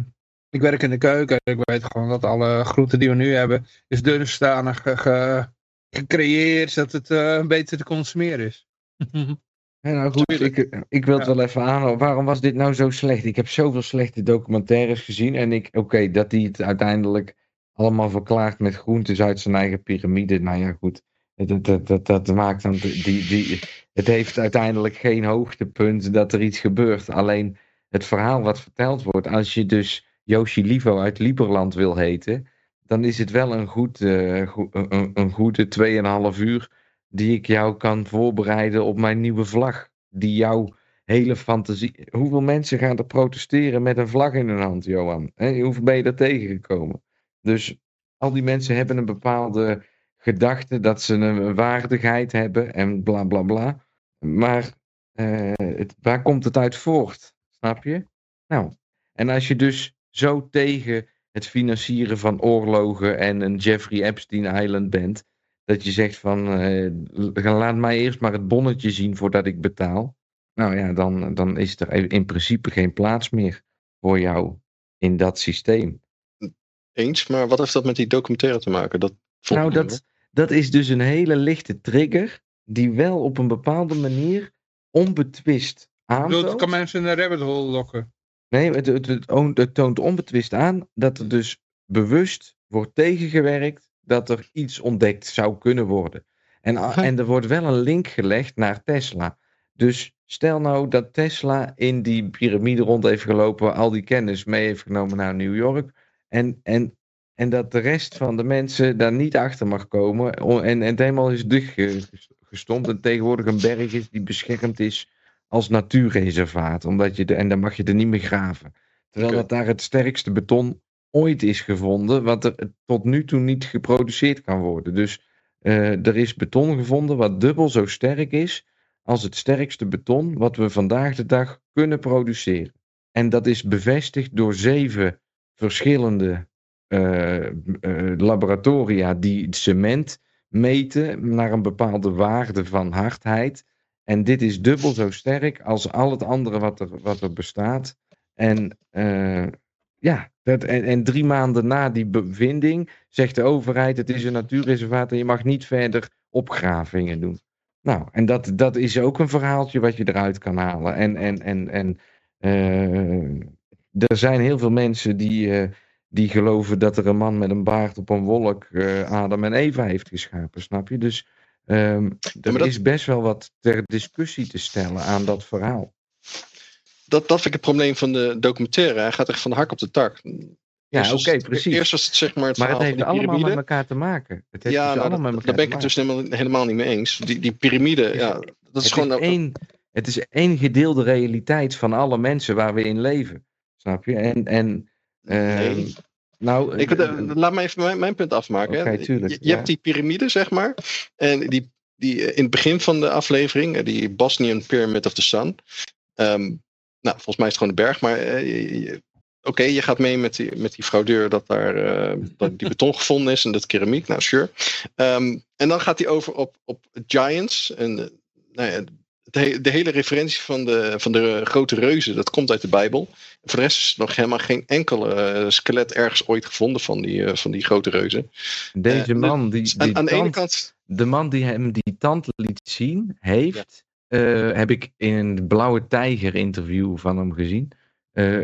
ik werk in de keuken. Ik weet gewoon dat alle groenten die we nu hebben... is dusdanig ge, ge- gecreëerd... dat het eh, beter te consumeren is. Ja, nou goed, ik, ik wil het Ja. wel even aanhouden. Waarom was dit nou zo slecht? Ik heb zoveel slechte documentaires gezien. En ik, oké, dat hij het uiteindelijk allemaal verklaart met groentes uit zijn eigen piramide. Nou ja, goed. Dat, dat, dat, dat maakt dan die, die, het heeft uiteindelijk geen hoogtepunt dat er iets gebeurt. Alleen het verhaal wat verteld wordt, als je dus Yoshi Livo uit Lieberland wil heten, dan is het wel een, goed, uh, een, een goede 2,5 uur die ik jou kan voorbereiden op mijn nieuwe vlag. Die jouw hele fantasie. Hoeveel mensen gaan er protesteren met een vlag in hun hand, Johan? Hoeveel ben je daar tegengekomen? Dus al die mensen hebben een bepaalde gedachte dat ze een waardigheid hebben en bla bla bla. Maar uh, het, waar komt het uit voort? Snap je? Nou, en als je dus zo tegen het financieren van oorlogen en een Jeffrey Epstein Island bent, dat je zegt van uh, laat mij eerst maar het bonnetje zien voordat ik betaal. Nou ja, dan, dan is er in principe geen plaats meer voor jou in dat systeem. Eens, maar wat heeft dat met die documentaire te maken? Dat nou, dat, dat is dus een hele lichte trigger die wel op een bepaalde manier onbetwist aantoont. Het kan mensen in een rabbit hole lokken. Nee, het, het, het, toont onbetwist aan dat er dus bewust wordt tegengewerkt dat er iets ontdekt zou kunnen worden. En, en er wordt wel een link gelegd naar Tesla. Dus stel nou dat Tesla in die piramide rond heeft gelopen, al die kennis mee heeft genomen naar New York. En, en, en dat de rest van de mensen daar niet achter mag komen. En, en het helemaal is dichtgestompt. En tegenwoordig een berg is die beschermd is als natuurreservaat. Omdat je de, en dan mag je er niet meer graven. Terwijl dat daar het sterkste beton ooit is gevonden. Wat er tot nu toe niet geproduceerd kan worden. Dus uh, er is beton gevonden wat dubbel zo sterk is als het sterkste beton wat we vandaag de dag kunnen produceren. En dat is bevestigd door zeven verschillende laboratoria die cement meten naar een bepaalde waarde van hardheid. En dit is dubbel zo sterk als al het andere wat er, wat er bestaat. En uh, ja, dat, en, en, drie maanden na die bevinding zegt de overheid: het is een natuurreservaat en je mag niet verder opgravingen doen. Nou, en dat, dat is ook een verhaaltje wat je eruit kan halen. En, en, en, en er zijn heel veel mensen die, die geloven dat er een man met een baard op een wolk uh, Adam en Eva heeft geschapen, snap je? Dus um, er dat... is best wel wat ter discussie te stellen aan dat verhaal. Dat, dat vind ik het probleem van de documentaire. Hij gaat echt van de hak op de tak. Ja, oké, okay, precies. Eerst was het zeg maar het maar het heeft allemaal met elkaar te maken. Het heeft ja, dus nou, allemaal dat, met elkaar daar ben ik het dus helemaal, helemaal niet mee eens. Die, die piramide, ja, dat is het gewoon... Is één, het is één gedeelde realiteit van alle mensen waar we in leven. Snap je? En, en nee. uh, nou, ik, uh, laat me even mijn, mijn punt afmaken. Okay, hè. tuurlijk, je, je ja. hebt die piramide, zeg maar. En die, die in het begin van de aflevering, die Bosnian Pyramid of the Sun. Um, nou, volgens mij is het gewoon een berg, maar uh, oké, okay, je gaat mee met die, met die fraudeur dat daar uh, dat die beton gevonden is en dat keramiek. Nou, sure. Um, en dan gaat hij over op, op Giants. En nou ja, de, de, hele referentie van de, van de grote reuzen, dat komt uit de Bijbel. Voor de rest is nog helemaal geen enkele uh, skelet ergens ooit gevonden van die, van die grote reuzen. Deze man, die, dus die aan, aan de tand, ene kant. De man die hem die tand liet zien, heeft. Ja. heb ik in een Blauwe Tijger interview van hem gezien.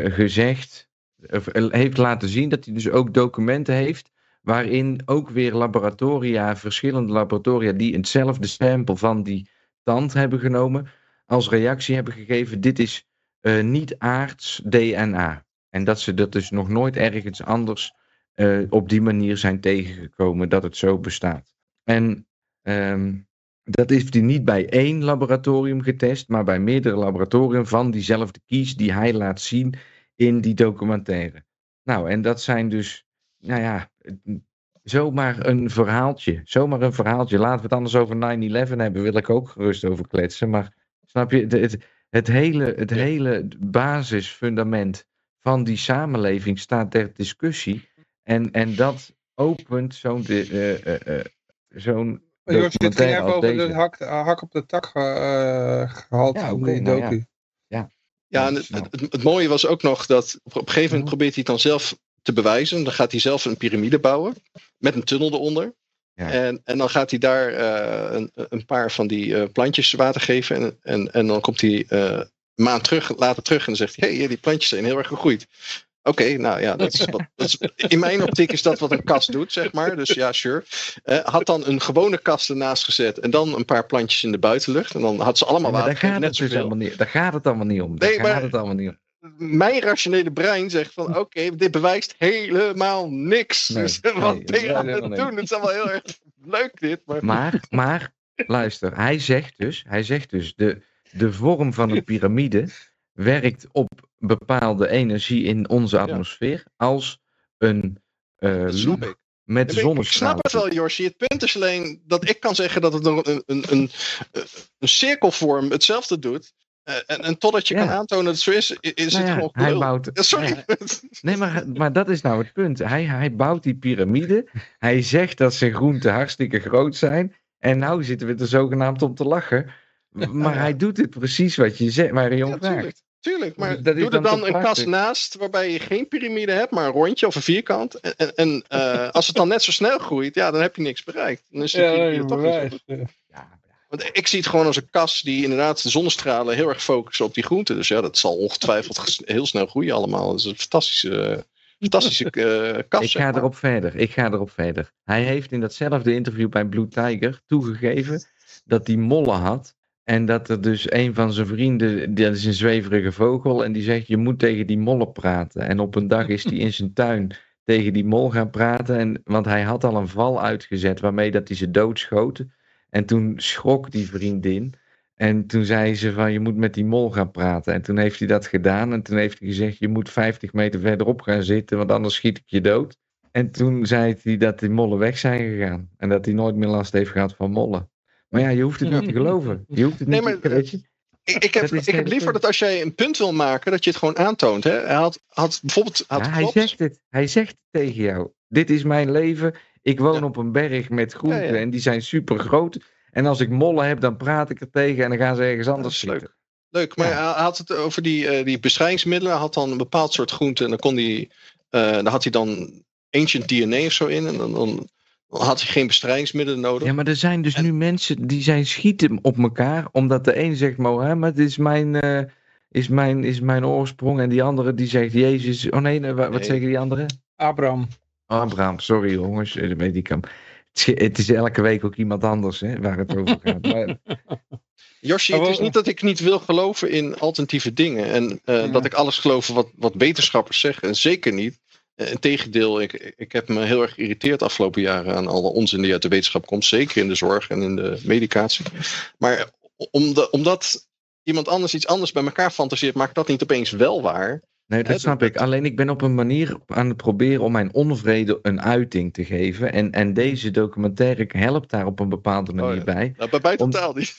gezegd of heeft laten zien dat hij dus ook documenten heeft waarin ook weer laboratoria, verschillende laboratoria die hetzelfde sample van die tand hebben genomen, als reactie hebben gegeven, dit is uh, niet aards DNA. En dat ze dat dus nog nooit ergens anders uh, op die manier zijn tegengekomen dat het zo bestaat. En um, dat heeft hij niet bij één laboratorium getest, maar bij meerdere laboratorium van diezelfde kies die hij laat zien in die documentaire. Nou, en dat zijn dus, nou ja, zomaar een verhaaltje. Zomaar een verhaaltje. Laten we het anders over 9-11 hebben, wil ik ook gerust over kletsen. Maar snap je, het, het, het hele, het hele basisfundament van die samenleving staat ter discussie. En, en dat opent zo'n uh, uh, uh, zo'n dit ging even over de hak, hak op de tak uh, gehaald ja, okay, nou docu. ja. ja. Ja, en het, het, het, mooie was ook nog dat op, op een gegeven moment probeert hij het dan zelf te bewijzen. Dan gaat hij zelf een piramide bouwen met een tunnel eronder. Ja. En, en dan gaat hij daar uh, een, een, paar van die uh, plantjes water geven. En, en, en dan komt hij uh, een maand terug, later terug en dan zegt hij: hey, die plantjes zijn heel erg gegroeid. Oké, nou ja, dat is wat, dat is, in mijn optiek is dat wat een kast doet, zeg maar. Dus ja, sure. Eh, had dan een gewone kast ernaast gezet en dan een paar plantjes in de buitenlucht. En dan had ze allemaal Ja, maar daar water. gaat, net het dus niet, daar gaat het allemaal niet om. Daar Nee, maar- gaat het allemaal niet om. Mijn rationele brein zegt van oké, dit bewijst helemaal niks. Nee, dus nee, wat ben je aan het niet. doen? Het is allemaal heel erg leuk dit. Maar, Maar, maar, luister, hij zegt dus, hij zegt dus, de, de vorm van een piramide werkt op bepaalde energie in onze atmosfeer als een snap loop met Ik- Ik snap het wel, Jorsi. Het punt is alleen dat ik kan zeggen dat het een, een, een, een cirkelvorm hetzelfde doet. Eh, en, en totdat je Ja. kan aantonen dat het zo is, is Nou het ja, gewoon hij bouwt, Ja, sorry. Ja, Nee, maar, maar dat is nou het punt. Hij, hij bouwt die piramide. Hij zegt dat zijn groenten hartstikke groot zijn. En nou zitten we er zogenaamd om te lachen. Maar Ja. hij doet het precies wat je zegt, waar hij om vraagt. tuurlijk. Tuurlijk, maar Dat doe er dan een kast naast waarbij je geen piramide hebt, maar een rondje of een vierkant. En, en, eh, als het dan net zo snel groeit, ja, dan heb je niks bereikt. Dan is de piramide toch niet zo goed. Ja, Want ik zie het gewoon als een kas die inderdaad de zonnestralen heel erg focussen op die groenten. Dus ja, dat zal ongetwijfeld heel snel groeien allemaal. Dat is een fantastische, fantastische eh kas. ik ga maar. erop verder. Ik ga erop verder. Hij heeft in datzelfde interview bij Blue Tiger toegegeven dat hij mollen had. En dat er dus een van zijn vrienden, dat is een zweverige vogel, en die zegt: Je moet tegen die mollen praten. En op een dag is hij in zijn tuin tegen die mol gaan praten. En, want hij had al een val uitgezet waarmee dat hij ze doodschoot. En toen schrok die vriendin. En toen zei ze: van, Je moet met die mol gaan praten. En toen heeft hij dat gedaan. En toen heeft hij gezegd: Je moet 50 meter verderop gaan zitten, want anders schiet ik je dood. En toen zei hij dat die mollen weg zijn gegaan. En dat hij nooit meer last heeft gehad van mollen. Maar ja, je hoeft het niet te geloven. Je hoeft het Nee, niet maar- te je? Ik, ik, heb, het ik heb liever dat als jij een punt wil maken, dat je het gewoon aantoont. Hè? Hij had, had bijvoorbeeld. Had Ja, hij zegt het. Hij zegt tegen jou. Dit is mijn leven. Ik woon Ja. op een berg met groenten Ja, ja. en die zijn super groot. En als ik mollen heb, dan praat ik er tegen en dan gaan ze ergens anders leuk. zitten. Leuk, maar Ja. hij had het over die, eh, die bestrijdingsmiddelen. Hij had dan een bepaald soort groente. En dan kon hij. eh daar had hij dan ancient DNA of zo in. En dan, dan, dan had hij geen bestrijdingsmiddelen nodig. Ja, maar er zijn dus En- nu mensen die zijn schieten op elkaar. Omdat de een zegt Mohammed is mijn, eh, is mijn, is mijn oorsprong. En die andere die zegt Jezus. Oh nee, nee, wa- wat Nee. zeggen die anderen? Abraham. Abraham, sorry jongens, eh, weet ik hem. Het is- elke week ook iemand anders hè, waar het over gaat. Josje, het is niet dat ik niet wil geloven in alternatieve dingen. En eh, Ja. dat ik alles geloof wat, wat wetenschappers zeggen. Zeker niet. Eh, Integendeel, ik, ik heb me heel erg geïrriteerd de afgelopen jaren aan alle onzin die uit de wetenschap komt. Zeker in de zorg en in de medicatie. Maar om de- omdat iemand anders iets anders bij elkaar fantaseert, maakt dat niet opeens wel waar. Nee, dat snap ik. Alleen ik ben op een manier aan het proberen om mijn onvrede een uiting te geven. En, en deze documentaire helpt daar op een bepaalde manier Oh ja. bij. Nou, bij mij Om- totaal niet.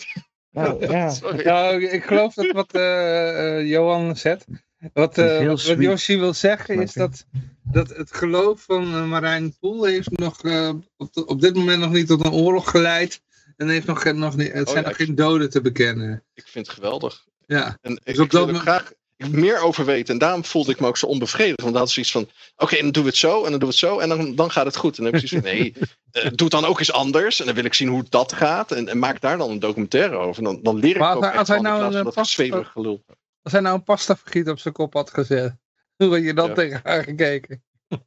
Nou, ja. Sorry. Ja, ik geloof dat wat eh, eh, Johan zegt. Wat, eh heel wat, wat sweet. Yoshi wil zeggen is dat, dat het geloof van eh, Marijn Poel heeft nog eh, op, de- op dit moment nog niet tot een oorlog geleid. En heeft nog, geen- nog niet, het Oh, zijn ja, nog geen doden te bekennen. Ik vind het geweldig. Ja, En ik, Dus ik wil dat er mo- graag meer over weten. En daarom voelde ik me ook zo onbevredigd. Want dan had ze iets van: oké, dan doen we het zo. En dan doen we het zo. En dan, dan gaat het goed. En dan heb ik zoiets van: nee, eh, doe het dan ook eens anders. En dan wil ik zien hoe dat gaat. En, en maak daar dan een documentaire over. En dan, dan leer ik Maar ook hij- echt als hij nou van een dat pas- zweverig gelul. als hij nou een pastavergiet op zijn kop had gezet. Hoe had je dan Ja. tegen haar gekeken?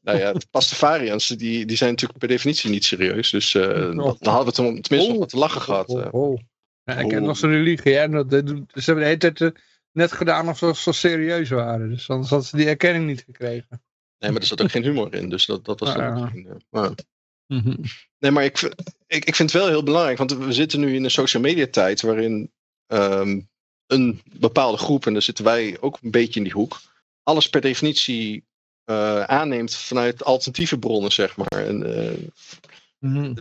Nou ja, de Pastafarians, die, die zijn natuurlijk per definitie niet serieus. Dus eh, dan, Oh. dan hadden we het tenminste nog Oh. wat te lachen gehad. eh. Oh, oh. Ja, ik Oh. nog zijn religie. Hè? Ze hebben de hele tijd eh, net gedaan of ze zo serieus waren. Dus anders hadden ze die erkenning niet gekregen. Nee, maar er zat ook geen humor in. Dus dat, dat was Ah, dan ja. misschien... maar- Nee, maar ik, vind- ik, ik vind het wel heel belangrijk, want we zitten nu in een social media tijd waarin ehm, een bepaalde groep, en daar zitten wij ook een beetje in die hoek, alles per definitie eh, aanneemt vanuit alternatieve bronnen, zeg maar. En, eh, Mhm.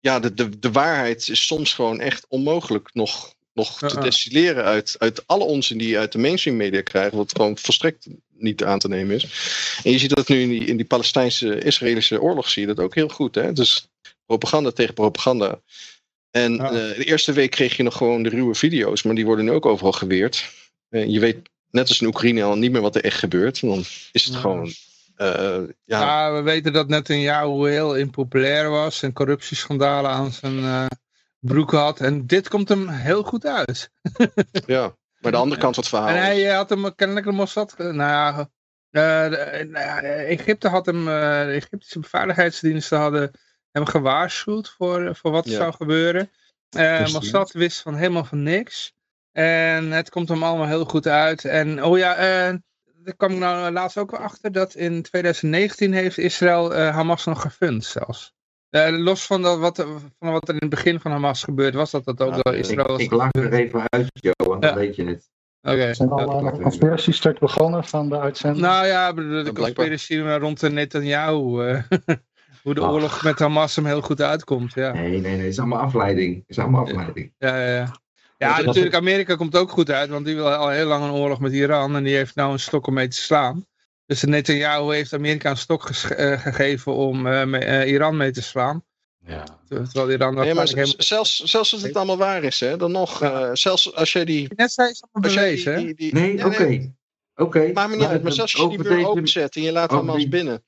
ja, de, de, de waarheid is soms gewoon echt onmogelijk nog, nog te Ja. destilleren uit, uit alle onzin die je uit de mainstream media krijgt, wat gewoon volstrekt niet aan te nemen is. En je ziet dat nu in die, in die Palestijnse-Israëlische oorlog, zie je dat ook heel goed. Hè? Dus propaganda tegen propaganda. En Ja. eh, de eerste week kreeg je nog gewoon de ruwe video's, maar die worden nu ook overal geweerd. Eh, je weet, net als in Oekraïne, al niet meer wat er echt gebeurt. Dan is het Ja. gewoon. eh, ja, Ja, we weten dat net een jaar hoe heel impopulair was en corruptieschandalen aan zijn broek had. En dit komt hem heel goed uit. ja. Maar de andere kant van het verhaal En hij is- eh, had hem kennelijk de Mossad... ge- Nou ja, eh, eh, nou Egypte had hem... eh, de Egyptische beveiligheidsdiensten hadden hem gewaarschuwd voor, voor wat er Ja. zou gebeuren. Eh. Mossad wist van helemaal van niks. En het komt hem allemaal heel goed uit. En oh ja, eh daar kwam ik nou laatst ook wel achter dat in 2019 heeft Israël eh, Hamas nog gefund zelfs. Eh, los van, dat, wat, van wat er in het begin van Hamas gebeurd was, dat dat ook ik- Israël was Ik lach er even uit, Johan, dan weet je het. Oké. Zijn we Ja. al conspiracy stuk begonnen van de uitzending? Nou ja, de, de conspiracy rond de Netanyahu. eh, hoe de Ach. oorlog met Hamas hem heel goed uitkomt. Ja, Nee, nee, nee, het is allemaal afleiding. Het is allemaal afleiding. ja, ja. ja. Ja, natuurlijk, Amerika komt ook goed uit, want die wil al heel lang een oorlog met Iran en die heeft nou een stok om mee te slaan. Dus Netanyahu heeft Amerika een stok eh, gegeven om eh, me- eh, Iran mee te slaan. Ja. Terwijl Iran Nee, maar zelfs, zelfs als het allemaal waar is, hè, dan nog, eh, zelfs als jij die... Net zei is allemaal Als jij bewezen, hè? die, die, Nee, die- oké. Oké. Maakt me niet uit, maar zelfs als je die deze- openzet en je laat Hamas die- binnen,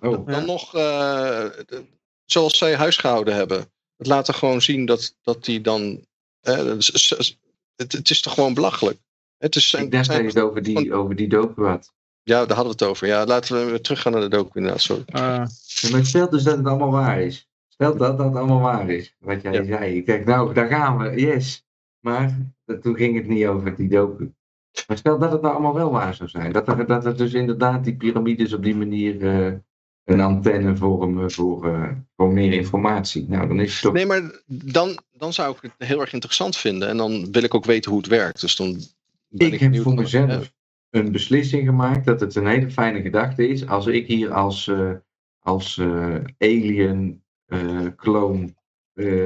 Oh, dan nog, eh, zoals zij huisgehouden hebben, het laat er gewoon zien dat, dat die dan, eh, het, het is toch gewoon belachelijk. Het is ik dacht dat je het over die, over die had. Ja, daar hadden we het over. Ja, laten we weer teruggaan naar de docu inderdaad, sorry. Ah, Ja, Maar stel dus dat het allemaal waar is. Stel dat dat allemaal waar is. Wat jij Ja. zei. Ik nou, daar gaan we. Yes. Maar dat- toen ging het niet over die docu. Maar stel dat het nou allemaal wel waar zou zijn. Dat er, dat er dus inderdaad die piramides op die manier eh, een antenne vormen voor, eh, voor meer informatie. Nou, dan is het toch... Nee, maar dan, dan zou ik het heel erg interessant vinden en dan wil ik ook weten hoe het werkt. Dus dan ben ik ik heb voor mezelf een beslissing gemaakt dat het een hele fijne gedachte is. Als ik hier als, eh, als eh, alien eh kloon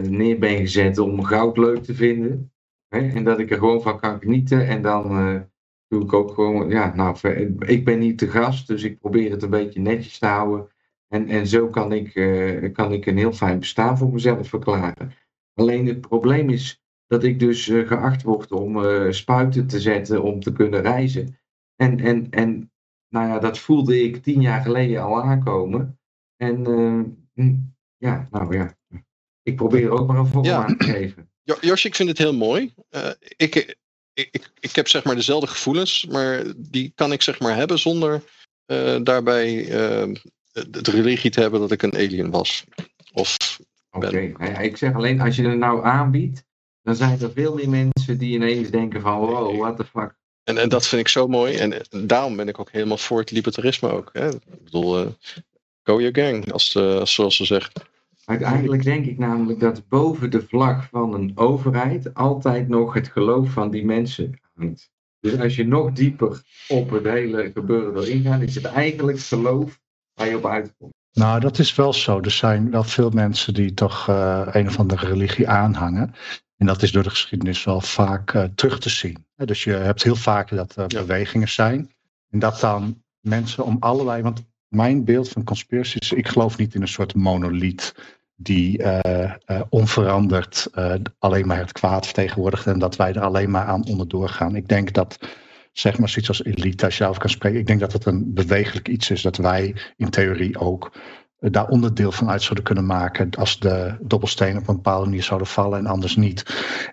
neer ben gezet om goud leuk te vinden. Hè, en dat ik er gewoon van kan genieten. En dan doe ik ook gewoon, ja, nou, ik ben niet te gast, dus ik probeer het een beetje netjes te houden. En, en zo kan ik, kan ik een heel fijn bestaan voor mezelf verklaren. Alleen het probleem is dat ik dus geacht word om spuiten te zetten om te kunnen reizen. En, en, en nou ja, dat voelde ik tien jaar geleden al aankomen. En eh, hm, ja, nou ja, ik probeer er ook maar een vorm Ja. aan te geven. Jo- Josje, ik vind het heel mooi. Eh, ik, ik, ik, ik heb zeg maar dezelfde gevoelens, maar die kan ik zeg maar hebben zonder eh, daarbij de religie te hebben dat ik een alien was. Of Oké, nou ja, ik zeg alleen, als je het nou aanbiedt, dan zijn er veel meer mensen die ineens denken van, wow, what the fuck. En, en dat vind ik zo mooi. En, en daarom ben ik ook helemaal voor het libertarisme ook. Hè? Ik bedoel, eh, go your gang, als, eh, zoals ze zeggen. Uiteindelijk denk ik namelijk dat boven de vlag van een overheid altijd nog het geloof van die mensen hangt. Dus als je nog dieper op het hele gebeuren wil ingaan, is het eigenlijk geloof waar je op uitkomt. Nou, dat is wel zo. Er zijn wel veel mensen die toch eh, een of andere religie aanhangen. En dat is door de geschiedenis wel vaak eh, terug te zien. Dus je hebt heel vaak dat er Ja. bewegingen zijn. En dat dan mensen om allerlei. Want mijn beeld van conspiracy is: ik geloof niet in een soort monoliet. die eh, eh, onveranderd eh, alleen maar het kwaad vertegenwoordigt. en dat wij er alleen maar aan onderdoor gaan. Ik denk dat. Zeg maar zoiets als elite, als je over kan spreken. Ik denk dat het een bewegelijk iets is dat wij in theorie ook eh, daar onderdeel van uit zouden kunnen maken als de dobbelstenen op een bepaalde manier zouden vallen en anders niet.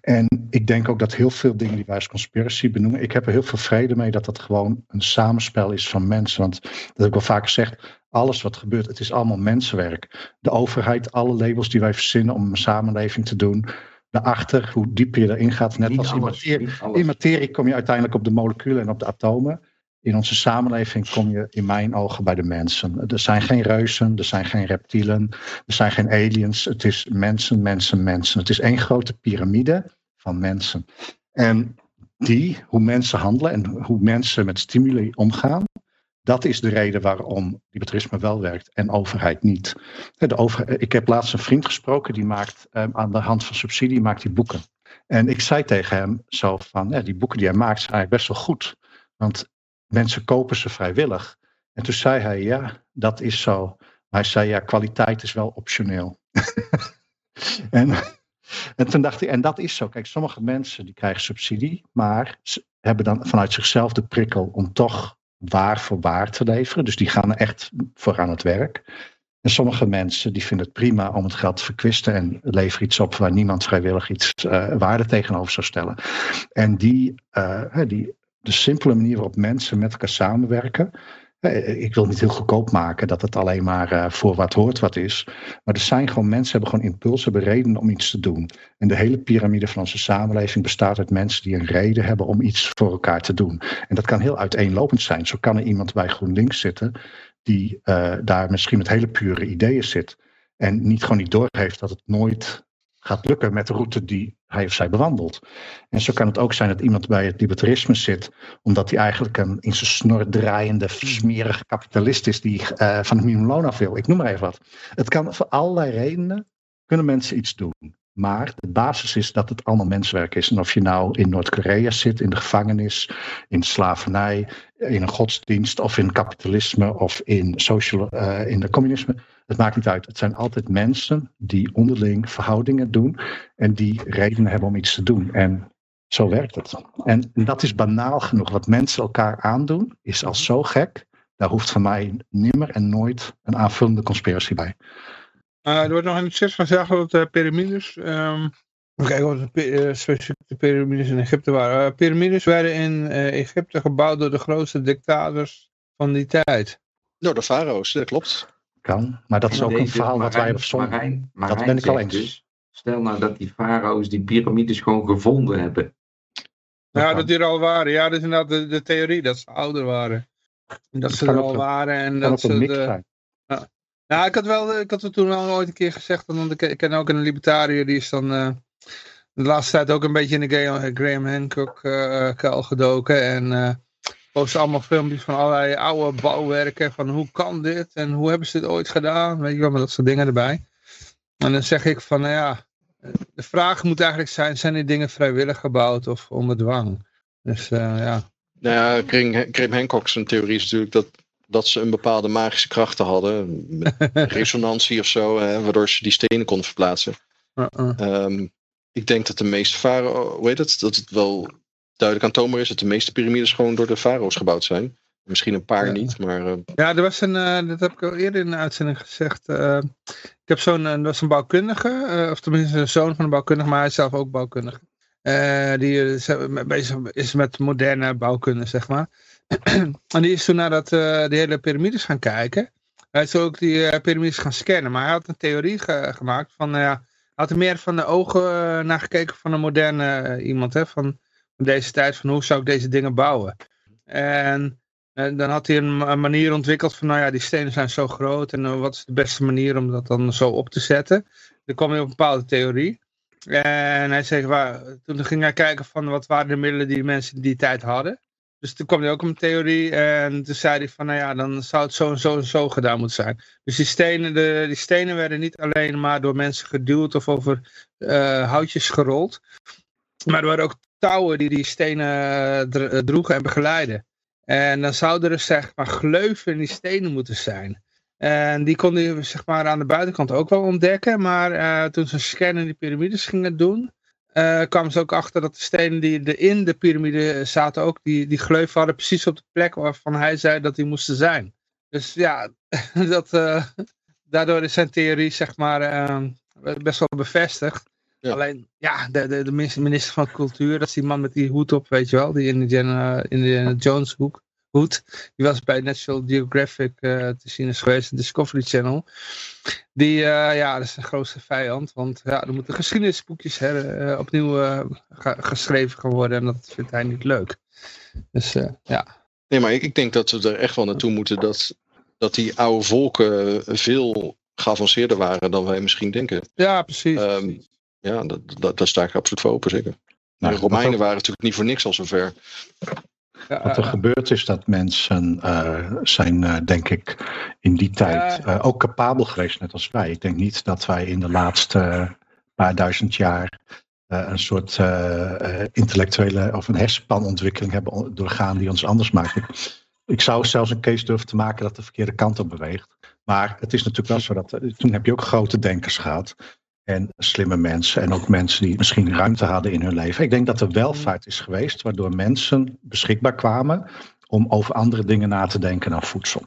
En ik denk ook dat heel veel dingen die wij als conspiracy benoemen, ik heb er heel veel vrede mee dat dat gewoon een samenspel is van mensen. Want dat heb ik wel vaker gezegd, alles wat gebeurt, het is allemaal mensenwerk. De overheid, alle labels die wij verzinnen om een samenleving te doen, daarachter, hoe dieper je erin gaat, net Niet als in materie, in materie kom je uiteindelijk op de moleculen en op de atomen. In onze samenleving kom je in mijn ogen bij de mensen. Er zijn geen reuzen, er zijn geen reptielen, er zijn geen aliens. Het is mensen, mensen, mensen. Het is één grote piramide van mensen. En die, hoe mensen handelen en hoe mensen met stimuli omgaan, dat is de reden waarom libertarisme wel werkt en overheid niet. De over, ik heb laatst een vriend gesproken die maakt eh, aan de hand van subsidie maakt die boeken. En ik zei tegen hem zo van, ja, die boeken die hij maakt zijn eigenlijk best wel goed. Want mensen kopen ze vrijwillig. En toen zei hij, ja, dat is zo. Hij zei, ja, kwaliteit is wel optioneel. en, en toen dacht ik, en dat is zo. Kijk, sommige mensen die krijgen subsidie, maar ze hebben dan vanuit zichzelf de prikkel om toch waar voor waar te leveren. Dus die gaan echt voor aan het werk. En sommige mensen die vinden het prima om het geld te verkwisten en leveren iets op waar niemand vrijwillig iets uh, waarde tegenover zou stellen. En die, uh, die, de simpele manier waarop mensen met elkaar samenwerken, ik wil niet heel goedkoop maken dat het alleen maar uh, voor wat hoort wat is. Maar er zijn gewoon mensen, hebben gewoon impulsen, hebben redenen om iets te doen. En de hele piramide van onze samenleving bestaat uit mensen die een reden hebben om iets voor elkaar te doen. En dat kan heel uiteenlopend zijn. Zo kan er iemand bij GroenLinks zitten die uh, daar misschien met hele pure ideeën zit. En niet gewoon niet doorheeft dat het nooit gaat lukken met de route die hij of zij bewandelt. En zo kan het ook zijn dat iemand bij het libertarisme zit, omdat hij eigenlijk een in zijn snor draaiende, smerige kapitalist is die uh, van het minimumloon af wil. Ik noem maar even wat. Het kan voor allerlei redenen kunnen mensen iets doen. Maar de basis is dat het allemaal menswerk is. En of je nou in Noord-Korea zit, in de gevangenis, in slavernij, in een godsdienst of in kapitalisme of in, social, uh, in de communisme. Het maakt niet uit. Het zijn altijd mensen die onderling verhoudingen doen en die redenen hebben om iets te doen. En zo werkt het. En dat is banaal genoeg. Wat mensen elkaar aandoen, is al zo gek. Daar hoeft van mij nimmer en nooit een aanvullende conspiratie bij. Uh, er wordt nog in het chat gezegd dat de piramides... Um, even kijken wat de, uh, specifiek de piramides in Egypte waren. Uh, piramides werden in Egypte gebouwd door de grootste dictators van die tijd. Door de farao's, dat klopt. Kan, maar dat is ook een verhaal wat wij op zondag... Dat ben ik al eens. Dus, stel nou dat die farao's die piramides gewoon gevonden hebben. Ja, dat die er al waren. Ja, dat is inderdaad de, de theorie, dat ze ouder waren. En dat, ze er al waren en dat ze... De, ja. Nou, ik had, wel, ik had het toen al ooit een keer gezegd, want ik ken ook een libertariër, die is dan uh, de laatste tijd ook een beetje in de Graham, Graham Hancock uh, kuil gedoken. En uh, allemaal filmpjes van allerlei oude bouwwerken, van hoe kan dit en hoe hebben ze dit ooit gedaan, weet je wel, met dat soort dingen erbij. En dan zeg ik van, nou ja, de vraag moet eigenlijk zijn, zijn die dingen vrijwillig gebouwd of onder dwang? Dus ja. Nou ja, Graham Hancock zijn theorie is natuurlijk dat dat ze een bepaalde magische krachten hadden. Resonantie of zo, hè, waardoor ze die stenen konden verplaatsen. Uh -uh. Um, ik denk dat de meeste farao, hoe heet het, dat het wel duidelijk aantoonbaar is dat de meeste piramides gewoon door de farao's gebouwd zijn. Misschien een paar ja. niet, maar... Uh... Ja, er was een, uh, dat heb ik al eerder in de uitzending gezegd. Uh, ik heb zo'n, er was een bouwkundige, of tenminste een zoon van een bouwkundige, maar hij is zelf ook bouwkundige. die bezig is met moderne bouwkunde, zeg maar en die is toen naar dat, uh, die hele piramides gaan kijken. Hij is ook die uh, piramides gaan scannen. Maar hij had een theorie ge gemaakt van, uh, hij had er meer van de ogen naar gekeken van een moderne iemand. Hè, van, deze tijd, van hoe zou ik deze dingen bouwen. En, dan had hij een, manier ontwikkeld van, nou ja, die stenen zijn zo groot. En wat is de beste manier om dat dan zo op te zetten. Dan kwam hij op een bepaalde theorie. En hij waar, toen ging hij kijken van wat waren de middelen die mensen in die tijd hadden. Dus toen kwam hij ook een theorie en toen zei hij van, nou ja, dan zou het zo en zo en zo gedaan moeten zijn. Dus die stenen, de, die stenen werden niet alleen maar door mensen geduwd of over uh, houtjes gerold. Maar er waren ook touwen die die stenen droegen en begeleiden. En dan zouden er zeg maar gleuven in die stenen moeten zijn. En die kon hij zeg maar aan de buitenkant ook wel ontdekken. Maar toen ze scannen die piramides gingen doen, uh, kwamen ze ook achter dat de stenen die in de piramide zaten ook, die, die gleuven hadden precies op de plek waarvan hij zei dat die moesten zijn. Dus ja, dat, uh, daardoor is zijn theorie zeg maar uh, best wel bevestigd. Ja. Alleen, ja, de, de, de, minister van Cultuur, dat is die man met die hoed op, weet je wel, die in de, in de Jones hoek. Hoed, die was bij National Geographic uh, te zien is geweest, de Discovery Channel. Die, uh, ja, dat is de grootste vijand, want ja, er moeten geschiedenisboekjes her, uh, opnieuw geschreven gaan worden en dat vindt hij niet leuk. Dus ja. Nee, maar ik, ik denk dat we er echt wel naartoe moeten dat, dat die oude volken veel geavanceerder waren dan wij misschien denken. Ja, precies. Um, ja, dat, dat, daar sta ik absoluut voor open, zeker. Nou, de Romeinen waren natuurlijk niet voor niks al zover. Wat er gebeurt is dat mensen uh, zijn, uh, denk ik, in die tijd uh, ook capabel geweest, net als wij. Ik denk niet dat wij in de laatste paar duizend jaar een soort intellectuele of een hersenpanontwikkeling hebben doorgaan die ons anders maakt. Ik, ik zou zelfs een case durven te maken dat de verkeerde kant op beweegt. Maar het is natuurlijk wel zo dat toen heb je ook grote denkers gehad. En slimme mensen en ook mensen die misschien ruimte hadden in hun leven. Ik denk dat er welvaart is geweest, waardoor mensen beschikbaar kwamen om over andere dingen na te denken dan voedsel.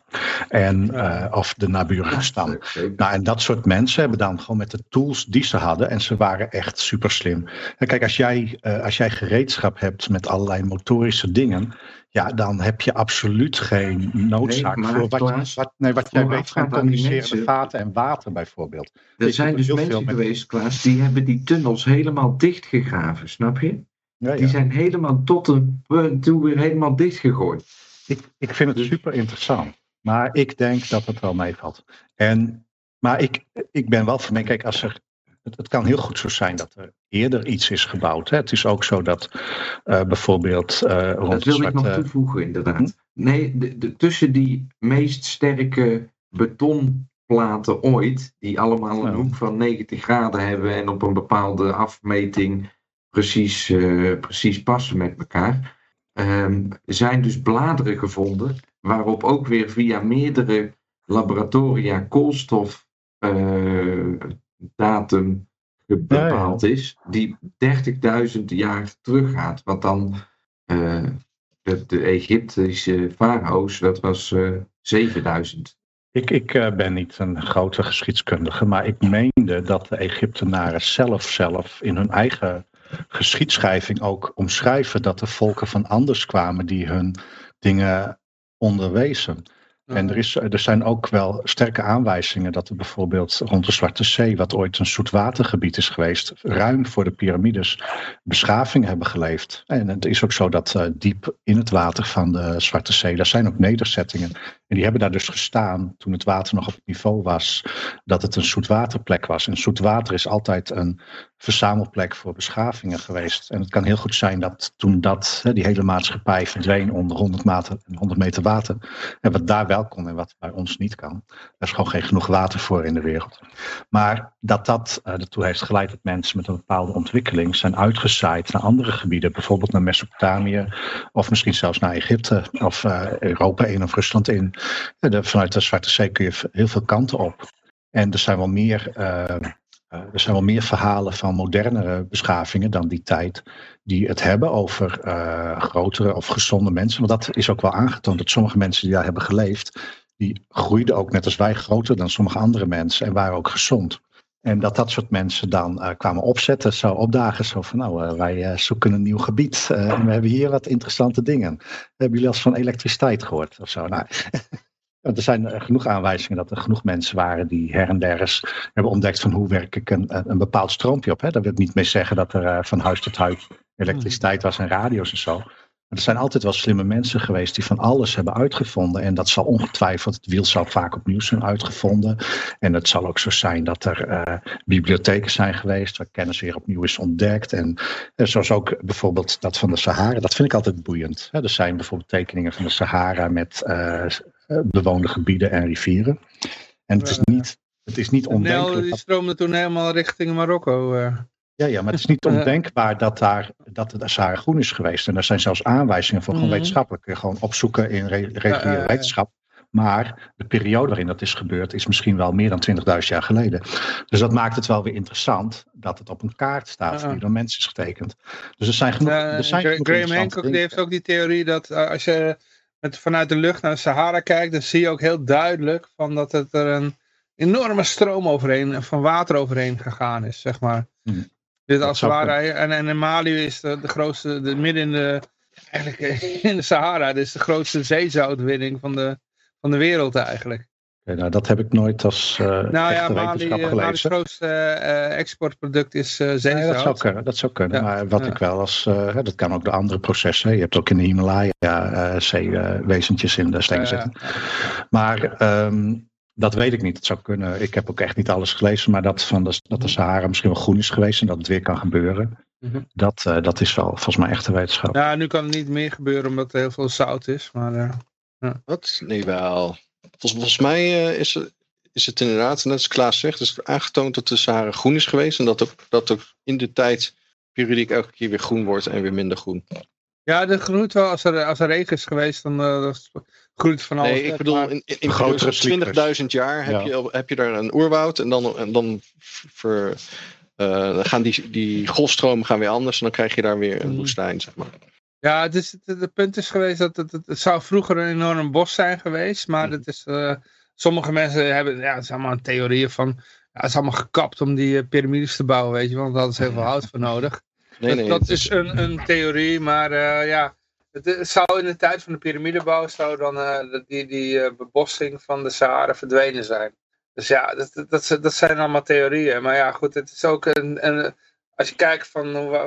En, eh, of de naburige stam. Nou, en dat soort mensen hebben dan gewoon met de tools die ze hadden, en ze waren echt super slim. En kijk, als jij, eh, als jij gereedschap hebt met allerlei motorische dingen, ja, dan heb je absoluut geen noodzaak Nee, voor wat, Klaas, wat, nee, wat jij weet van communicerende mensen- vaten en water bijvoorbeeld. Er Ik zijn dus mensen met- geweest, Klaas, die hebben die tunnels helemaal dichtgegraven, snap je? Ja, Die zijn helemaal tot een punt toe weer helemaal dichtgegooid. Ik, ik vind het Dus- super interessant. Maar ik denk dat het wel meevalt. En, maar ik, ik ben wel van mening, kijk, als er, het, het kan heel goed zo zijn dat er eerder iets is gebouwd. Hè. Het is ook zo dat eh, bijvoorbeeld rond Dat wil ik nog toevoegen, inderdaad. Hm? Nee, de, de- tussen die meest sterke betonplaten ooit, die allemaal een hoek van 90 graden hebben en op een bepaalde afmeting precies, eh, precies passen met elkaar, ehm, zijn dus bladeren gevonden waarop ook weer via meerdere laboratoria koolstof eh, datum bepaald is, die 30.000 jaar teruggaat. Wat dan eh, de, de Egyptische farao's, dat was eh 7000. Ik, ik ben niet een grote geschiedkundige, maar ik meende dat de Egyptenaren zelf zelf in hun eigen geschiedschrijving ook omschrijven dat er volken van anders kwamen die hun dingen onderwezen. En er, is, er zijn ook wel sterke aanwijzingen dat er bijvoorbeeld rond de Zwarte Zee, wat ooit een zoetwatergebied is geweest, ruim voor de piramides, beschavingen hebben geleefd. En het is ook zo dat eh, diep in het water van de Zwarte Zee, daar zijn ook nederzettingen. En die hebben daar dus gestaan toen het water nog op niveau was dat het een zoetwaterplek was. En zoetwater is altijd een verzamelplek voor beschavingen geweest. En het kan heel goed zijn dat toen dat, die hele maatschappij verdween onder 100 meter, 100 meter water, en wat daar wel kon en wat bij ons niet kan. Er is gewoon geen genoeg water voor in de wereld. Maar dat dat uh, ertoe heeft geleid dat mensen met een bepaalde ontwikkeling zijn uitgezaaid naar andere gebieden, bijvoorbeeld naar Mesopotamië of misschien zelfs naar Egypte of uh, Europa in of Rusland in. De, vanuit de Zwarte Zee kun je heel veel kanten op. En er zijn wel meer, uh, er zijn wel meer verhalen van modernere beschavingen dan die tijd, die het hebben over uh, grotere of gezonde mensen. Want dat is ook wel aangetoond dat sommige mensen die daar hebben geleefd, die groeiden ook net als wij groter dan sommige andere mensen en waren ook gezond. En dat dat soort mensen dan uh, kwamen opzetten, zo opdagen, zo van nou, uh, wij uh, zoeken een nieuw gebied en we hebben hier wat interessante dingen. Hebben jullie als van elektriciteit gehoord of zo? Nou, er zijn genoeg aanwijzingen dat er genoeg mensen waren die her en der hebben ontdekt van hoe werk ik een, een bepaald stroompje op. Hè? Dat wil niet mee zeggen dat er van huis tot huis elektriciteit was en radio's en zo. Maar er zijn altijd wel slimme mensen geweest die van alles hebben uitgevonden. En dat zal ongetwijfeld, het wiel zal vaak opnieuw zijn uitgevonden. En het zal ook zo zijn dat er uh, bibliotheken zijn geweest waar kennis weer opnieuw is ontdekt. En uh, zoals ook bijvoorbeeld dat van de Sahara, dat vind ik altijd boeiend. Hè? Er zijn bijvoorbeeld tekeningen van de Sahara met uh, bewoonde gebieden en rivieren. En het is niet, het is niet De ondenkelijk. Die stroomde toen helemaal richting Marokko. Uh. Ja, ja, maar het is niet ondenkbaar dat, daar, dat het Sahara groen is geweest. En daar zijn zelfs aanwijzingen voor, gewoon Mhm. wetenschappelijk. Gewoon opzoeken in re reguliere ja, wetenschap. Maar de periode waarin dat is gebeurd is misschien wel meer dan 20.000 jaar geleden. Dus dat maakt het wel weer interessant dat het op een kaart staat Ja. die door mensen is getekend. Dus er zijn genoeg. Er zijn genoeg Graham Hancock die heeft ook die theorie dat uh, als je met, vanuit de lucht naar de Sahara kijkt, dan zie je ook heel duidelijk van dat het er een enorme stroom overheen, van water overheen gegaan is, zeg maar. Hmm. Dat als het zou ware, en, en in Mali is de, de grootste, de, midden in de, eigenlijk in de Sahara, dit is de grootste zeezoutwinning van de, van de wereld eigenlijk. Nou, dat heb ik nooit als uh, Nou ja, Mali, eh, Mali's gelezen. grootste eh, exportproduct is eh Nee, zeezout. dat zou kunnen, dat zou kunnen. Ja, Maar wat ja. ik wel als, uh, dat kan ook door andere processen. Je hebt ook in de Himalaya uh, zeewezentjes in de steen zitten. Maar um, dat weet ik niet. Het zou kunnen. Ik heb ook echt niet alles gelezen, maar dat, van de, dat de Sahara misschien wel groen is geweest en dat het weer kan gebeuren. Mhm. Dat, uh, dat is wel volgens mij echte wetenschap. Ja, nu kan het niet meer gebeuren omdat er heel veel zout is. Maar uh, Wat? Nee, wel. Volgens, volgens mij uh, is, het, is het inderdaad, net als Klaas zegt, is het aangetoond dat de Sahara groen is geweest. En dat ook, dat ook in de tijd periodiek elke keer weer groen wordt en weer minder groen. ja, dat groeit wel. Als er, als er regen is geweest, dan groeit van alles. Nee, ik bedoel, in, in, in Grotere periodes van 20.000 jaar heb, Ja. je, heb je daar een oerwoud en dan, en dan, ver, uh, dan gaan die, die golfstromen gaan weer anders en dan krijg je daar weer een Mhm. woestijn, zeg maar. Ja, het, is, het, het punt is geweest dat het, het, het zou vroeger een enorm bos zijn geweest. Maar dat is, eh, sommige mensen hebben, ja, het is allemaal een theorie van, ja, het is allemaal gekapt om die eh, piramides te bouwen, weet je, want daar hadden ze heel veel hout voor nodig. Nee, dat nee, dat is een, een theorie, maar eh, ja, het, zou in de tijd van de piramidebouw zou dan eh, die, die eh, bebossing van de Sahara verdwenen zijn. Dus ja, dat, dat, dat, zijn allemaal theorieën. Maar ja, goed, het is ook een, een als je kijkt van, wa-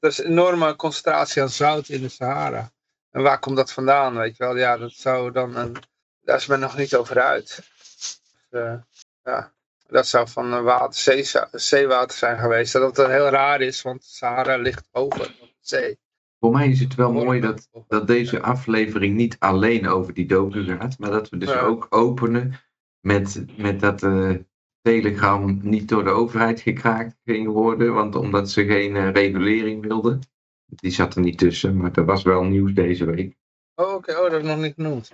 er is een enorme concentratie aan zout in de Sahara. En waar komt dat vandaan, weet je wel? Ja, dat zou dan daar is men nog niet over uit. Dus, ja, dat zou van water, zee, zeewater zijn geweest. Dat dat heel raar is, want de Sahara ligt hoger dan de zee. Voor mij is het wel mooi dat, dat deze aflevering niet alleen over die docu gaat, maar dat we dus Ja. ook openen met, met dat eh, Telegram niet door de overheid gekraakt ging worden, want omdat ze geen eh, regulering wilden. Die zat er niet tussen, maar dat was wel nieuws deze week. Oh, oké, oh, dat heb ik nog niet genoemd.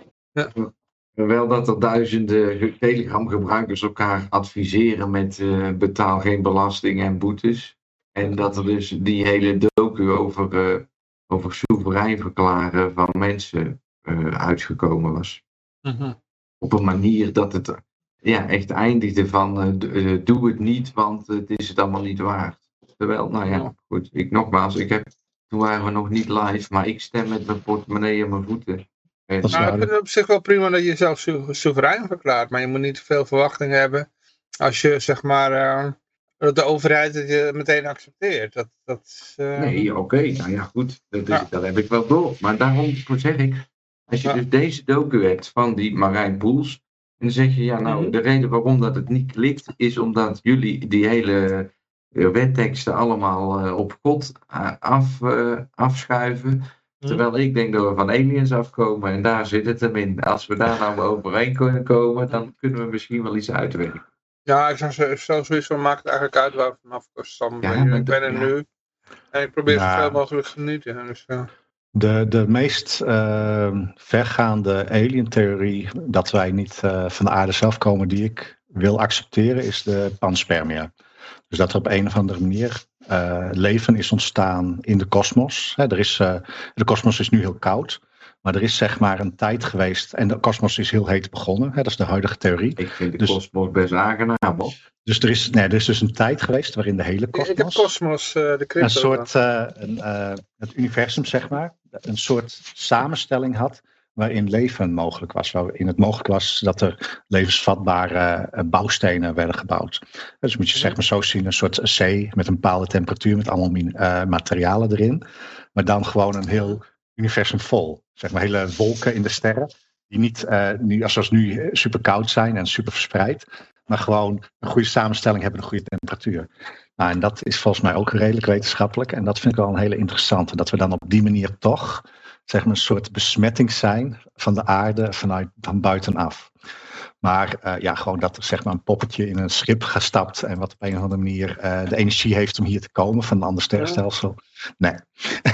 Wel dat er duizenden Telegram-gebruikers elkaar adviseren met eh, betaal geen belasting en boetes. En dat er dus die hele docu over, eh, over soeverein verklaren van mensen eh, uitgekomen was. Mhm. Op een manier dat het ja, echt eindigde van eh, eh, doe het niet, want het is het allemaal niet waard. Terwijl, nou ja, goed, ik nogmaals, ik heb, toen waren we nog niet live, maar ik stem met mijn portemonnee en mijn voeten. En, Nou, ik duidelijk. vind het op zich wel prima dat je jezelf soeverein verklaart. Maar je moet niet te veel verwachting hebben als je, zeg maar, eh, dat de overheid het je meteen accepteert. Dat, dat, is, eh, Nee, oké, nou ja, goed, dat, is, Ja. dat heb ik wel door. Maar daarom zeg ik, als je Ja. dus deze docu hebt van die Marijn Poels, en dan zeg je, ja, nou, Mhm. de reden waarom dat het niet klikt, is omdat jullie die hele eh, wetteksten allemaal eh, op God eh, af, eh, afschuiven. Mhm. Terwijl ik denk dat we van aliens afkomen en daar zit het hem in. Als we daar nou overeen kunnen komen, dan kunnen we misschien wel iets uitwerken. Ja, ik zou maakt het eigenlijk uit waar we vanaf Sam. Ja, ik ben er nu. En ik probeer Nou. zoveel mogelijk te genieten. Dus, ja. De, de meest eh, vergaande alien-theorie dat wij niet eh, van de aarde zelf komen, die ik wil accepteren, is de panspermia. Dus dat er op een of andere manier eh, leven is ontstaan in de kosmos. Er is, eh, de kosmos is nu heel koud, maar er is zeg maar een tijd geweest en de kosmos is heel heet begonnen. Hè, dat is de huidige theorie. Ik vind de Dus- kosmos best aangenaam. hoor. Dus er is, nee, er is dus een tijd geweest waarin de hele ik heb kosmos... Eh, de crypto. een soort, eh, een, eh, het universum zeg maar, een soort samenstelling had waarin leven mogelijk was. Waarin het mogelijk was dat er levensvatbare bouwstenen werden gebouwd. Dus moet je zeg maar zo zien, een soort zee met een bepaalde temperatuur met allemaal eh, materialen erin. Maar dan gewoon een heel universum vol. Zeg maar hele wolken in de sterren. Die niet, eh, nu, zoals nu, eh, super koud zijn en super verspreid. Maar gewoon een goede samenstelling hebben, een goede temperatuur. Nou, en dat is volgens mij ook redelijk wetenschappelijk. En dat vind ik wel een hele interessante. Dat we dan op die manier toch zeg maar, een soort besmetting zijn van de aarde vanuit van buitenaf. Maar eh, ja, gewoon dat er zeg maar, een poppetje in een schip gestapt en wat op een of andere manier de energie heeft om hier te komen van een ander sterrenstelsel. Nee.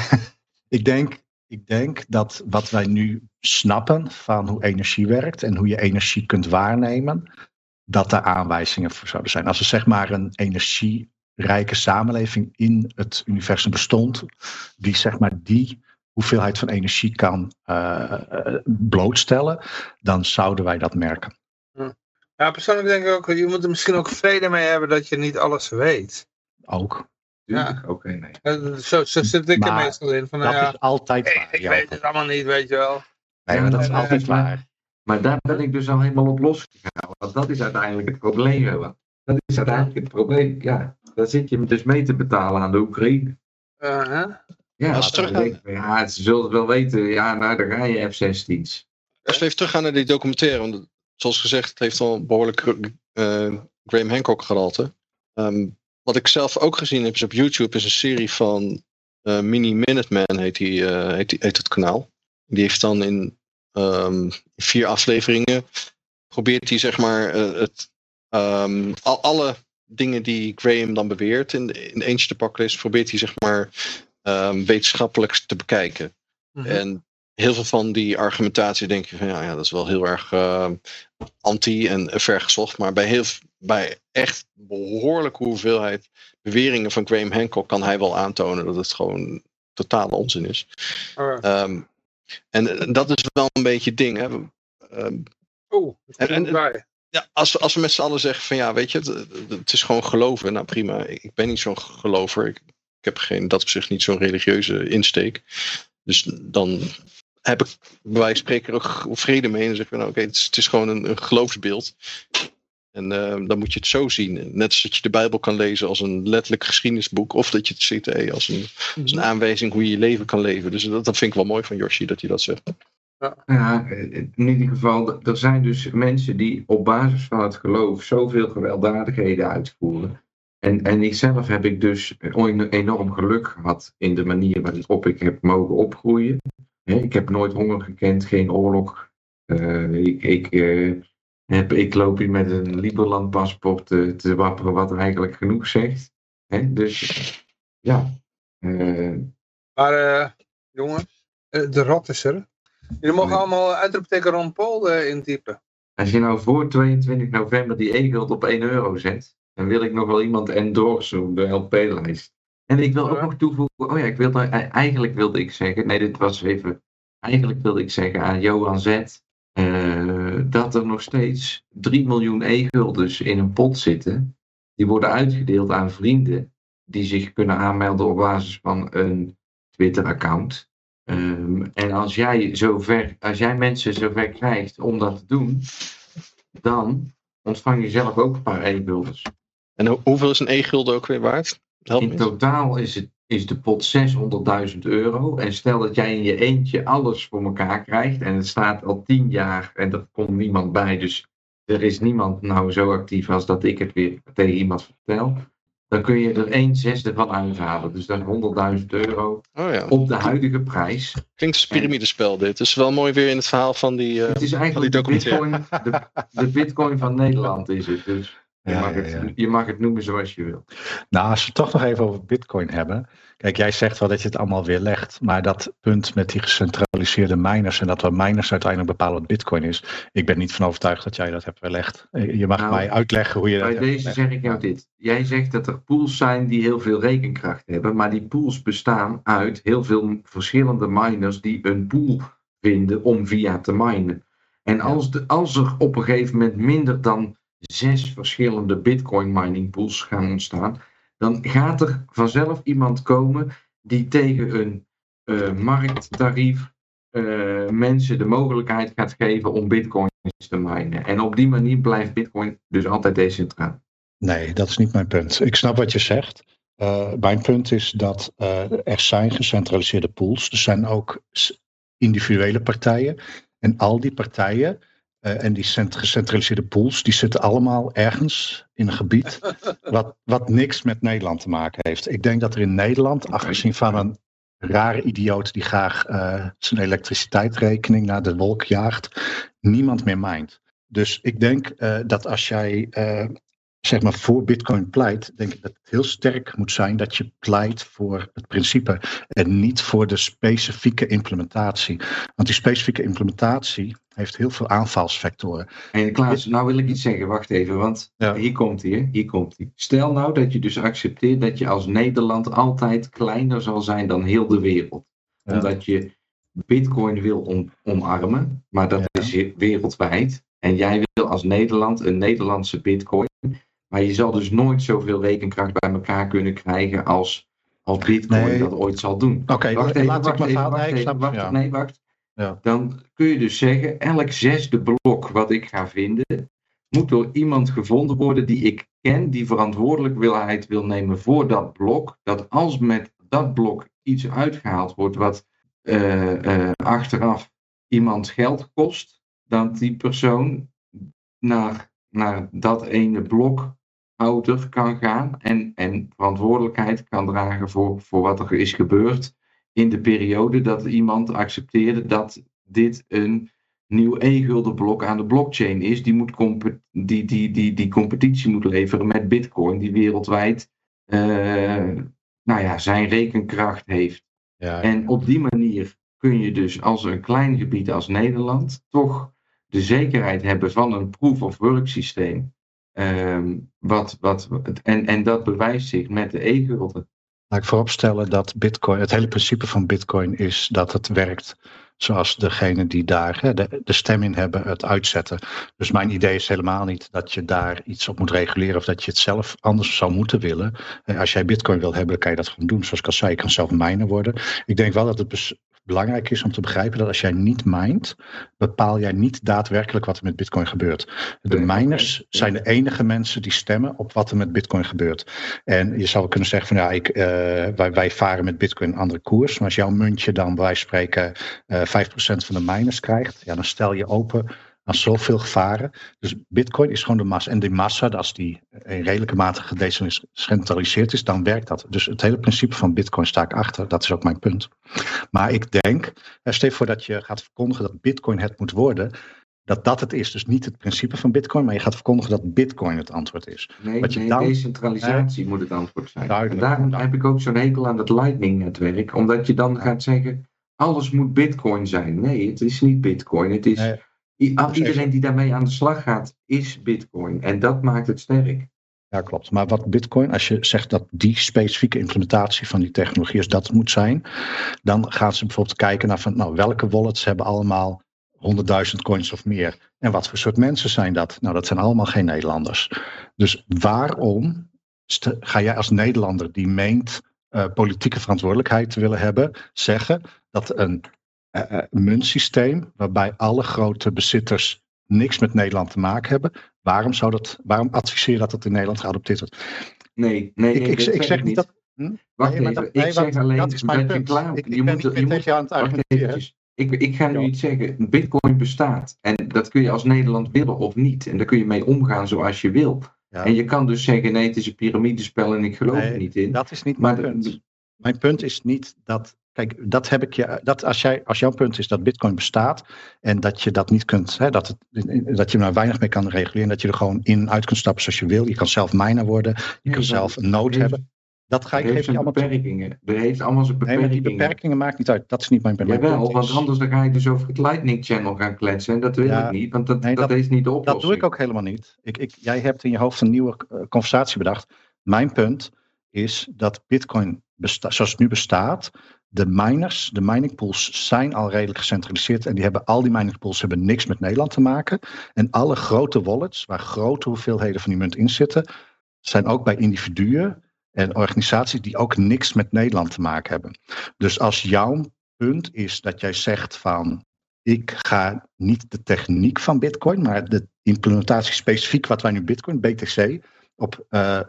ik, denk, ik denk dat wat wij nu snappen van hoe energie werkt en hoe je energie kunt waarnemen, dat daar aanwijzingen voor zouden zijn. Als er zeg maar een energierijke samenleving in het universum bestond, die zeg maar die hoeveelheid van energie kan eh, eh, blootstellen, dan zouden wij dat merken. Ja, persoonlijk denk ik ook, je moet er misschien ook vrede mee hebben dat je niet alles weet. Ook. Tuurlijk, Oké, nee. Eh, Zo, zo zit ik er meestal in. Van, dat nou ja, is altijd ik, waar. ik Johan. weet het allemaal niet, weet je wel. Nee, maar dat is En, altijd eh, waar. Maar daar ben ik dus al helemaal op losgegaan. Want dat is uiteindelijk het probleem. Johan. Dat is uiteindelijk het probleem. Ja, daar zit je dus mee te betalen aan de Oekraïne. Eh, hè? Ja, Als denk ik, ja, ze zullen het wel weten. Ja, nou, daar ga je F-16's. Als we even teruggaan naar die documentaire, want zoals gezegd, het heeft al behoorlijk eh, Graham Hancock gehalte. Ehm, wat ik zelf ook gezien heb is op YouTube is een serie van eh, Mini Minuteman heet, die, eh, heet, die, heet het kanaal. Die heeft dan in ehm, vier afleveringen probeert hij zeg maar eh, het, ehm, al, alle dingen die Graham dan beweert in, in Ancient Apocalypse probeert hij zeg maar ehm, wetenschappelijk te bekijken. Mhm. En heel veel van die argumentatie denk je van ja, ja dat is wel heel erg eh, anti en vergezocht. Maar bij, heel, bij echt behoorlijke hoeveelheid beweringen van Graham Hancock kan hij wel aantonen dat het gewoon totale onzin is. Oh, Ehm, en eh, dat is wel een beetje het ding. Hè. Ehm, oh, dat En- bij. ja, als, we- als we met z'n allen zeggen van ja, weet je, het, het is gewoon geloven. Nou prima, ik, ik ben niet zo'n gelover. Ik, ik heb geen, dat op zich niet zo'n religieuze insteek. Dus dan heb ik bij wijze van spreken er ook vrede mee. En dan zeggen we nou oké, het, is, het is gewoon een, een geloofsbeeld. En eh, dan moet je het zo zien. Net als dat je de Bijbel kan lezen als een letterlijk geschiedenisboek. Of dat je het ziet eh, als, een, als een aanwijzing hoe je je leven kan leven. Dus dat, dat vind ik wel mooi van Yoshi dat hij dat zegt. Ja, in ieder geval, er zijn dus mensen die op basis van het geloof zoveel gewelddadigheden uitvoeren. En, en ikzelf heb ik dus een- enorm geluk gehad in de manier waarop ik heb mogen opgroeien. Ik heb nooit honger gekend, geen oorlog. Eh, ik, ik, eh, heb, ik loop hier met een Liberland paspoort te, te wapperen, wat eigenlijk genoeg zegt. Hè, Dus ja, eh, Maar jongens, de rat is er. Jullie mogen allemaal uitroepteken Ron Paul intypen. Als je nou voor 22 november die e-guld op 1 euro zet, dan wil ik nog wel iemand endorsen op de LP-lijst. En ik wil ook nog toevoegen, oh ja, ik wilde, eigenlijk wilde ik zeggen, nee, dit was even, eigenlijk wilde ik zeggen aan Johan Z, eh, dat er nog steeds 3 miljoen e-guldens in een pot zitten. Die worden uitgedeeld aan vrienden die zich kunnen aanmelden op basis van een Twitter-account. Ehm, en als jij, zover, als jij mensen zover krijgt om dat te doen, dan ontvang je zelf ook een paar e-guldens. En ho- hoeveel is een e-gulden ook weer waard? Help In totaal is, het, is de pot 600.000 euro. En stel dat jij in je eentje alles voor elkaar krijgt. En het staat al 10 jaar en er komt niemand bij. Dus er is niemand nou zo actief als dat ik het weer tegen iemand vertel. Dan kun je er 1 zesde van uithalen. Dus dat is 100.000 euro Oh ja, op de huidige prijs. klinkt als een piramidespel dit. Is wel mooi weer in het verhaal van die... eh, Het is eigenlijk de bitcoin, de, de bitcoin van Nederland is het. Dus je, Ja, mag het, ja. je mag het noemen zoals je wil. Nou, als we het toch nog even over Bitcoin hebben. Kijk, jij zegt wel dat je het allemaal weer legt. Maar dat punt met die gecentraliseerde miners. en dat we miners uiteindelijk bepalen wat Bitcoin is. Ik ben niet van overtuigd dat jij dat hebt weerlegd. Eh, Je mag Nou, mij uitleggen hoe je dat Bij deze zeg ik jou dit. Jij zegt dat er pools zijn die heel veel rekenkracht hebben. Maar die pools bestaan uit heel veel verschillende miners die een pool vinden om via te minen. En als, de, als er op een gegeven moment minder dan zes verschillende bitcoin mining pools gaan ontstaan, dan gaat er vanzelf iemand komen die tegen een eh, markttarief eh, mensen de mogelijkheid gaat geven om bitcoins te minen. En op die manier blijft bitcoin dus altijd decentraal. Nee, dat is niet mijn punt. Ik snap wat je zegt. Eh, mijn punt is dat er zijn gecentraliseerde pools. Er zijn ook individuele partijen. En al die partijen eh, en die cent- gecentraliseerde pools, die zitten allemaal ergens in een gebied wat, wat niks met Nederland te maken heeft. Ik denk dat er in Nederland, afgezien van een rare idioot die graag eh, zijn elektriciteitsrekening naar de wolk jaagt, niemand meer mijnt. Dus ik denk eh, dat als jij zeg maar voor Bitcoin pleit, denk ik dat het heel sterk moet zijn dat je pleit voor het principe en niet voor de specifieke implementatie. Want die specifieke implementatie heeft heel veel aanvalsvectoren. En Klaas, nou wil ik iets zeggen, wacht even, want Ja. hier komt hij, hier komt hij. Stel nou dat je dus accepteert dat je als Nederland altijd kleiner zal zijn dan heel de wereld. Ja. Omdat je bitcoin wil om, omarmen, maar dat Ja. is wereldwijd. En jij wil als Nederland een Nederlandse bitcoin. Maar je zal dus nooit zoveel rekenkracht bij elkaar kunnen krijgen als, als bitcoin Nee. dat ooit zal doen. Oké, Wacht even, laat ik wacht even, wacht Nee, even, wacht, ja. nee, wacht. Ja. Dan kun je dus zeggen, elk zesde blok wat ik ga vinden, moet door iemand gevonden worden die ik ken, die verantwoordelijkheid wil nemen voor dat blok. Dat als met dat blok iets uitgehaald wordt wat eh, eh, achteraf iemand geld kost, dat die persoon naar, naar dat ene blokhouder kan gaan en, en verantwoordelijkheid kan dragen voor, voor wat er is gebeurd in de periode dat iemand accepteerde dat dit een nieuw e-guldenblok aan de blockchain is. Die, moet die, die, die, die competitie moet leveren met bitcoin, die wereldwijd eh, nou ja, zijn rekenkracht heeft. Ja, En op die manier kun je dus als een klein gebied als Nederland toch de zekerheid hebben van een proof of work systeem. Ehm, wat, wat, en, en dat bewijst zich met de e-gulden. Laat ik vooropstellen dat Bitcoin, het hele principe van Bitcoin is dat het werkt zoals degene die daar de, stem in hebben het uitzetten. Dus mijn idee is helemaal niet dat je daar iets op moet reguleren of dat je het zelf anders zou moeten willen. Eh, Als jij Bitcoin wil hebben, dan kan je dat gewoon doen. Zoals ik al zei, je kan zelf miner worden. Ik denk wel dat het belangrijk is om te begrijpen dat als jij niet mined, bepaal jij niet daadwerkelijk wat er met Bitcoin gebeurt. De miners zijn de enige mensen die stemmen op wat er met Bitcoin gebeurt. En je zou kunnen zeggen van ja, ik, eh, wij, wij varen met Bitcoin een andere koers. Maar als jouw muntje dan bij wijze van spreken eh 5% van de miners krijgt, ja, dan stel je open aan zoveel gevaren. Dus Bitcoin is gewoon de massa. En die massa, als die in redelijke mate gedecentraliseerd is, dan werkt dat. Dus het hele principe van Bitcoin sta ik achter. Dat is ook mijn punt. Maar ik denk, eh, stel je voor dat je gaat verkondigen dat Bitcoin het moet worden. Dat dat het is. Dus niet het principe van Bitcoin, maar je gaat verkondigen dat Bitcoin het antwoord is. Nee, dan- decentralisatie moet het antwoord zijn. En daarom heb ik ook zo'n hekel aan het Lightning-netwerk. Omdat je dan gaat zeggen, alles moet Bitcoin zijn. Nee, het is niet Bitcoin. Het is, Nee, precies. iedereen die daarmee aan de slag gaat, is Bitcoin. En dat maakt het sterk. Ja, klopt. Maar wat Bitcoin, als je zegt dat die specifieke implementatie van die technologie is dat moet zijn, dan gaan ze bijvoorbeeld kijken naar van, nou, welke wallets hebben allemaal 100.000 coins of meer. En wat voor soort mensen zijn dat? Nou, dat zijn allemaal geen Nederlanders. Dus waarom ga jij als Nederlander die meent eh, politieke verantwoordelijkheid te willen hebben, zeggen dat een eh, muntsysteem waarbij alle grote bezitters niks met Nederland te maken hebben, waarom, zou dat, waarom adviseer je dat het in Nederland geadopteerd wordt? Nee, nee, ik, nee, ik, dat ik zeg niet dat. Hm? Wacht Nee, even, dat- ik zeg alleen dat is mijn dat je punt. klaar Ik, ik je ben moet, je moet, aan het argumenteren. Ik, ik ga nu Ja. iets zeggen. Bitcoin bestaat. En dat kun je als Nederland willen of niet. En daar kun je mee omgaan zoals je wil. Ja. En je kan dus zeggen, nee, het is een piramidespel en ik geloof Nee, er niet in. Dat is niet maar mijn punt. Mijn punt is niet dat. Kijk, dat heb ik je. Dat als, jij, als jouw punt is dat Bitcoin bestaat. en dat je dat niet kunt. Hè, dat, het, dat je er maar weinig mee kan reguleren. dat je er gewoon in en uit kunt stappen zoals je wil. Je kan zelf miner worden. Je Nee, kan zelf een heeft- hebben. Dat ga ik geef je allemaal beperkingen. Er heeft allemaal zijn Nee, maar beperkingen. die beperkingen maakt niet uit. Dat is niet mijn. Mijn Jawel, want anders dan ga je dus over het Lightning Channel gaan kletsen. En dat wil Ja, ik niet, want dat, nee, dat, dat- is niet de oplossing. Dat doe ik ook helemaal niet. Ik, ik, jij hebt in je hoofd een nieuwe eh, conversatie bedacht. Mijn punt is dat Bitcoin, besta- zoals het nu bestaat, de miners, de mining pools zijn al redelijk gecentraliseerd. En die hebben, al die mining pools hebben niks met Nederland te maken. En alle grote wallets, waar grote hoeveelheden van die munt in zitten, zijn ook bij individuen en organisaties die ook niks met Nederland te maken hebben. Dus als jouw punt is dat jij zegt van ik ga niet de techniek van Bitcoin, maar de implementatie specifiek wat wij nu Bitcoin, BTC, op eh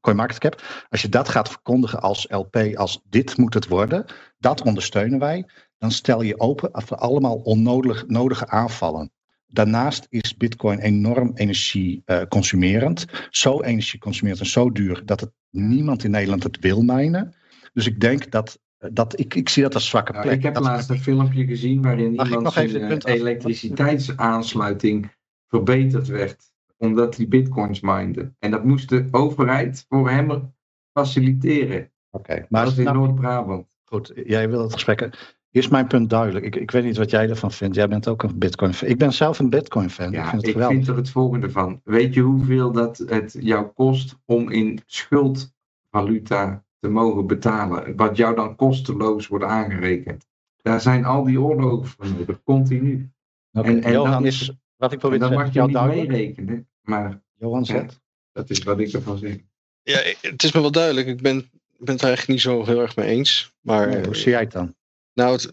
CoinMarketCap. Als je dat gaat verkondigen als LP, als dit moet het worden, dat ondersteunen wij. Dan stel je open voor allemaal onnodig nodige aanvallen. Daarnaast is Bitcoin enorm energieconsumerend. zo energieconsumerend en zo duur dat het niemand in Nederland het wil mijnen. Dus ik denk dat, dat ik, ik zie dat als zwakke Nou, plek. ik heb Dat- laatst een filmpje gezien waarin Mag iemand zijn eh, elektriciteitsaansluiting verbeterd werd. Omdat hij bitcoins minde. En dat moest de overheid voor hem faciliteren. Oké, maar dat is in Noord-Brabant. Goed, jij wil het gesprek. Is mijn punt duidelijk? Ik, ik weet niet wat jij ervan vindt. Jij bent ook een Bitcoin-fan. Ik ben zelf een Bitcoin-fan. ik Ja, vind het ik vind er het volgende van. Weet je hoeveel dat het jou kost om in schuldvaluta te mogen betalen? Wat jou dan kosteloos wordt aangerekend. Daar zijn al die oorlogen voor nodig, continu. Oké, en- en Johan, dan is, wat ik probeer te zeggen, mag je niet meerekenen. Maar Johan zegt. dat is wat ik ervan zeg. Ja, het is me wel duidelijk. Ik ben, ben het er eigenlijk niet zo heel erg mee eens. Maar Nee, hoe zie jij het dan? Nou, het-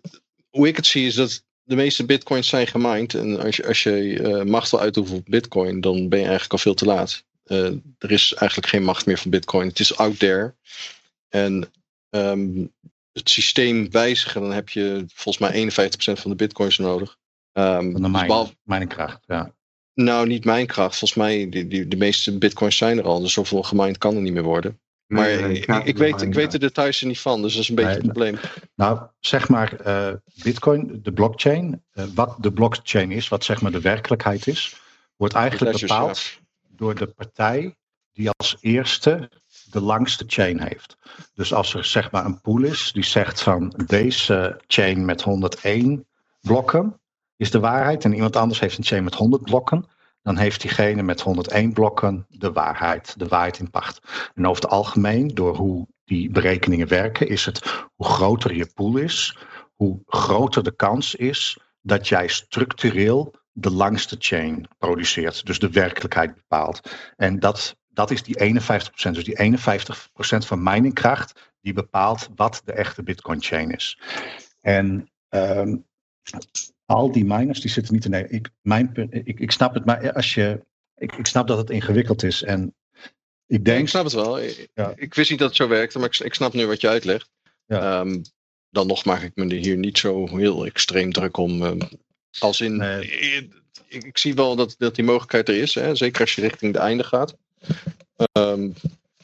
hoe ik het zie is dat de meeste bitcoins zijn gemined. En als je, als je eh, macht wil uitoefenen op bitcoin, dan ben je eigenlijk al veel te laat. Eh, er is eigenlijk geen macht meer voor bitcoin. Het is out there. En ehm, het systeem wijzigen, dan heb je volgens mij 51% van de bitcoins nodig. Ehm, Van de dus behalve- mijn kracht. Ja. Nou, niet mijn kracht. Volgens mij, die, die, de meeste bitcoins zijn er al. Dus zoveel gemined kan er niet meer worden. Maar nee, ik, ik, er weet, ik weet de details er niet van. Dus dat is een beetje Nee, het probleem. Nou, zeg maar, eh, Bitcoin, de blockchain, eh, wat de blockchain is, wat zeg maar de werkelijkheid is, wordt eigenlijk bepaald door de partij die als eerste de langste chain heeft. Dus als er zeg maar een pool is die zegt van deze chain met 101 blokken is de waarheid en iemand anders heeft een chain met 100 blokken, dan heeft diegene met 101 blokken de waarheid, de waarheid in pacht. En over het algemeen, door hoe die berekeningen werken, is het hoe groter je pool is, hoe groter de kans is dat jij structureel de langste chain produceert. Dus de werkelijkheid bepaalt. En dat, dat is die 51%. Dus die 51% van miningkracht die bepaalt wat de echte Bitcoin chain is. En ehm, al die miners die zitten niet in. Nee, ik, mijn, ik, ik snap het, maar als je. Ik, ik snap dat het ingewikkeld is. En ik denk. ik snap het wel. Ik, Ja. ik wist niet dat het zo werkte, maar ik, ik snap nu wat je uitlegt. Ja. Ehm, dan nog maak ik me er hier niet zo heel extreem druk om. ehm, als in. Nee. Ik, ik zie wel dat, dat die mogelijkheid er is, hè, zeker als je richting de einde gaat. Ehm,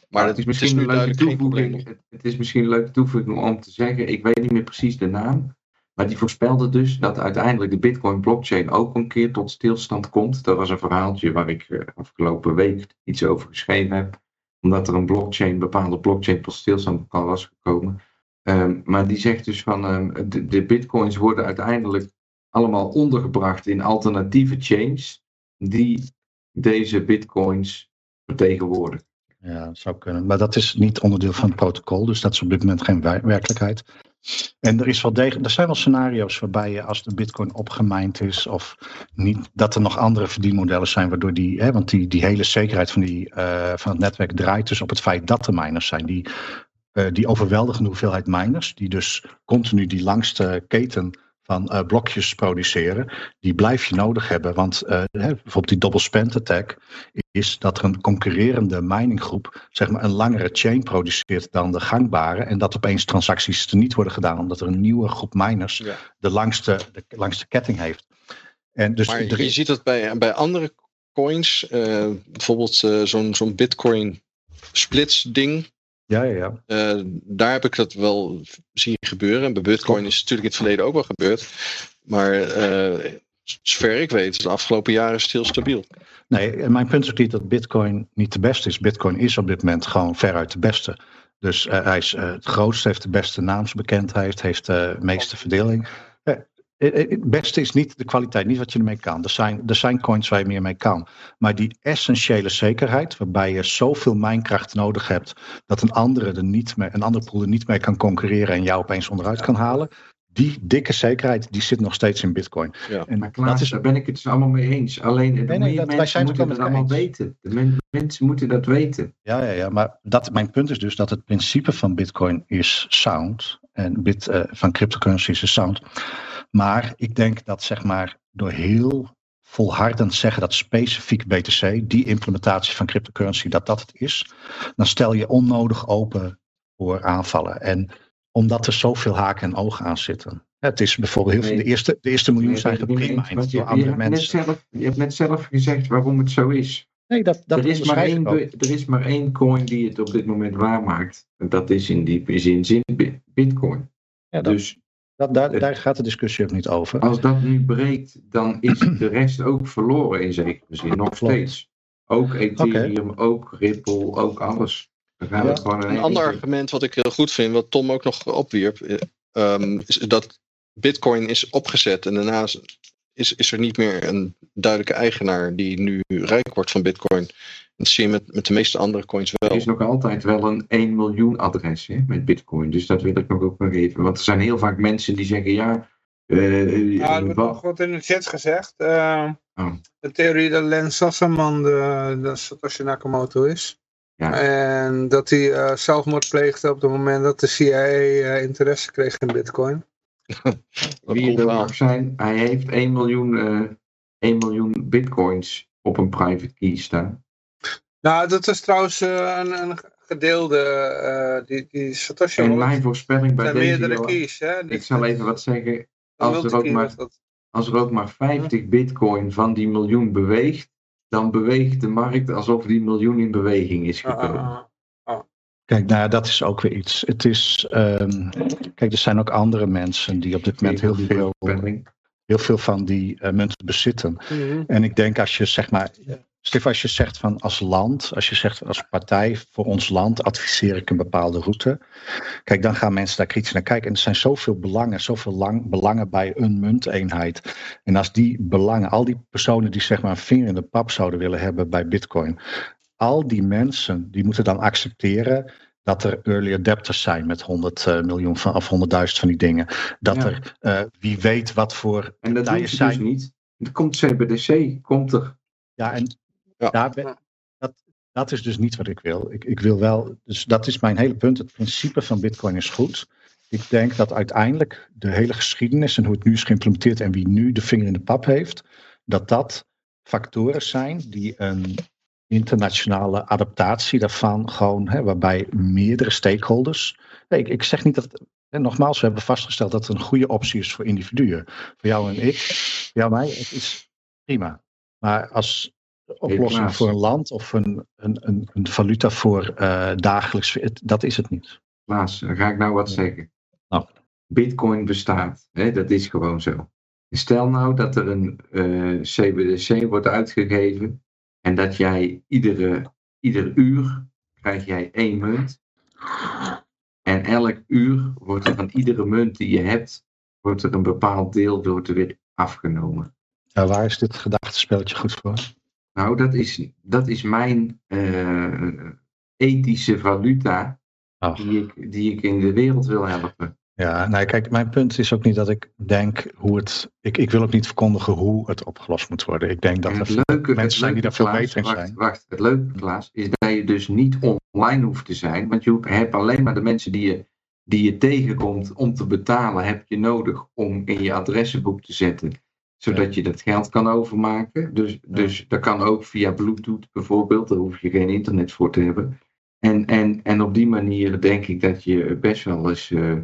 maar het is misschien nu een leuke toevoeging. Het, het is misschien een leuke toevoeging om te zeggen, ik weet niet meer precies de naam. Maar die voorspelde dus dat uiteindelijk de Bitcoin blockchain ook een keer tot stilstand komt. Dat was een verhaaltje waar ik eh, afgelopen week iets over geschreven heb. Omdat er een blockchain, bepaalde blockchain tot stilstand kan was gekomen. Ehm, maar die zegt dus van ehm, de, bitcoins worden uiteindelijk allemaal ondergebracht in alternatieve chains die deze bitcoins vertegenwoordigen. Ja, dat zou kunnen. Maar dat is niet onderdeel van het protocol, dus dat is op dit moment geen wer- werkelijkheid. En er, is wel degelijk, er zijn wel scenario's waarbij je als de bitcoin opgemijnd is of niet, dat er nog andere verdienmodellen zijn waardoor die, hè, want die, die hele zekerheid van, die, eh, van het netwerk draait dus op het feit dat er miners zijn. Die, eh, die overweldigende hoeveelheid miners, die dus continu die langste keten van eh, blokjes produceren, die blijf je nodig hebben. Want eh, hè, bijvoorbeeld die double spend attack is dat er een concurrerende mininggroep zeg maar, een langere chain produceert dan de gangbare. En dat opeens transacties er niet worden gedaan, omdat er een nieuwe groep miners Ja. de, langste, de langste ketting heeft. En dus Maar er je ziet dat bij, bij andere coins, eh, bijvoorbeeld zo'n zo'n Bitcoin splits ding. Ja, ja, ja. eh, daar heb ik dat wel zien gebeuren. En bij Bitcoin is het natuurlijk in het verleden ook wel gebeurd. Maar eh, zover ik weet, is de afgelopen jaren heel stabiel. Nee, en mijn punt is ook niet dat Bitcoin niet de beste is. Bitcoin is op dit moment gewoon veruit de beste. Dus eh, hij is het grootste, heeft de beste naamsbekendheid, heeft de meeste verdeling. Eh, eh, Het beste is niet de kwaliteit, niet wat je ermee kan. Er zijn, er zijn coins waar je meer mee kan. Maar die essentiële zekerheid, waarbij je zoveel mijnkracht nodig hebt dat een andere, er niet mee, een andere pool er niet mee kan concurreren en jou opeens onderuit kan halen. Die dikke zekerheid, die zit nog steeds in Bitcoin. Ja. En Maar Klaas, dat is, daar ben ik het dus allemaal mee eens. Alleen de nee, dat- wij mensen zijn het moeten dat allemaal eens. weten. De men- mensen moeten dat weten. Ja, ja, ja, maar dat, mijn punt is dus dat het principe van Bitcoin is sound. En bit, eh, van cryptocurrencies is sound. Maar ik denk dat zeg maar door heel volhardend zeggen dat specifiek BTC, die implementatie van cryptocurrency, dat dat het is, dan stel je onnodig open voor aanvallen. En omdat er zoveel haken en ogen aan zitten. Het is bijvoorbeeld heel veel, de eerste, de eerste miljoen zijn je, door andere mensen. zelf, je hebt net zelf gezegd waarom het zo is. Nee, dat, dat er, is maar één, er is maar één coin die het op dit moment waarmaakt. En dat is in die zin, zin bi- Bitcoin. Ja, dat, Dus dat, daar, daar gaat de discussie ook niet over. als dat nu breekt, dan is de rest ook verloren in zekere zin. Nog Klopt. steeds. Ook Ethereum, ook Ripple, ook alles. Dan gaan we Ja. het gewoon in Een één ander argument wat ik heel goed vind, wat Tom ook nog opwierp, eh, ehm, is dat Bitcoin is opgezet en daarna is, is er niet meer een duidelijke eigenaar die nu rijk wordt van Bitcoin. Dat zie je met, met de meeste andere coins Er wel. is nog altijd wel een 1 miljoen adres hè, met Bitcoin. Dus dat wil ik nog ook nog even. Want er zijn heel vaak mensen die zeggen: ja. eh, Ja, er wordt wat- nog wat in de chat gezegd. eh, Oh. De theorie dat Len Sassaman de, de Satoshi Nakamoto is. Ja. En dat hij eh, zelfmoord pleegde op het moment dat de CIA eh, interesse kreeg in bitcoin. Wie het ook zijn, hij heeft 1 miljoen, eh 1 miljoen bitcoins op een private key staan. Nou, dat is trouwens eh, een, een gedeelde, eh, die, die Satoshi wallet mijn voorspelling bij deze. meerdere keys. Hè? ik zal even wat zeggen. Als er, ook maar, als er ook maar 50 bitcoin van die miljoen beweegt, dan beweegt de markt alsof die miljoen in beweging is Ah, ah, gekomen. ah. Kijk, nou ja, dat is ook weer iets. Het is, ehm, kijk, er zijn ook andere mensen die op dit moment heel veel, heel veel van die eh, munten bezitten. Mhm. En ik denk als je zeg maar, Stef, als je zegt van als land, als je zegt als partij voor ons land adviseer ik een bepaalde route. Kijk, dan gaan mensen daar kritisch naar kijken. En er zijn zoveel belangen, zoveel lang, belangen bij een munteenheid. En als die belangen, al die personen die zeg maar een vinger in de pap zouden willen hebben bij Bitcoin, al die mensen die moeten dan accepteren dat er early adapters zijn met 100 uh, miljoen van, of 100.000 van die dingen. Dat Ja. er uh, wie weet wat voor En dat dus zijn. niet. Er komt CBDC, komt er. Ja, en Ja. Daar ben- dat, dat is dus niet wat ik wil. Ik, ik wil wel, dus dat is mijn hele punt. Het principe van Bitcoin is goed. Ik denk dat uiteindelijk de hele geschiedenis en hoe het nu is geïmplementeerd en wie nu de vinger in de pap heeft, dat dat factoren zijn die een internationale adaptatie daarvan gewoon, hè, waarbij meerdere stakeholders. Nee, ik, ik zeg niet dat. En nogmaals, we hebben vastgesteld dat het een goede optie is voor individuen. Voor jou en ik, voor jou en mij, het is prima. Maar als oplossing voor een land of een, een, een, een valuta voor eh, dagelijks, het- dat is het niet. Klaas, dan ga ik nou wat zeggen. Nou. Bitcoin bestaat. Hè? Dat is gewoon zo. Stel nou dat er een eh, CBDC wordt uitgegeven en dat jij iedere, ieder uur krijg jij één munt. En elk uur wordt er van iedere munt die je hebt, wordt er een bepaald deel wordt er weer afgenomen. Ja, waar is dit gedachtenspelletje goed voor? Nou, dat is, dat is mijn eh, ethische valuta Ach. die ik, die ik in de wereld wil helpen. Ja, nou kijk, mijn punt is ook niet dat ik denk hoe het. Ik, ik wil ook niet verkondigen hoe het opgelost moet worden. Ik denk dat er het leuke, mensen zijn die daar veel beter in zijn. Wacht, het leuke, Klaas, is dat je dus niet online hoeft te zijn. Want je hebt alleen maar de mensen die je, die je tegenkomt om te betalen, heb je nodig om in je adressenboek te zetten. Zodat je dat geld kan overmaken. Dus, dus dat kan ook via Bluetooth bijvoorbeeld. Daar hoef je geen internet voor te hebben. En, en, en op die manier denk ik dat je best wel eens eh,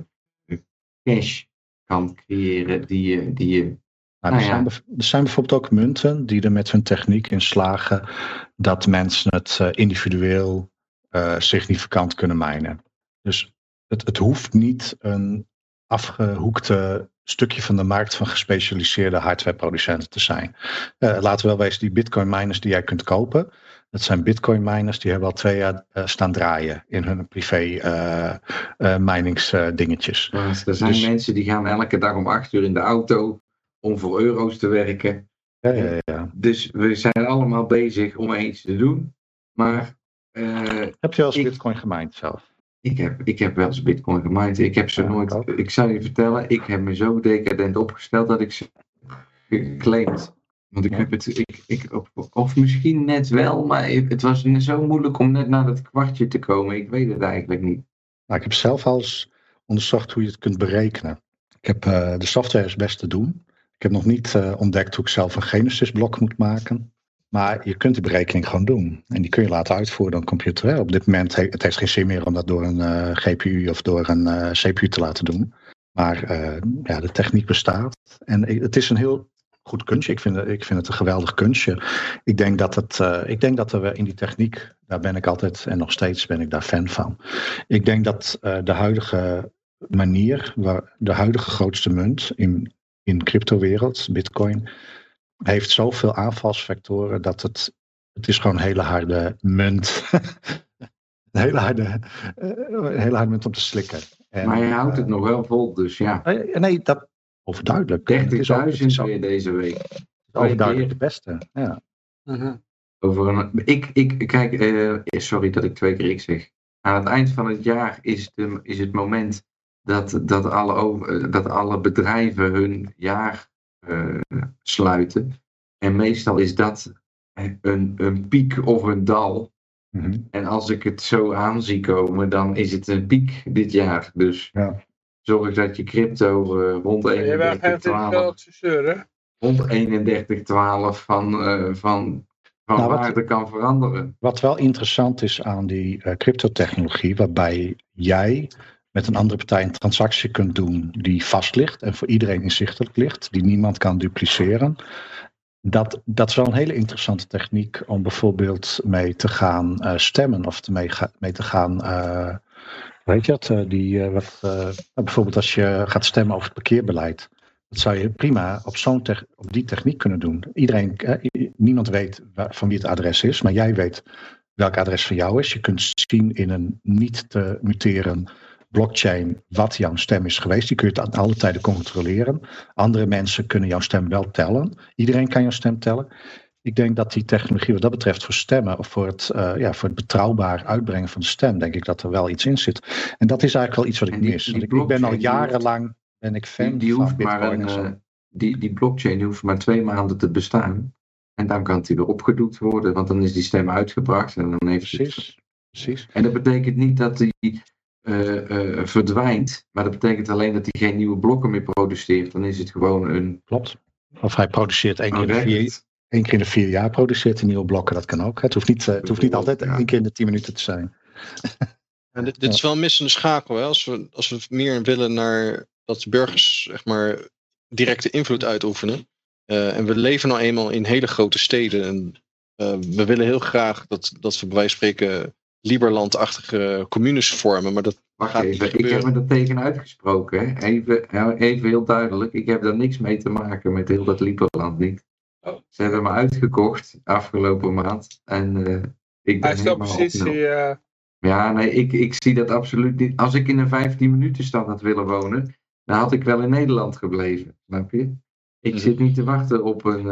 cash kan creëren die je, die je Nou, Nou er, ja. zijn, er zijn bijvoorbeeld ook munten die er met hun techniek in slagen dat mensen het eh, individueel eh, significant kunnen mijnen. Dus het, het hoeft niet een afgehoekte stukje van de markt van gespecialiseerde hardwareproducenten te zijn. Eh, laten we wel wezen, die bitcoin miners die jij kunt kopen, dat zijn bitcoin miners die hebben al twee jaar eh, staan draaien in hun privé eh eh miningsdingetjes. Er zijn Dus- mensen die gaan elke dag om acht uur in de auto om voor euro's te werken. ja, ja, ja. Dus we zijn allemaal bezig om iets te doen. Maar Heb je wel eens Ik- bitcoin gemined zelf? Ik, heb, ik heb wel eens bitcoin gemined. Ik heb ze nooit... ook. Ik zal je vertellen, ik heb me zo decadent opgesteld dat ik ze geclaimd. Want ik Ja. heb het... Ik, ik, of, of misschien net wel, maar het was zo moeilijk om net naar dat kwartje te komen. Ik weet het eigenlijk niet. Nou, ik heb zelf al eens onderzocht hoe je het kunt berekenen. Ik heb, eh, de software is best te doen. Ik heb nog niet eh, ontdekt hoe ik zelf een Genesis-blok moet maken. Maar je kunt die berekening gewoon doen. En die kun je laten uitvoeren door een computer. Op dit moment heeft het geen zin meer om dat door een eh, GPU of door een eh, CPU te laten doen. Maar eh, ja, de techniek bestaat. En het is een heel goed kunstje. Ik vind, ik vind het een geweldig kunstje. Ik denk dat, het, ik denk dat er in die techniek, daar ben ik altijd en nog steeds ben ik daar fan van. Ik denk dat de huidige manier, waar de huidige grootste munt in, in cryptowereld, bitcoin, heeft zoveel aanvalsvectoren dat het, het is gewoon een hele harde munt. een hele harde, eh, een hele harde munt om te slikken. En, Maar je houdt het eh, nog wel vol, dus ja. eh, nee, dat overduidelijk. Het is ook- het 30.000 is ook weer deze week. overduidelijk de beste. Ja. Over een, ik, ik, kijk, eh, sorry dat ik twee keer ik zeg. Aan het eind van het jaar is, de, is het moment dat, dat, alle, over- dat alle bedrijven hun jaar eh, sluiten. En meestal is dat een, een piek of een dal. Mhm. En als ik het zo aan zie komen, dan is het een piek dit jaar. Dus Ja. zorg dat je crypto eh, rond Je bent 31, 12, veel te zeuren. rond 31, 12 van, eh, van, van Nou, wat- waarde kan veranderen. Wat wel interessant is aan die eh, cryptotechnologie, waarbij jij met een andere partij een transactie kunt doen die vast ligt en voor iedereen inzichtelijk ligt, die niemand kan dupliceren. Dat, dat is wel een hele interessante techniek om bijvoorbeeld mee te gaan eh, stemmen of te mee, te gaan. eh, weet je het? eh, die, eh, wat, eh, nou, bijvoorbeeld als je gaat stemmen over het parkeerbeleid. Dat zou je prima op, zo'n op die techniek kunnen doen. Iedereen, eh, niemand weet van wie het adres is, maar jij weet welk adres van jou is. Je kunt zien in een niet te muteren blockchain wat jouw stem is geweest. Die kun je het aan alle tijden controleren. Andere mensen kunnen jouw stem wel tellen. Iedereen kan jouw stem tellen. Ik denk dat die technologie wat dat betreft voor stemmen of voor het, eh, ja, voor het betrouwbaar uitbrengen van de stem, denk ik dat er wel iets in zit. En dat is eigenlijk wel iets wat ik die- mis. die ik, ben al jarenlang ben ik fan Die, die van maar Bitcoin een, eh, die, die blockchain die hoeft maar twee maanden te bestaan. En dan kan die weer opgedoekt worden, want dan is die stem uitgebracht. En, dan heeft het- Precies, precies. en dat betekent niet dat die eh, eh, verdwijnt, maar dat betekent alleen dat hij geen nieuwe blokken meer produceert. Dan is het gewoon een. Klopt. Of hij produceert één keer, in de vier, één keer in de vier jaar produceert hij nieuwe blokken. Dat kan ook. Het hoeft niet, eh, het hoeft niet altijd één keer in de tien minuten te zijn. En dit, dit is wel een missende schakel. Hè? Als, we, als we meer willen naar dat burgers zeg maar, directe invloed uitoefenen. Eh, en we leven nou eenmaal in hele grote steden. En eh, we willen heel graag dat, dat we bij wijze van spreken Liberland-achtige communes vormen. Maar dat Wacht gaat niet even, ik heb me er tegen uitgesproken. Even, even heel duidelijk. Ik heb daar niks mee te maken met heel dat Lieberland niet. Oh. Ze hebben me uitgekocht afgelopen maand. En eh, ik ben Hij helemaal precies eh, Ja, nee, ik, ik zie dat absoluut niet. Als ik in een 15 minuten stad had willen wonen, dan had ik wel in Nederland gebleven. Snap je? Ik Mhm. zit niet te wachten op een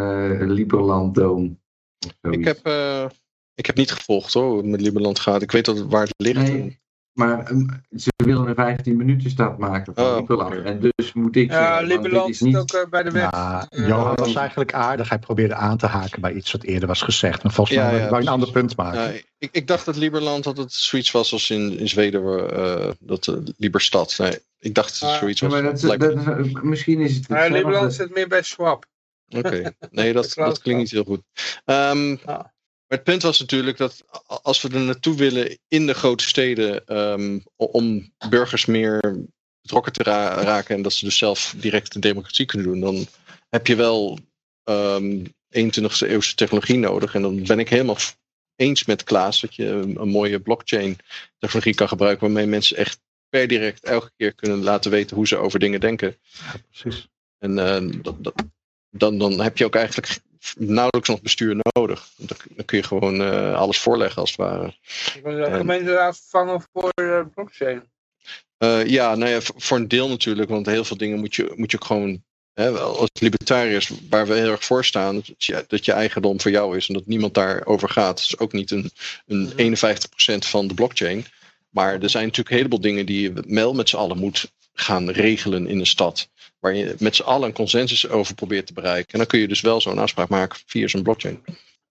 of zoiets. ik heb, ik heb niet gevolgd hoor, hoe het met Liberland gaat. Ik weet dat het waar het ligt. Nee, maar ehm, ze willen een 15 minuten stad maken van Oh, Lieberland. oké. En dus moet ik ja, Liberland is zit niet... ook eh, bij de weg. Ja, Eh, Johan was eigenlijk aardig. Hij probeerde aan te haken bij iets wat eerder was gezegd. En volgens mij ja, wou je een ander punt maken. Ja, ik, ik dacht dat Liberland dat het zoiets was als in, in Zweden, eh, dat uh, Liberstad. Nee, ik dacht dat het Ah, zoiets Ja, was. maar dat, dat misschien is het. Liberland zit meer bij Swap. Oké, nee, dat, dat klinkt niet heel goed. Ehm. Maar het punt was natuurlijk dat als we er naartoe willen in de grote steden, ehm, om burgers meer betrokken te ra- raken en dat ze dus zelf direct de democratie kunnen doen, dan heb je wel ehm 21ste eeuwse technologie nodig. En dan ben ik helemaal eens met Klaas dat je een, een mooie blockchain technologie kan gebruiken waarmee mensen echt per direct elke keer kunnen laten weten hoe ze over dingen denken. Ja, precies. En eh, dat, dat, dan, dan heb je ook eigenlijk nauwelijks nog bestuur nodig. Want Dan, kun je gewoon eh, alles voorleggen als het ware. Ik wil de En- gemeenteraad vervangen voor eh, blockchain. Eh, ja, nou ja, voor, een deel natuurlijk. Want heel veel dingen moet je, moet je ook gewoon... Hè, als libertariërs, waar we heel erg voor staan... Dat je, dat je eigendom voor jou is en dat niemand daarover gaat. Dat is ook niet een, een 51% van de blockchain. Maar er zijn natuurlijk een heleboel dingen die je wel met z'n allen moet gaan regelen in een stad. Waar je met z'n allen een consensus over probeert te bereiken. En dan kun je dus wel zo'n afspraak maken via zo'n blockchain.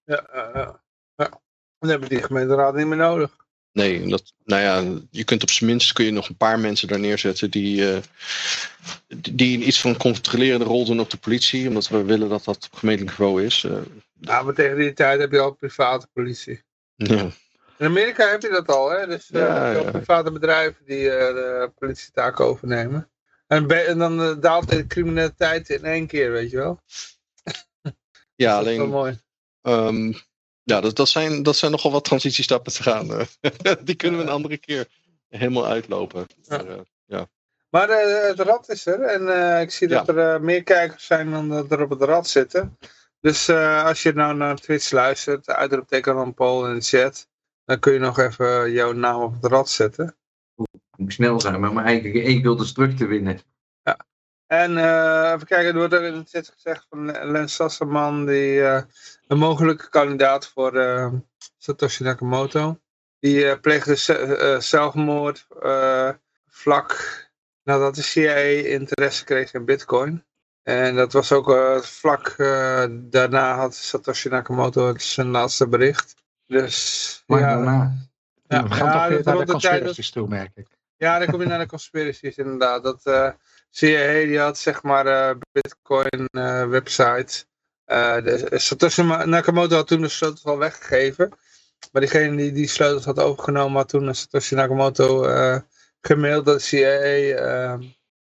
Ja, eh, ja. Dan hebben die gemeenteraad niet meer nodig. Nee, dat, nou ja, je kunt op zijn minst kun je nog een paar mensen daar neerzetten die, eh, die- die iets van een controlerende rol doen op de politie, omdat we willen dat dat op gemeentelijk niveau is. Eh, Ja, maar tegen die tijd heb je al private politie. ja. In Amerika heb je dat al, hè? Dus eh, Ja, private bedrijven die de politietaken overnemen. En, dan eh, daalt de criminaliteit in één keer, weet je wel. ja, dat is wel alleen mooi. ehm, ja, dat, dat, zijn, dat zijn nogal wat transitiestappen te gaan. eh. die kunnen we een andere keer helemaal uitlopen. Ja. Maar, eh, Maar eh, het rad is er. En ik zie dat er meer kijkers zijn dan dat er op het rad zitten. Dus als je nou naar Twitch luistert, uitroepteken dan Paul in de chat. Dan kun je nog even jouw naam op het rad zetten. Moet ik snel zijn, maar mijn eigen ik wil dus terug te winnen. En eh, even kijken, er wordt ook in de chat gezegd van Lens Sasserman, die eh, een mogelijke kandidaat voor eh, Satoshi Nakamoto. Die eh, pleegde ze- eh, zelfmoord eh, vlak nadat de CIA interesse kreeg in bitcoin. En dat was ook eh, vlak eh, daarna had Satoshi Nakamoto het zijn laatste bericht. Dus Maar ja, daarna. ja, we gaan ja, toch weer dat naar de conspiracies toe, merk ik. Ja, dan kom je naar de conspiracies inderdaad. Dat eh CIA die had zeg maar eh, Bitcoin eh, website. De, Satoshi Nakamoto had toen de sleutels al weggegeven. Maar diegene die die sleutels had overgenomen had toen Satoshi Nakamoto gemaild dat CIA eh,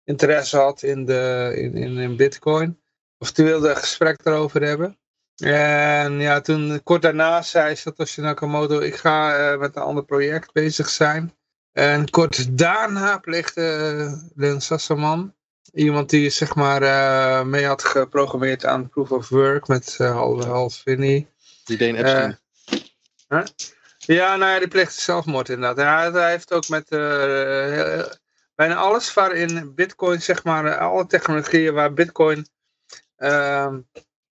interesse had in, de, in, in, in Bitcoin. Of die wilde een gesprek erover hebben. En ja, toen kort daarna zei Satoshi Nakamoto, ik ga met een ander project bezig zijn. En kort daarna pleegde uh, Len Sassaman iemand die zeg maar eh, mee had geprogrammeerd aan Proof of Work met uh, Hal, Hal Finney. Die Dane Epstein. Huh? Ja, nou ja, die pleegde zelfmoord inderdaad. Ja, hij heeft ook met uh, bijna alles waarin bitcoin, zeg maar, alle technologieën waar bitcoin, uh,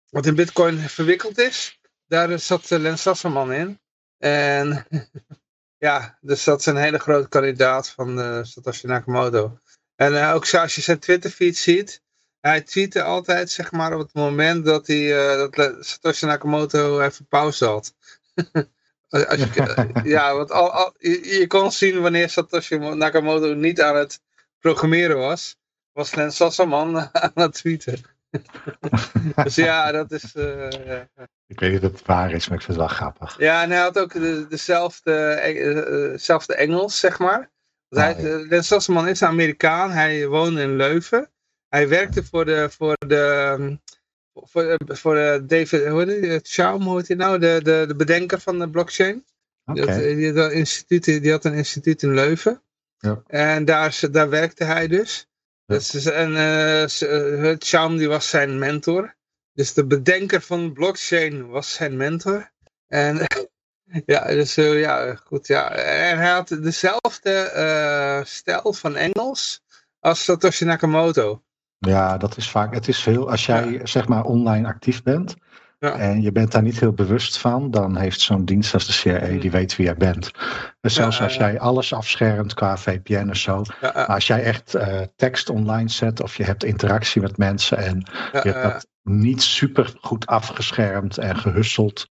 wat in bitcoin verwikkeld is, daar zat Len Sasserman in. En ja, dus dat is een hele grote kandidaat van uh, Satoshi Nakamoto. En uh, ook als je zijn Twitter feed ziet, hij tweette altijd zeg maar op het moment dat, hij, uh, dat Satoshi Nakamoto even pauze had. als je, ja, want al, al, je, je, kon zien wanneer Satoshi Nakamoto niet aan het programmeren was, was Len Sassaman aan het tweeten. dus ja, dat is... Uh, ja. Ik weet niet of het waar is, maar ik vind het wel grappig. Ja, en hij had ook de, dezelfde, uh, dezelfde Engels, zeg maar. Ah, hij. Len Sassaman is een Amerikaan, hij woonde in Leuven. Hij werkte voor de, voor de, voor, voor de David, hoe heet het, Schaum, hoe heet hij nou, de, de, de bedenker van de blockchain. Okay. Die, had, die, had instituut, die had een instituut in Leuven. Ja. En daar, daar werkte hij dus. En uh, Schaum die was zijn mentor. Dus de bedenker van blockchain was zijn mentor. En ja, dus uh, ja, goed, ja. En hij had dezelfde uh, stijl van Engels als Satoshi Nakamoto. Ja, dat is vaak. Het is veel, als jij ja. zeg maar online actief bent ja. en je bent daar niet heel bewust van, dan heeft zo'n dienst als de CIA, die weet wie jij bent. Dus zelfs als jij alles afschermt qua VPN of zo, maar als jij echt uh, tekst online zet of je hebt interactie met mensen en je hebt dat niet super goed afgeschermd en gehusseld,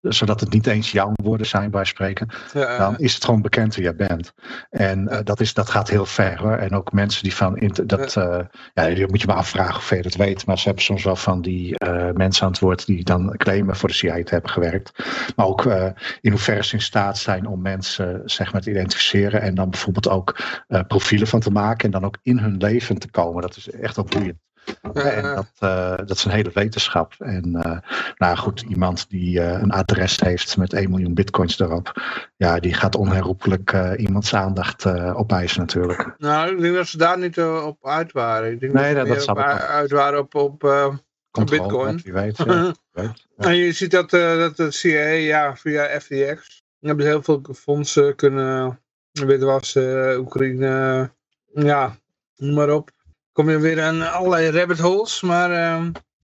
zodat het niet eens jouw woorden zijn bij spreken, ja, dan is het gewoon bekend wie jij bent. En uh, dat, is, dat gaat heel ver hoor. En ook mensen die van, dat, uh, ja, je moet je maar afvragen of je dat weet, maar ze hebben soms wel van die uh, mensen aan het woord die dan claimen voor de CIA te hebben gewerkt. Maar ook in hoeverre ze in staat zijn om mensen zeg maar te identificeren en dan bijvoorbeeld ook profielen van te maken en dan ook in hun leven te komen. Dat is echt ook boeiend. En dat, uh, dat is een hele wetenschap. En uh, nou goed, iemand die uh, een adres heeft met 1 miljoen bitcoins erop, ja, die gaat onherroepelijk iemands aandacht opeisen natuurlijk. Nou, ik denk dat ze daar niet op uit waren. Ik denk nee, dat, dat, dat op, uit waren op, op, bitcoin. Wie weet, ja. weet, ja. En je ziet dat, dat de CIA ja, via FTX hebben heel veel fondsen kunnen witwassen, Oekraïne, ja, noem maar op kom je weer aan allerlei rabbit holes, maar uh,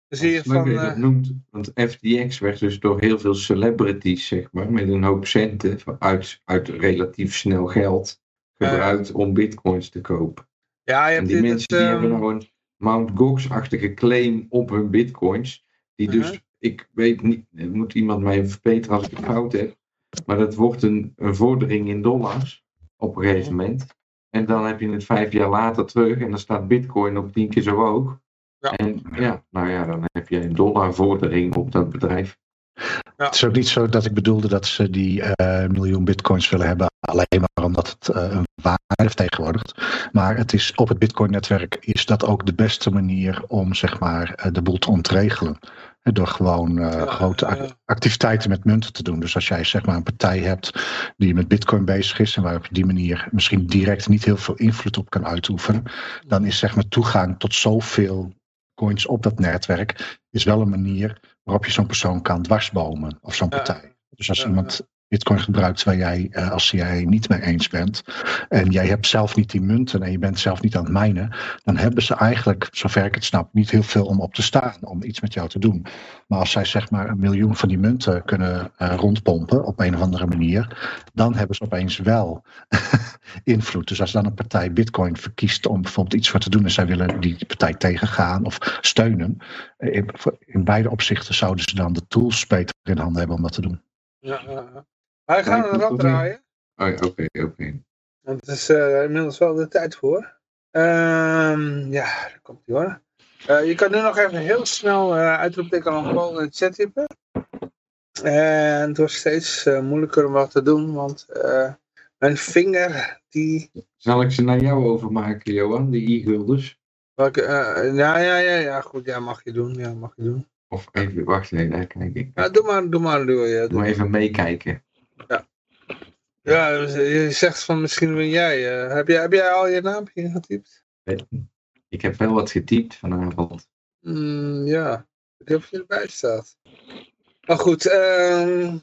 zie je van... Je dat noemt, want FTX werd dus door heel veel celebrities, zeg maar, met een hoop centen uit, uit relatief snel geld gebruikt uh, om bitcoins te kopen. Ja, je en hebt die mensen die um... hebben nou een Mount Gox-achtige claim op hun bitcoins, die dus, uh -huh. ik weet niet, moet iemand mij verbeteren als ik het fout heb, maar dat wordt een, een vordering in dollars op een gegeven moment. En dan heb je het vijf jaar later terug en dan staat bitcoin op tien keer zo hoog. Ja. En ja, nou ja, dan heb je een dollarvordering op dat bedrijf. Ja. Het is ook niet zo dat ik bedoelde dat ze die uh, miljoen bitcoins willen hebben alleen maar omdat het uh, een waarde vertegenwoordigt. Maar het is op het bitcoin netwerk is dat ook de beste manier om zeg maar uh, de boel te ontregelen. Door gewoon uh, ja, grote activiteiten met munten te doen. Dus als jij zeg maar een partij hebt die met bitcoin bezig is en waar op die manier misschien direct niet heel veel invloed op kan uitoefenen, dan is zeg maar toegang tot zoveel coins op dat netwerk is wel een manier waarop je zo'n persoon kan dwarsbomen of zo'n partij. Dus als iemand bitcoin gebruikt waar jij uh, als jij niet mee eens bent en jij hebt zelf niet die munten en je bent zelf niet aan het mijnen, dan hebben ze eigenlijk, zover ik het snap, niet heel veel om op te staan om iets met jou te doen. Maar als zij zeg maar een miljoen van die munten kunnen uh, rondpompen op een of andere manier, dan hebben ze opeens wel invloed. Dus als dan een partij bitcoin verkiest om bijvoorbeeld iets voor te doen en zij willen die partij tegengaan of steunen, in, in beide opzichten zouden ze dan de tools beter in handen hebben om dat te doen. Ja. Wij gaan een rad draaien. Oh, Oké, oké. Okay, okay. Want het is uh, inmiddels wel de tijd voor. Um, ja, daar komt hij hoor. Uh, je kan nu nog even heel snel uh, uitroepteken aan Paul in de chat typen. En het wordt steeds moeilijker om wat te doen, want mijn vinger die... Zal ik ze naar jou overmaken, Johan, die e-gulders? Welke, ja, ja, ja, ja, goed, ja, mag je doen, ja, mag je doen. Of even, wacht even, kijk ik. Ja, doe maar, doe maar, doe, ja, doe, doe maar even meekijken. Ja. Je zegt van misschien ben jij. Uh, heb, jij heb jij al je naampje getypt? Nee. Ik heb wel wat getypt vanavond. Mm, ja, ik heb je erbij staat. Maar goed, ehm,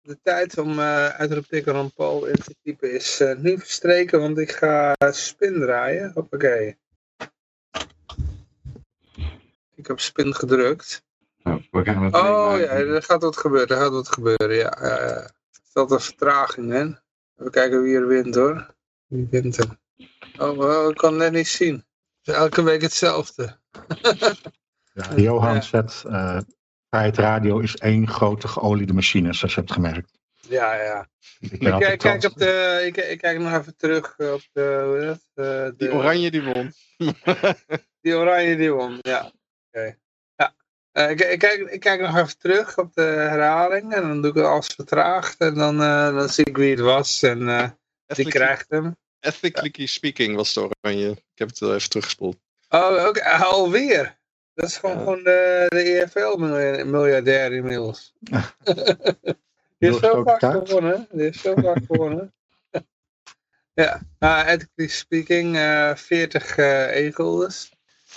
de tijd om eh uitroepteken Ron Paul in te typen is eh, nu verstreken, want ik ga spin draaien. Hoppakee. Ik heb spin gedrukt. Nou, we gaan het Oh ja, er gaat wat gebeuren, er gaat wat gebeuren, ja. Er staat een vertraging in. Even kijken wie er wint hoor. Wie wint er? Oh, oh, ik kan het net niet zien. Het is elke week hetzelfde. Ja, Johan Ja. zet, eh Vrijheid Radio is één grote geoliede machine, zoals je hebt gemerkt. Ja, ja. Ik kijk, kijk, op de, ik, ik kijk nog even terug op de, hoe het? Eh, Die de- oranje die won. Die oranje die won, ja. Oké. ja. Eh, ik, ik, kijk, ik kijk nog even terug op de herhaling en dan doe ik het als vertraagd en dan, eh, dan zie ik wie het was en eh, die krijgt hem. ethically speaking was de oranje. Ik heb het wel even teruggespoeld. Oh, oké, alweer. Dat is gewoon, Ja. gewoon de, de EFL-miljardair inmiddels. Die is Heel zo vaak gewonnen. Die is zo vaak gewonnen. ja, uh, ethically speaking, eh 40 eh e-guldens.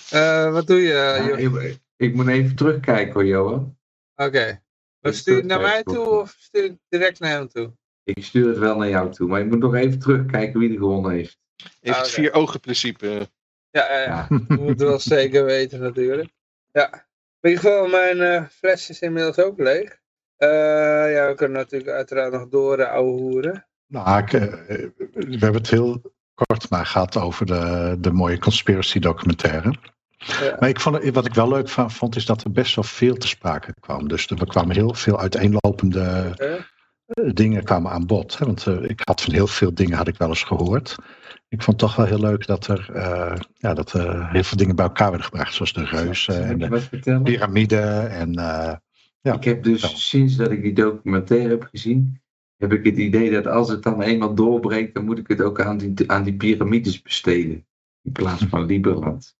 Eh, wat doe je? Ja, Joh? Ik, moet even terugkijken hoor, Johan. Oké. Maar stuur je het naar mij toe of stuur je het direct naar hem toe? Ik stuur het wel naar jou toe, maar ik moet nog even terugkijken wie er gewonnen heeft. Even Ah, het vier ogen principe. Ja, ja, ja. Ja. we moeten wel zeker weten natuurlijk. Ja. In ieder geval, mijn eh fles is inmiddels ook leeg. Eh, ja, we kunnen natuurlijk uiteraard nog door de oude hoeren. Nou, ik, eh, we hebben het heel kort maar gehad over de, de mooie conspiracy documentaire. Ja. Maar ik vond, wat ik wel leuk van vond, is dat er best wel veel te sprake kwam. Dus er kwamen heel veel uiteenlopende Eh, dingen kwamen aan bod. Hè? Want eh, ik had van heel veel dingen had ik wel eens gehoord. Ik vond het toch wel heel leuk dat er eh, ja, dat, heel veel dingen bij elkaar werden gebracht. Zoals de reus Zal en de piramide. En, ja. Ik heb dus Ja. sinds dat ik die documentaire heb gezien, heb ik het idee dat als het dan eenmaal doorbreekt, dan moet ik het ook aan die, aan die piramides besteden. In plaats van Liberland.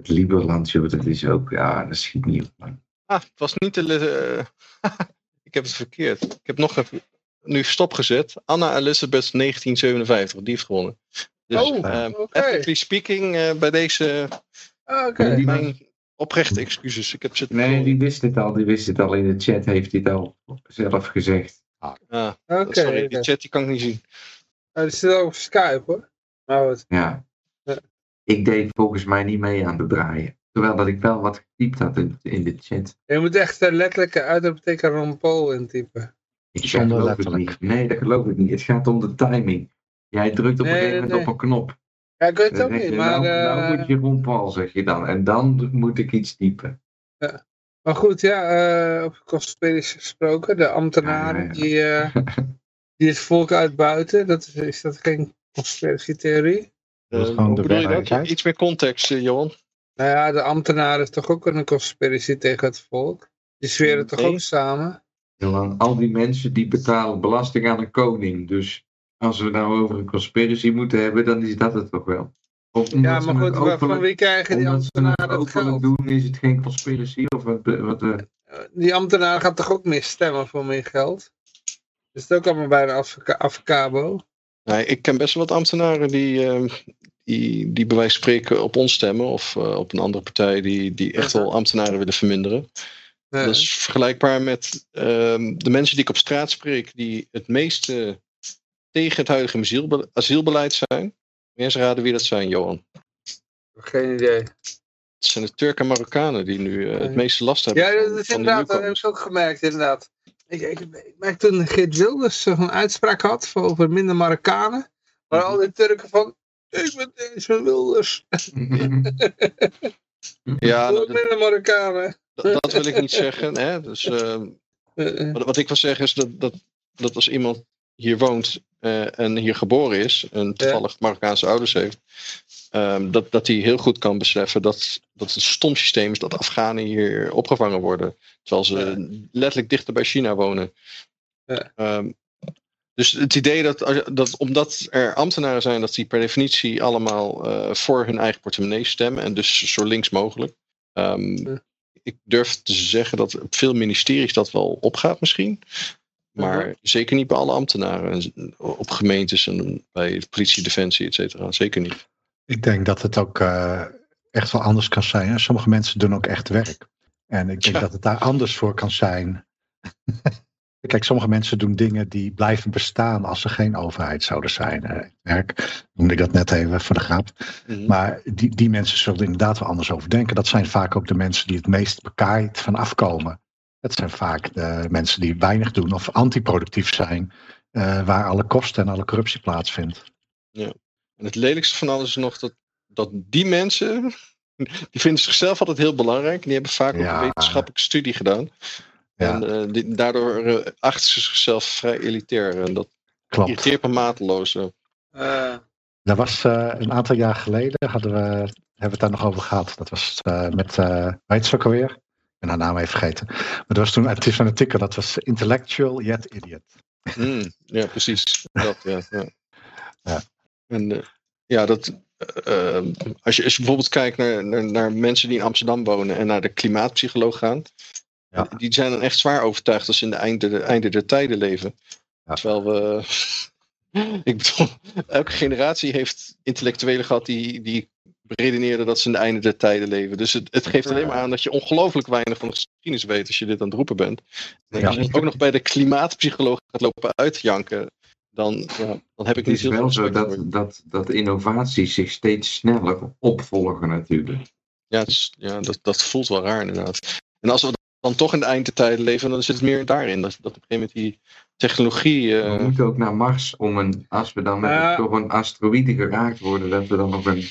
Het Liberland, joh, dat is ook, ja, dat schiet niet op. man. Ah, het was niet de... le- ik heb het verkeerd. Ik heb nog even nu stopgezet. Anna Elizabeth 1957, die heeft gewonnen. Dus, Oh, ehm, oké. ethically speaking, eh, bij deze ah, Oké. Die- mijn oprechte excuses. Ik heb zitten Nee, die wist het al, die wist het al in de chat, heeft hij het al zelf gezegd. Ah, Oké. sorry, oké. die chat die kan ik niet zien. Oh, die zit ook op Skype hoor. Maar goed. Ja. Ja. Ik deed volgens mij niet mee aan de draaien. Terwijl dat ik wel wat getypt had in, in de chat. Je moet echt uh, letterlijk uitroepteken Ron Paul intypen. Ik Zonder geloof het letterlijk. niet. Nee, dat geloof ik niet. Het gaat om de timing. Jij drukt op Nee, een gegeven nee, moment op een knop. Ja, ik weet het ook niet, je, maar... nou, nou moet je Ron Paul, zeg je dan. En dan moet ik iets typen. Maar goed, ja, eh op conspiratie gesproken, de ambtenaren Ja, ja, ja. Die, eh, die het volk uitbuiten, dat is, is dat geen conspiratietheorie? Dat is Eh, gewoon hoe de bedoel je dat? werkelijkheid. Iets meer context, eh, Johan. Nou ja, de ambtenaren is toch ook een conspiratie tegen het volk? Die zweren toch Nee. ook samen? Johan, al die mensen die betalen belasting aan een koning. Dus als we nou over een conspiracy moeten hebben, dan is dat het toch wel. Ja, maar goed, van wie krijgen die ambtenaren het geld? doen, is het geen conspiracy? Of wat, wat, eh, Die ambtenaren gaan toch ook meer stemmen voor meer geld? Is het ook allemaal bij een afka- afkabo? Nee, ik ken best wel wat ambtenaren die, eh, die, die bij wijze van spreken op ons stemmen. Of eh, op een andere partij die, die echt wel ambtenaren willen verminderen. Ja. Dat is vergelijkbaar met ehm, de mensen die ik op straat spreek. Die het meeste tegen het huidige asielbe- asielbeleid zijn. Mensen raden wie dat zijn, Johan. Geen idee. Het zijn de Turken en Marokkanen die nu eh, het Nee. meeste last hebben. Ja, dat is inderdaad, dat heb ik ook gemerkt, inderdaad. Ik, ik, ik merkte toen Geert Wilders zo'n uitspraak had over minder Marokkanen. Maar al die Turken van, ik ben deze Wilders, Ja, ook minder Marokkanen. dat, dat wil ik niet zeggen. Hè? Dus, ehm, Eh, eh, Wat, wat ik wil zeggen is dat, dat, dat als iemand hier woont eh, en hier geboren is en toevallig Marokkaanse ouders heeft, ehm, dat, dat hij heel goed kan beseffen dat, dat het een stom systeem is dat Afghanen hier opgevangen worden. Terwijl ze letterlijk dichter bij China wonen. Ja. Ehm, dus het idee dat, dat omdat er ambtenaren zijn, dat die per definitie allemaal eh, voor hun eigen portemonnee stemmen en dus zo links mogelijk. Ehm, Ja. Ik durf te zeggen dat op veel ministeries dat wel opgaat misschien. Maar zeker niet bij alle ambtenaren. En Op gemeentes en bij politie, defensie, et cetera. Zeker niet. Ik denk dat het ook, eh, echt wel anders kan zijn. Sommige mensen doen ook echt werk. En ik denk Ja. dat het daar anders voor kan zijn. Kijk, sommige mensen doen dingen die blijven bestaan als er geen overheid zouden zijn. Eh, werk, noemde ik dat net even voor de grap. Mhm. Maar die, die mensen zullen er inderdaad wel anders over denken. Dat zijn vaak ook de mensen die het meest bekaaid van afkomen. Het zijn vaak de mensen die weinig doen of antiproductief zijn. eh, waar alle kosten en alle corruptie plaatsvindt. En het lelijkste van alles is nog dat, dat die mensen, die vinden zichzelf altijd heel belangrijk. En die hebben vaak ook Ja. een wetenschappelijke studie gedaan. Ja. En eh, die- daardoor eh, achten ze zichzelf vrij elitair. En dat Klopt. irriteert me mateloos. eh. Eh, Dat was eh, een aantal jaar geleden, hadden we, hebben we het daar nog over gehad. Dat was eh, met, eh weet ze ook alweer? Ik ben haar naam even vergeten. Maar dat was toen, het is een artikel, dat was intellectual yet idiot. Hmm, ja, precies. Dat, ja, ja. Ja. En eh, ja, dat, eh, eh, als, je, als je bijvoorbeeld kijkt naar, naar, naar mensen die in Amsterdam wonen en naar de klimaatpsycholoog gaan, Ja. die zijn dan echt zwaar overtuigd dat ze in de einde, de einde der tijden leven. Ja. Terwijl we, ik bedoel, elke generatie heeft intellectuelen gehad die, die redeneerden dat ze in de einde der tijden leven. Dus het, het geeft alleen maar aan dat je ongelooflijk weinig van de geschiedenis weet als je dit aan het roepen bent. En als Ja. je ook nog bij de klimaatpsycholoog gaat lopen uitjanken, dan, ja, dan heb ik Het niet is heel veel wel zo dat, dat, dat innovaties zich steeds sneller opvolgen natuurlijk. Ja, het is- ja dat, dat voelt wel raar inderdaad. En als we dan toch in de tijden leven, dan zit het meer daarin. Dat, dat op een gegeven moment die technologie... eh, We moeten ook naar Mars om een, als we dan met toch een asteroïde geraakt worden, dat we dan nog een,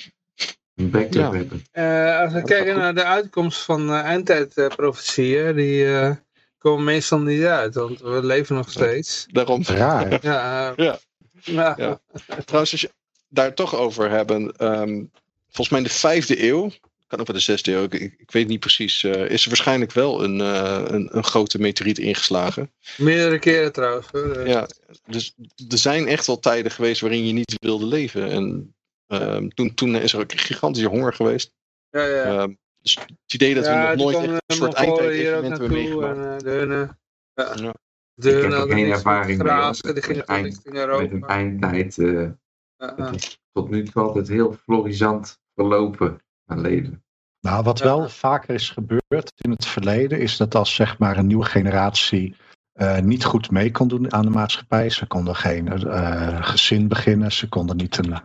een backup Ja. hebben. eh, als we kijken naar de uitkomst van uh, eindtijdprofetieën, die eh, komen meestal niet uit, want we leven nog steeds. daarom. Raar. Ja, eh, Ja. ja. Ja. Trouwens, als je daar toch over hebben. ehm, volgens mij in de vijfde eeuw, kan ook wel de zesde eeuw, ik, ik, weet niet precies, eh, is er waarschijnlijk wel een, eh, een, een grote meteoriet ingeslagen. meerdere keren trouwens. hoor. Ja, dus er zijn echt wel tijden geweest waarin je niet wilde leven. En ehm, toen, toen is er ook een gigantische honger geweest. ja, ja. Ehm, dus het idee dat we nog nooit de een soort eindtijd-evenementen hebben naartoe meegemaakt. en eh, de. Ja. De Ik heb er geen met ervaring mee, Eind- richting Met een Europa. eindtijd eh, ja. tot nu toe altijd heel florisant verlopen mijn leven. Nou, wat Ja. wel vaker is gebeurd in het verleden, is dat als zeg maar een nieuwe generatie eh, niet goed mee kon doen aan de maatschappij. Ze konden geen eh, gezin beginnen, ze konden niet een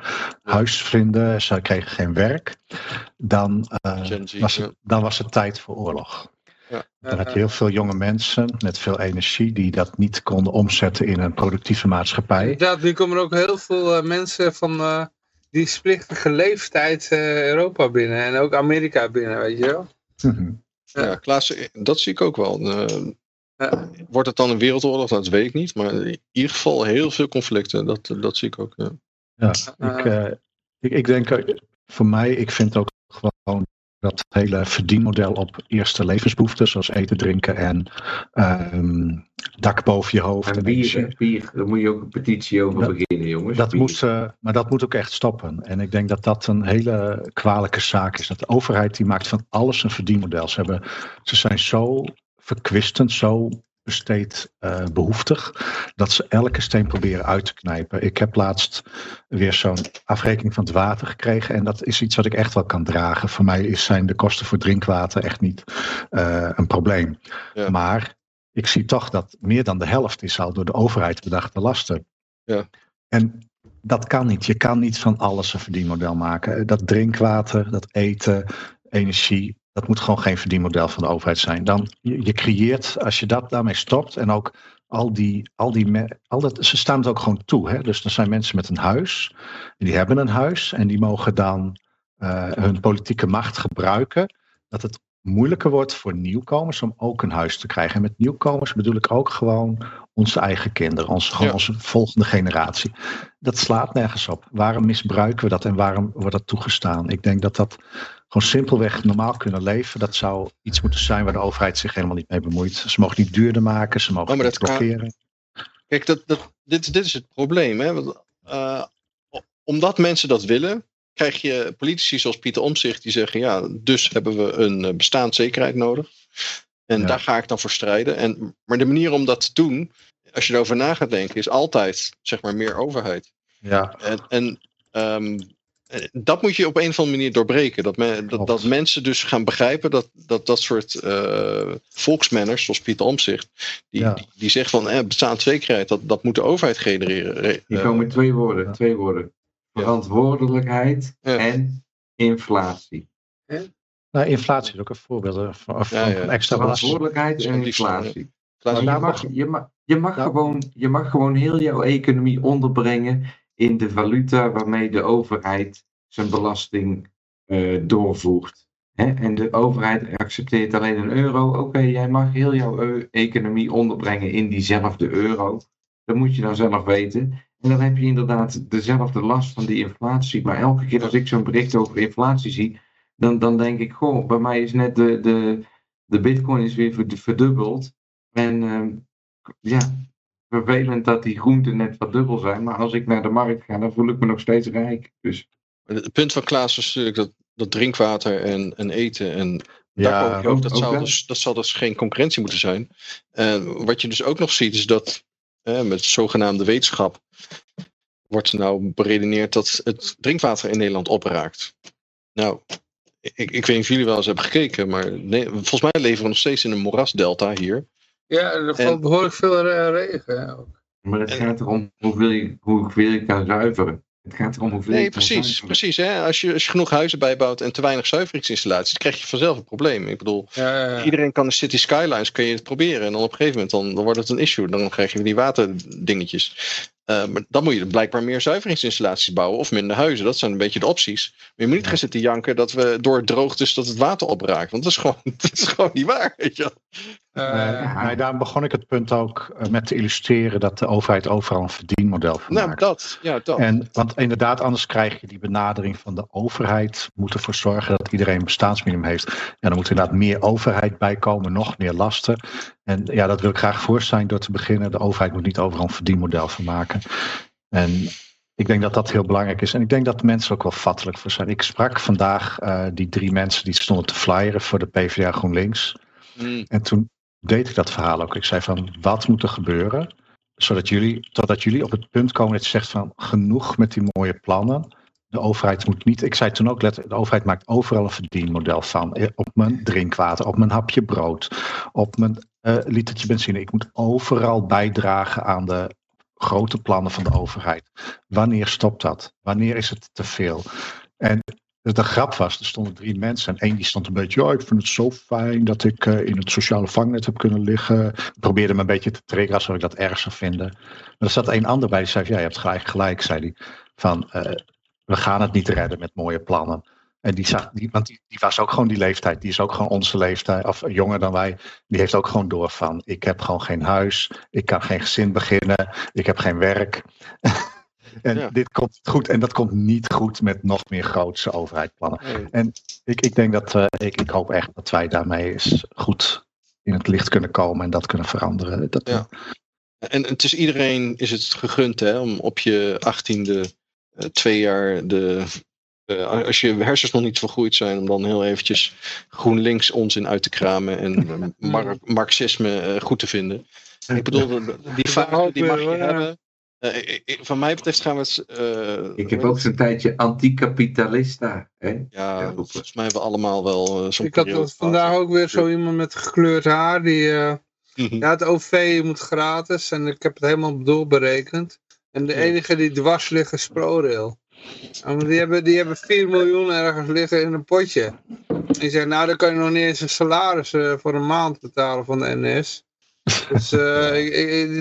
huis vinden, ze kregen geen werk. Dan, eh, was ja. het, dan was het tijd voor oorlog. Dan had je Ja, heel veel jonge mensen met veel energie die dat niet konden omzetten in een productieve maatschappij. Inderdaad, nu komen er ook heel veel eh, mensen van eh, die splichtige leeftijd eh, Europa binnen. En ook Amerika binnen, weet je wel. Mhm. Ja. Ja, Klaas, dat zie ik ook wel. Eh, Ja. Wordt het dan een wereldoorlog? Dat weet ik niet. Maar in ieder geval heel veel conflicten. Dat, dat zie ik ook. Ja. Ja, ik, eh, ik, ik denk, eh, voor mij, ik vind ook gewoon dat hele verdienmodel op eerste levensbehoeften, zoals eten, drinken en ehm, dak boven je hoofd. En en bier, hè, bier, daar moet je ook een petitie over Dat- beginnen, jongens. Dat Bier. moet, eh, maar dat moet ook echt stoppen. En ik denk dat dat een hele kwalijke zaak is. Dat de overheid die maakt van alles een verdienmodel. Ze, hebben, ze zijn zo verkwistend, zo besteed eh, behoeftig, dat ze elke steen proberen uit te knijpen. Ik heb laatst weer zo'n afrekening van het water gekregen. En dat is iets wat ik echt wel kan dragen. Voor mij is, zijn de kosten voor drinkwater echt niet eh, een probleem. Ja. Maar ik zie toch dat meer dan de helft is al door de overheid bedachte lasten. Ja. En dat kan niet. Je kan niet van alles een verdienmodel maken. Dat drinkwater, dat eten, energie, dat moet gewoon geen verdienmodel van de overheid zijn. Dan, je, je creëert, als je dat daarmee stopt en ook al die, al die al dat, ze staan het ook gewoon toe. Hè? Dus er zijn mensen met een huis, en die hebben een huis en die mogen dan eh, hun politieke macht gebruiken. Dat het moeilijker wordt voor nieuwkomers om ook een huis te krijgen. En met nieuwkomers bedoel ik ook gewoon onze eigen kinderen, onze, Ja. onze volgende generatie. Dat slaat nergens op. Waarom misbruiken we dat en waarom wordt dat toegestaan? Ik denk dat dat gewoon simpelweg normaal kunnen leven. Dat zou iets moeten zijn waar de overheid zich helemaal niet mee bemoeit. Ze mogen niet duurder maken, ze mogen Oh, niet kan- blokkeren. Kijk, dat, dat, dit, dit is het probleem. Hè? Want, eh, omdat mensen dat willen, krijg je politici zoals Pieter Omzicht die zeggen: ja, dus hebben we een eh, bestaanszekerheid nodig. En Ja. daar ga ik dan voor strijden. En, maar de manier om dat te doen, als je erover na gaat denken, is altijd zeg maar meer overheid. Ja, En, en ehm, eh, dat moet je op een of andere manier doorbreken. Dat, me, dat, dat mensen dus gaan begrijpen dat dat, dat soort eh volksmanners, zoals Pieter Omtzigt, die, Ja. die, die zegt van eh, bestaanszekerheid, dat, dat moet de overheid genereren. Re- Hier eh, komen twee woorden. ja. Twee woorden. Verantwoordelijkheid Ja. en inflatie. Nou, inflatie is ook een voorbeeld eh, van, van extra belasting. Verantwoordelijkheid en inflatie. je mag, je mag, je mag, Ja. gewoon, je mag gewoon heel jouw economie onderbrengen in de valuta waarmee de overheid zijn belasting eh, doorvoert. Hè? En de overheid accepteert alleen een euro. Oké, jij mag heel jouw eu- economie onderbrengen in diezelfde euro. Dat moet je dan zelf weten. En dan heb je inderdaad dezelfde last van die inflatie. Maar elke keer als ik zo'n bericht over inflatie zie, dan, dan denk ik, goh, bij mij is net de, de, de bitcoin is weer verd- verdubbeld. En ehm, ja, vervelend dat die groenten net wat dubbel zijn. Maar als ik naar de markt ga, dan voel ik me nog steeds rijk. Dus Het punt van Klaas was natuurlijk dat, dat drinkwater en, en eten en Ja, dat, ook dat. dus, dat zal dus geen concurrentie moeten zijn. En wat je dus ook nog ziet is dat eh, met zogenaamde wetenschap wordt nou beredeneerd dat het drinkwater in Nederland opraakt. Nou, ik, ik weet niet of jullie wel eens hebben gekeken, maar nee, volgens mij leven we nog steeds in een moerasdelta hier. Ja, er En- valt behoorlijk veel regen. ook. Maar het En- gaat erom hoeveel je, hoeveel je kan zuiveren. Het gaat erom hoeveel Nee, je kan precies. precies hè? Als, je, als je genoeg huizen bijbouwt en te weinig zuiveringsinstallaties, dan krijg je vanzelf een probleem. Ik bedoel, Ja, ja, ja. Iedereen kan de City Skylines, kun je het proberen. En dan op een gegeven moment dan, dan wordt het een issue. Dan krijg je die waterdingetjes. Eh, maar dan moet je blijkbaar meer zuiveringsinstallaties bouwen of minder huizen. Dat zijn een beetje de opties. Maar je moet niet gaan zitten janken dat we door het droogtes dat het water opraakt. Want dat is gewoon, dat is gewoon niet waar. Weet je Eh, nee, daarom begon ik het punt ook eh, met te illustreren dat de overheid overal een verdienmodel van Nou, maakt. dat. Ja, dat. En, want inderdaad, anders krijg je die benadering van de overheid. Moet ervoor zorgen dat iedereen een bestaansminimum heeft. En dan moet er inderdaad meer overheid bij komen, nog meer lasten. En ja, dat wil ik graag voor zijn door te beginnen. De overheid moet niet overal een verdienmodel van maken. En ik denk dat dat heel belangrijk is. En ik denk dat mensen ook wel vattelijk voor zijn. Ik sprak vandaag eh, die drie mensen die stonden te flyeren voor de PvdA GroenLinks. Mm, En toen deed ik dat verhaal ook. Ik zei van, wat moet er gebeuren? Zodat jullie, totdat jullie op het punt komen dat je zegt van, genoeg met die mooie plannen. De overheid moet niet, ik zei toen ook letterlijk, de overheid maakt overal een verdienmodel van. Eh, Op mijn drinkwater, op mijn hapje brood, op mijn eh litertje benzine. Ik moet overal bijdragen aan de grote plannen van de overheid. Wanneer stopt dat? Wanneer is het te veel? En de grap was, er stonden drie mensen. En één die stond een beetje, ja, ik vind het zo fijn dat ik eh, in het sociale vangnet heb kunnen liggen. Ik probeerde me een beetje te triggeren alsof ik dat erg zou vinden. Maar er zat een ander bij die zei, ja, je hebt gelijk, gelijk, zei hij. Van, eh, we gaan het niet redden met mooie plannen. En die zag, die, want die, die was ook gewoon die leeftijd. Die is ook gewoon onze leeftijd, of jonger dan wij. Die heeft ook gewoon door van, ik heb gewoon geen huis. Ik kan geen gezin beginnen. Ik heb geen werk. en Ja. dit komt goed. En dat komt niet goed met nog meer grootse overheidsplannen. nee. Ik, ik denk dat, eh, ik, ik hoop echt dat wij daarmee eens goed in het licht kunnen komen en dat kunnen veranderen. Dat, Ja. En het is iedereen is het gegund hè, om op je achttiende eh, twee jaar de. eh, als je hersens nog niet vergroeid zijn, om dan heel eventjes GroenLinks onzin uit te kramen en eh, mar- marxisme eh, goed te vinden. Ik bedoel, die fase die mag je eh, hebben. Eh, ik- ik- van mij betreft gaan we eh, Ik heb ook zo'n tijdje anticapitalista. Hè? Ja, volgens mij hebben we allemaal wel eh, zo'n ik had vandaag ook weer zo iemand met gekleurd haar. Die, eh, gehad. ja, het OV moet gratis en ik heb het helemaal doorberekend. En de Ja. enige die dwars liggen is ProRail. Die hebben, die hebben 4 miljoen ergens liggen in een potje. En die zeggen, nou dan kan je nog niet eens een salaris eh, voor een maand betalen van de NS. Dus eh,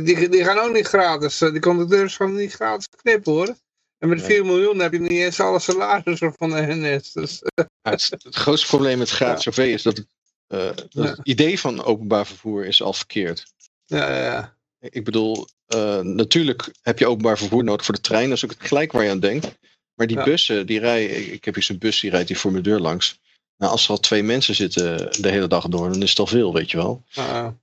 die, die gaan ook niet gratis. eh, Die conducteurs gaan niet gratis knippen hoor. En met Nee. 4 miljoen heb je niet eens alle salarissen van de NS. Dus Ja, het, het grootste probleem met gratis OV is dat, het, eh, dat Ja. het idee van openbaar vervoer is al verkeerd. ja, ja. Ik bedoel, eh, natuurlijk heb je openbaar vervoer nodig voor de trein. Dat is ook het gelijk waar je aan denkt. Maar die Ja. bussen, die rijden. Ik, heb hier zo'n bus, die rijdt hier voor mijn deur langs. Nou, als er al twee mensen zitten de hele dag door, dan is het al veel, weet je wel. Ja.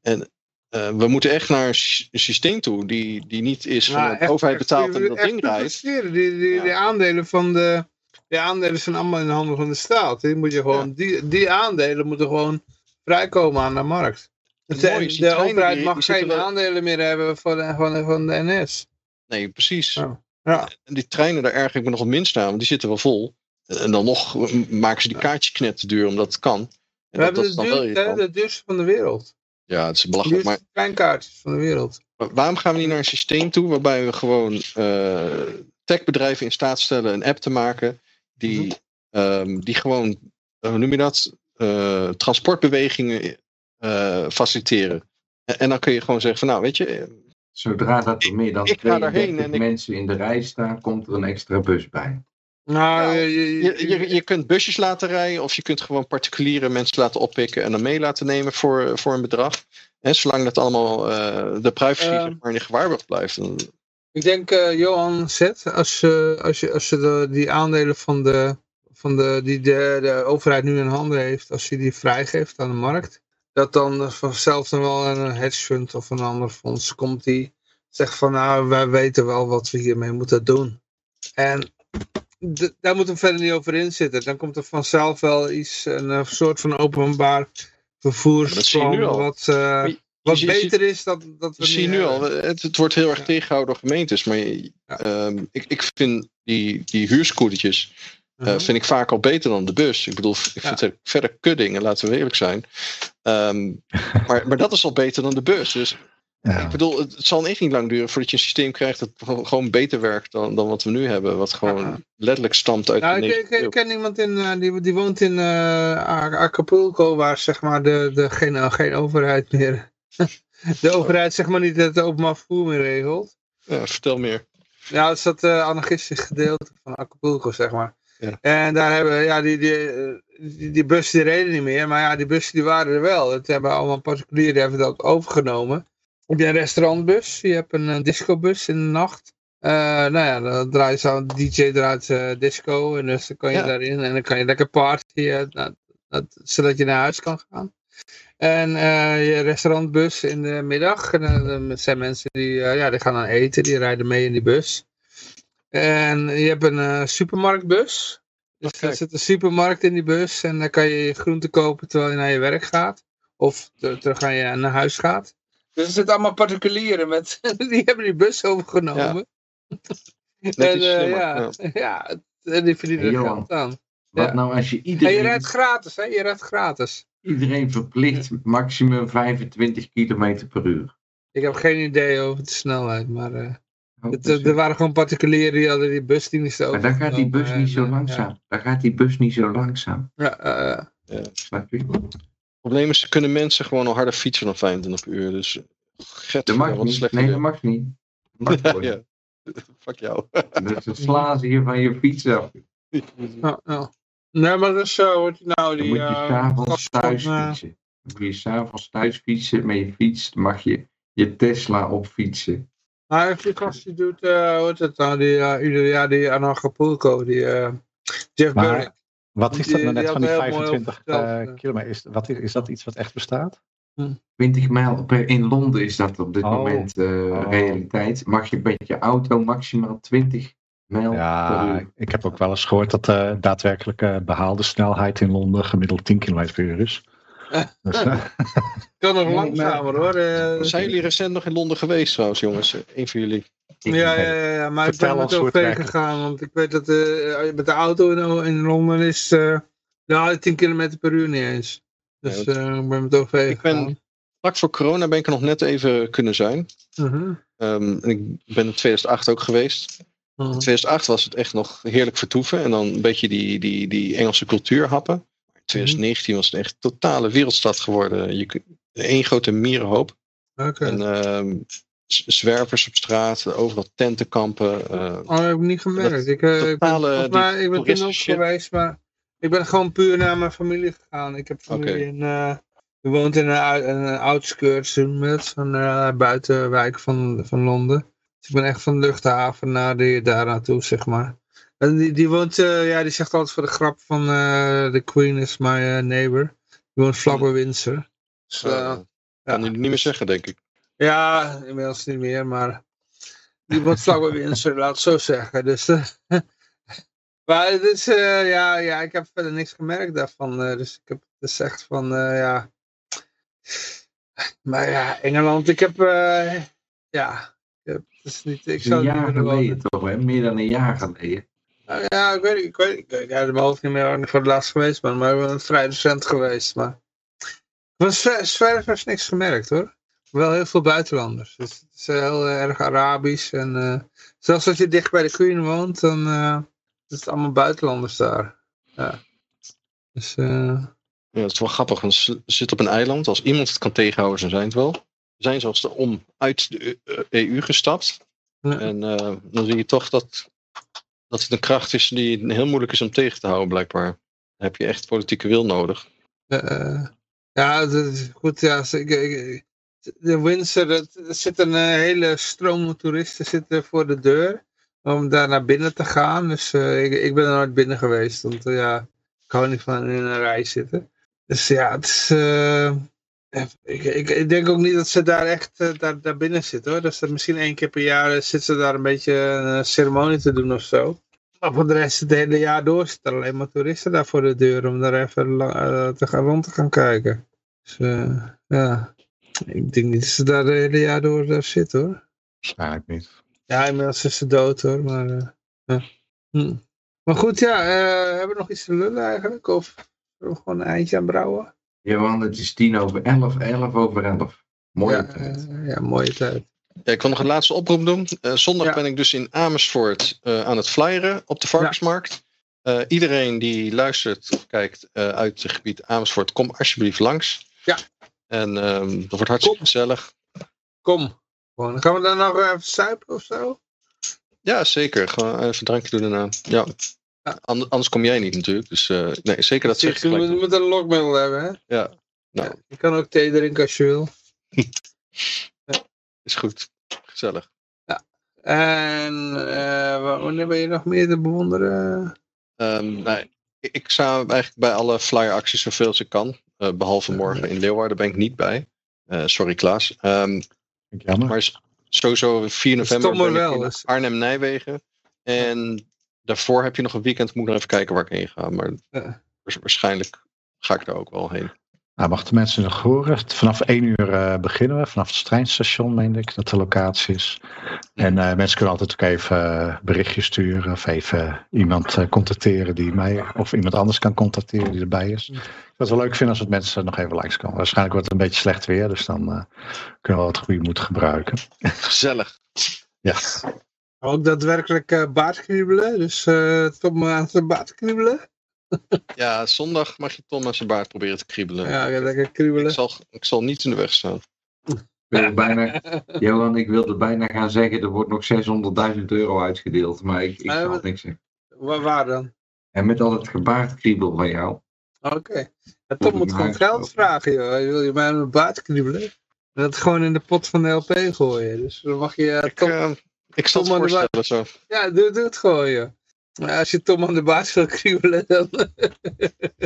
Eh, we moeten echt naar een sy- een systeem toe die, die niet is van Nou, de echt- overheid betaalt en echt dat ding rijdt. Die, die, Ja. die aandelen van de. Die aandelen zijn allemaal in de handen van de staat. Die, moet je gewoon, die, die aandelen moeten gewoon vrijkomen aan de markt. Het De, de overheid mag geen wel- aandelen meer hebben van de, van de, van de NS. Nee, precies. Ja. Die treinen, daar erg ik me nog het minst aan, want die zitten wel vol. En dan nog maken ze die kaartjes knet te duur, omdat het kan. En We dat, hebben dat de, is dan wel duur, irritant. de duurste van de wereld. Ja, het is belachelijk. Maar treinkaartjes van de wereld. wa- waarom gaan we niet naar een systeem toe waarbij we gewoon eh, techbedrijven in staat stellen een app te maken die, Mhm. ehm, die gewoon, hoe noem je dat, Eh, transportbewegingen eh, faciliteren. En, en dan kun je gewoon zeggen van nou weet je, Zodra dat er meer dan Ik ga daarheen 32 en ik- mensen in de rij staan, komt er een extra bus bij. Nou, Ja, je, je- je, kunt busjes laten rijden of je kunt gewoon particuliere mensen laten oppikken en dan mee laten nemen voor, voor een bedrag. En zolang dat allemaal eh, de privacy zeg maar, in de gewaarborgd blijft. Dan, Ik denk, eh, Johan zet, als, je als, je, als je de, die aandelen van de, van de, die de, de overheid nu in handen heeft, als je die vrijgeeft aan de markt, dat dan vanzelf dan wel een hedge fund of een ander fonds komt die zegt van nou, wij weten wel wat we hiermee moeten doen. En daar moeten we verder niet over in zitten. Dan komt er vanzelf wel iets, een, eh, soort van openbaar dat vervoersplan wat, eh, je- wat je beter is dan dat we Dat zie je nu hebben. al. Het, het wordt heel erg Ja. tegengehouden door gemeentes. Maar je- Ja. ehm, ik, ik vind die, die huurscootertjes eh, Mhm. vind ik vaak al beter dan de bus. Ik bedoel, ik vind het verder kuddingen, laten we eerlijk zijn. Ehm, maar, maar dat is al beter dan de bus. Dus Ja. ik bedoel, het, zal echt niet lang duren voordat je een systeem krijgt dat gewoon- beter werkt dan, dan wat we nu hebben. Wat gewoon Ja. letterlijk stamt uit Nou, de ik, 19e ik, eeuw. ik ken iemand in, eh, die, die woont in eh, Acapulco, waar zeg maar de, de, geen, eh, geen overheid meer, de overheid zeg maar niet het openbaar vervoer meer regelt. Ja, vertel meer. Ja, dat is dat eh anarchistisch gedeelte van Acapulco, zeg maar. Ja. En daar hebben, ja, die, die, die, die bussen die reden niet meer, maar ja, die bussen die waren er wel. Het hebben allemaal particulieren, die hebben dat overgenomen. Heb je een restaurantbus, je hebt een, eh, discobus in de nacht. Eh, nou ja, dan draait zo'n DJ draait eh, disco en dus dan kan je Ja. daarin en dan kan je lekker partyen, nou, dat, zodat je naar huis kan gaan. En eh, je restaurantbus in de middag. En dan zijn mensen die, eh, ja, die gaan dan eten, die rijden mee in die bus. En je hebt een eh, supermarktbus. Dus er zit een supermarkt in die bus en dan kan je je groenten kopen terwijl je naar je werk gaat. Of te- terwijl je naar huis gaat. Dus er zitten allemaal particulieren met, die hebben die bus overgenomen. Net en eh, slimmer, ja, ja. en die verdienen er Hey, Johan. geld aan. Wat Ja. nou als je En je iedereen, rijdt gratis, hè? Je rijdt gratis. iedereen verplicht maximum 25 km per uur? Ik heb geen idee over de snelheid, maar eh, Oh, het, dus- er waren gewoon particulieren die hadden die busdiensten maar dan gaat die bus overgenomen niet zo en, eh, langzaam. Dan gaat die bus niet zo langzaam. Ja, ja, eh, Snap je? Het probleem is, kunnen mensen gewoon al harder fietsen dan 25 per uur. Dus get, Dat mag niet. slecht Nee, dat mag niet. Dat mag ja. Fuck jou. Dat is het slaan ze hier van je fiets af. ja, ja. Nee, maar dus zo wordt die nou Dan die... moet je eh, s'avonds thuis eh, fietsen. Dan moet je s'avonds thuis fietsen. Met je fiets dan mag je je Tesla opfietsen. Maar die gast die doet, eh hoe heet het nou, die eh, ieder jaar die aan Acapulco, die eh, Jeff Burrick. Wat is dat nou net van die er heel mooi 25 over verteld, eh, eh. kilometer? Is, wat is, is dat iets wat echt bestaat? 20 mijl per, in Londen is dat op dit Oh. moment eh, Oh. realiteit. Mag je met je auto maximaal 20 mijl per Ja, uur. ik heb ook wel eens gehoord dat de daadwerkelijke behaalde snelheid in Londen gemiddeld 10 km per uur is. Dus, eh, Kan nog langzamer hoor. eh. Zijn jullie recent nog in Londen geweest trouwens, jongens? Eén van jullie. Ja, ja, het. ja, ja, maar ik ben het OV werkt. gegaan, want ik weet dat eh, met de auto in, in Londen is eh nou, 10 km per uur niet eens. Dus Ja, eh, ik ben met OV Ik ben- gegaan. Vlak voor corona ben ik er nog net even kunnen zijn. Mhm. Ehm, en ik ben in 2008 ook geweest. Mhm. In 2008 was het echt nog heerlijk vertoeven. En dan een beetje die, die, die Engelse cultuur happen. In 2019 was het echt een totale wereldstad geworden. Je, één grote mierenhoop. Oké. En ehm, zwervers op straat, overal tentenkampen. eh, Oh, dat heb ik niet gemerkt. Ik, eh, ik ben, ik ben toen ook geweest, maar ik ben gewoon puur naar mijn familie gegaan. Ik heb familie Oké. in, eh we woont in een, een outskirts, van eh buitenwijk van, van Londen. Dus ik ben echt van de luchthaven naar die, daar naartoe, zeg maar. En die, die woont, ja, die zegt altijd voor de grap van The Queen is my neighbor. Die woont vlak bij Windsor. Dus, kan je niet meer zeggen, denk ik. Ja, inmiddels niet meer, maar die wordt vlak bij Windsor, laat het zo zeggen. Dus, eh, maar het is, eh, ja, ja, ik heb verder niks gemerkt daarvan. eh, dus ik heb dus echt van, ja. Maar ja, Engeland, ik heb, ja, het is niet, ik zou een jaar geleden toch, hè? Meer dan een jaar geleden. Nou ja, ik weet ik weet. Ik heb mijn hoofd niet meer voor het laatst geweest maar ik ben vrij recent geweest. Maar ik was ver- verder was niks gemerkt hoor. Wel heel veel buitenlanders. Dus het is heel eh, erg Arabisch. En eh, zelfs als je dicht bij de Queen woont, dan eh, is het allemaal buitenlanders daar. Ja. Dus Ja, dat is wel grappig, want ze zitten op een eiland. Als iemand het kan tegenhouden, dan zijn het wel. Ze zijn zelfs om uit de EU gestapt. ja. En dan zie je toch dat, dat het een kracht is die heel moeilijk is om tegen te houden, blijkbaar. Dan heb je echt politieke wil nodig. Ja, dat is goed. Ja, ik- de Windsor, er zit een eh, hele stroom toeristen zitten voor de deur om daar naar binnen te gaan. Dus eh, ik, ik ben er nooit binnen geweest, want eh, ja, ik hou niet van in een rij zitten. Dus ja, het ik, ik, denk ook niet dat ze daar echt daar, daar binnen zitten hoor. Dus misschien één keer per jaar zitten ze daar een beetje een ceremonie te doen of zo. Maar voor de rest, het hele jaar door zitten er alleen maar toeristen daar voor de deur om daar even te gaan, rond te gaan kijken. Dus ja, ik denk niet dat ze daar het hele jaar door daar zitten hoor. Waarschijnlijk niet. Ja, inmiddels is ze dood hoor, maar... eh, ja. Hm. Maar goed, ja, eh, hebben we nog iets te lullen eigenlijk? Of we gewoon een eindje aan brouwen? Johan, het is tien over elf, elf over elf. Mooie ja, tijd. eh, ja, mooie tijd. Ja, ik wil nog een laatste oproep doen. Eh, zondag Ja. ben ik dus in Amersfoort eh, aan het flyeren op de varkensmarkt. Eh, iedereen die luistert of kijkt eh, uit het gebied Amersfoort, kom alsjeblieft langs. Ja. En ehm, dat wordt hartstikke Kom. gezellig. Kom. Gewoon. Gaan we dan nog even suipen of zo? Ja, zeker. Gewoon even een drankje doen daarna. Ja. Ja. Ander- anders kom jij niet natuurlijk. Dus eh, nee, zeker dat zeg ik je moet een lokmiddel hebben, hè? Ja, nou, Ja, je kan ook thee drinken als je wil. is goed. Gezellig. En eh, wa- wanneer ben je nog meer te bewonderen? Ehm, nou, ik, ik sta eigenlijk bij alle flyeracties zoveel als ik kan. Eh, behalve morgen in Leeuwarden ben ik niet bij. Eh, sorry Klaas. Ehm, jammer. maar sowieso 4 november ben ik wel, in dus. Arnhem-Nijwegen. En daarvoor heb je nog een weekend. Moet ik nog even kijken waar ik heen ga. Maar waarschijnlijk ga ik daar ook wel heen. Nou, mag de mensen nog horen? Vanaf 1 uur eh, beginnen we. Vanaf het treinstation, meen ik, dat de locatie is. En eh, mensen kunnen altijd ook even eh, berichtjes sturen. Of even iemand eh, contacteren die mij... Of iemand anders kan contacteren die erbij is. Ik zou het wel leuk vinden als het mensen nog even langskomen. Waarschijnlijk wordt het een beetje slecht weer. Dus dan eh, kunnen we wat goede moed gebruiken. Gezellig. Ja. Ook daadwerkelijk eh baardkriebelen. Dus eh Tom aan zijn baard kriebelen. Ja, zondag mag je Tom aan zijn baard proberen te kriebelen. Ja, lekker ik, kriebelen. zal, ik zal niet in de weg staan. Ik bijna, Johan, ik wilde bijna gaan zeggen, er wordt nog 600.000 euro uitgedeeld. Maar ik, ik Eh, zal wat- niks zeggen. Waar, waar dan? En met al het gebaardkriebel van jou. Oké. Ja, Tom ik moet gewoon geld vragen, joh. Wil je mij aan mijn baard kriebelen? En Dat gewoon in de pot van de LP gooien. Dus dan mag je eh, Ik, Tom... eh, ik zal het de voorstellen zo. Ja, doe, doe het gewoon, joh. Maar als je Tom aan de baard wil kriebelen, dan...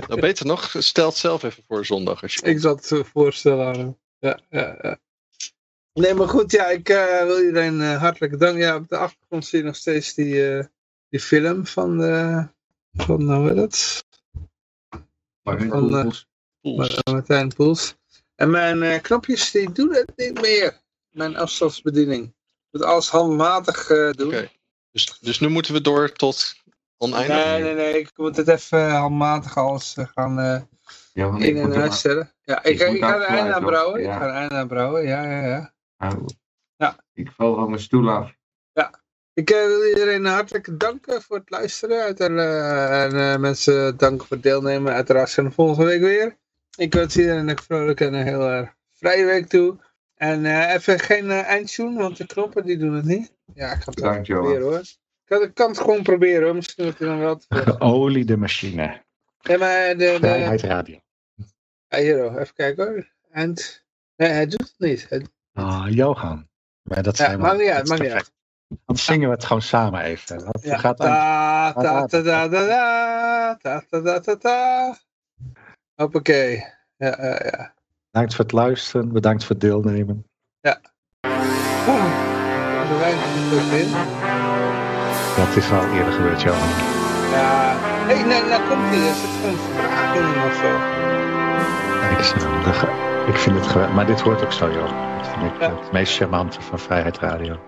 Nou, beter nog, stel het zelf even voor zondag. Als je ik zal het voorstellen aan hem. Ja, ja, ja. Nee, maar goed, ja, ik eh, wil iedereen eh, hartelijk danken. Ja, op de achtergrond zie je nog steeds die, eh, die film van, de, van hoe heet het? Maar Van, eh, Ma- Martijn Poels. En mijn eh, knopjes, die doen het niet meer. Mijn afstandsbediening. Ik moet alles handmatig eh, doen. Oké. Dus, dus nu moeten we door tot oneindig. Nee, nee, nee. Ik moet het even eh, handmatig alles eh, gaan eh, ik in- en uitstellen. Ja, ik, ik ik, ga er afsluiten, einde aan brouwen. Ik Ja. ga er einde aan brouwen. Ja, ja, ja. Nou, Ja. Ik val van mijn stoel af. Ik eh, wil iedereen hartelijk danken voor het luisteren. Uiteraard, en eh, mensen danken voor het deelnemen. Uiteraard zijn we volgende week weer. Ik wens iedereen een vrolijke en een heel erg vrije week toe. En eh, even geen uh, eindtune, want de knoppen die doen het niet. Ja, ik ga het Bedankt, proberen hoor. Ik kan, ik kan het gewoon proberen hoor. Misschien wordt het dan veel. Geoliede machine. Nee, maar de... de Vrijheid Radio. ah, hier hoor, even kijken hoor. Eind. Nee, hij doet het niet. Hij- Ah, Johan. Maar dat Ja, zijn maakt niet uit, dat maakt niet perfect. Dan zingen we het gewoon samen even. Dat Ja. gaat. Ta ta ta ta ta ta ta ta ta ta. Hoppakee. Ja, ja, ja. Bedankt voor het luisteren. Bedankt voor het deelnemen. Oeh, de wijn komt er in. Dat is al eerder gebeurd, Johan. Ja, hey, nou, nou komt hij. Is het een vragen of zo? Ik, snap, ik vind het geweldig. Maar dit hoort ook zo, Johan. Dat vind ik ja. het meest charmante van Vrijheid Radio.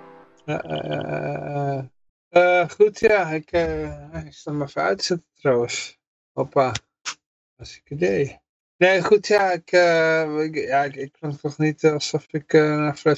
Uh, goed, ja. Ik, ik zal maar even uitzetten trouwens. Hoppa. Als ik idee. Nee, goed, ja. Ik, ja, ik, ik toch niet alsof ik naar Fles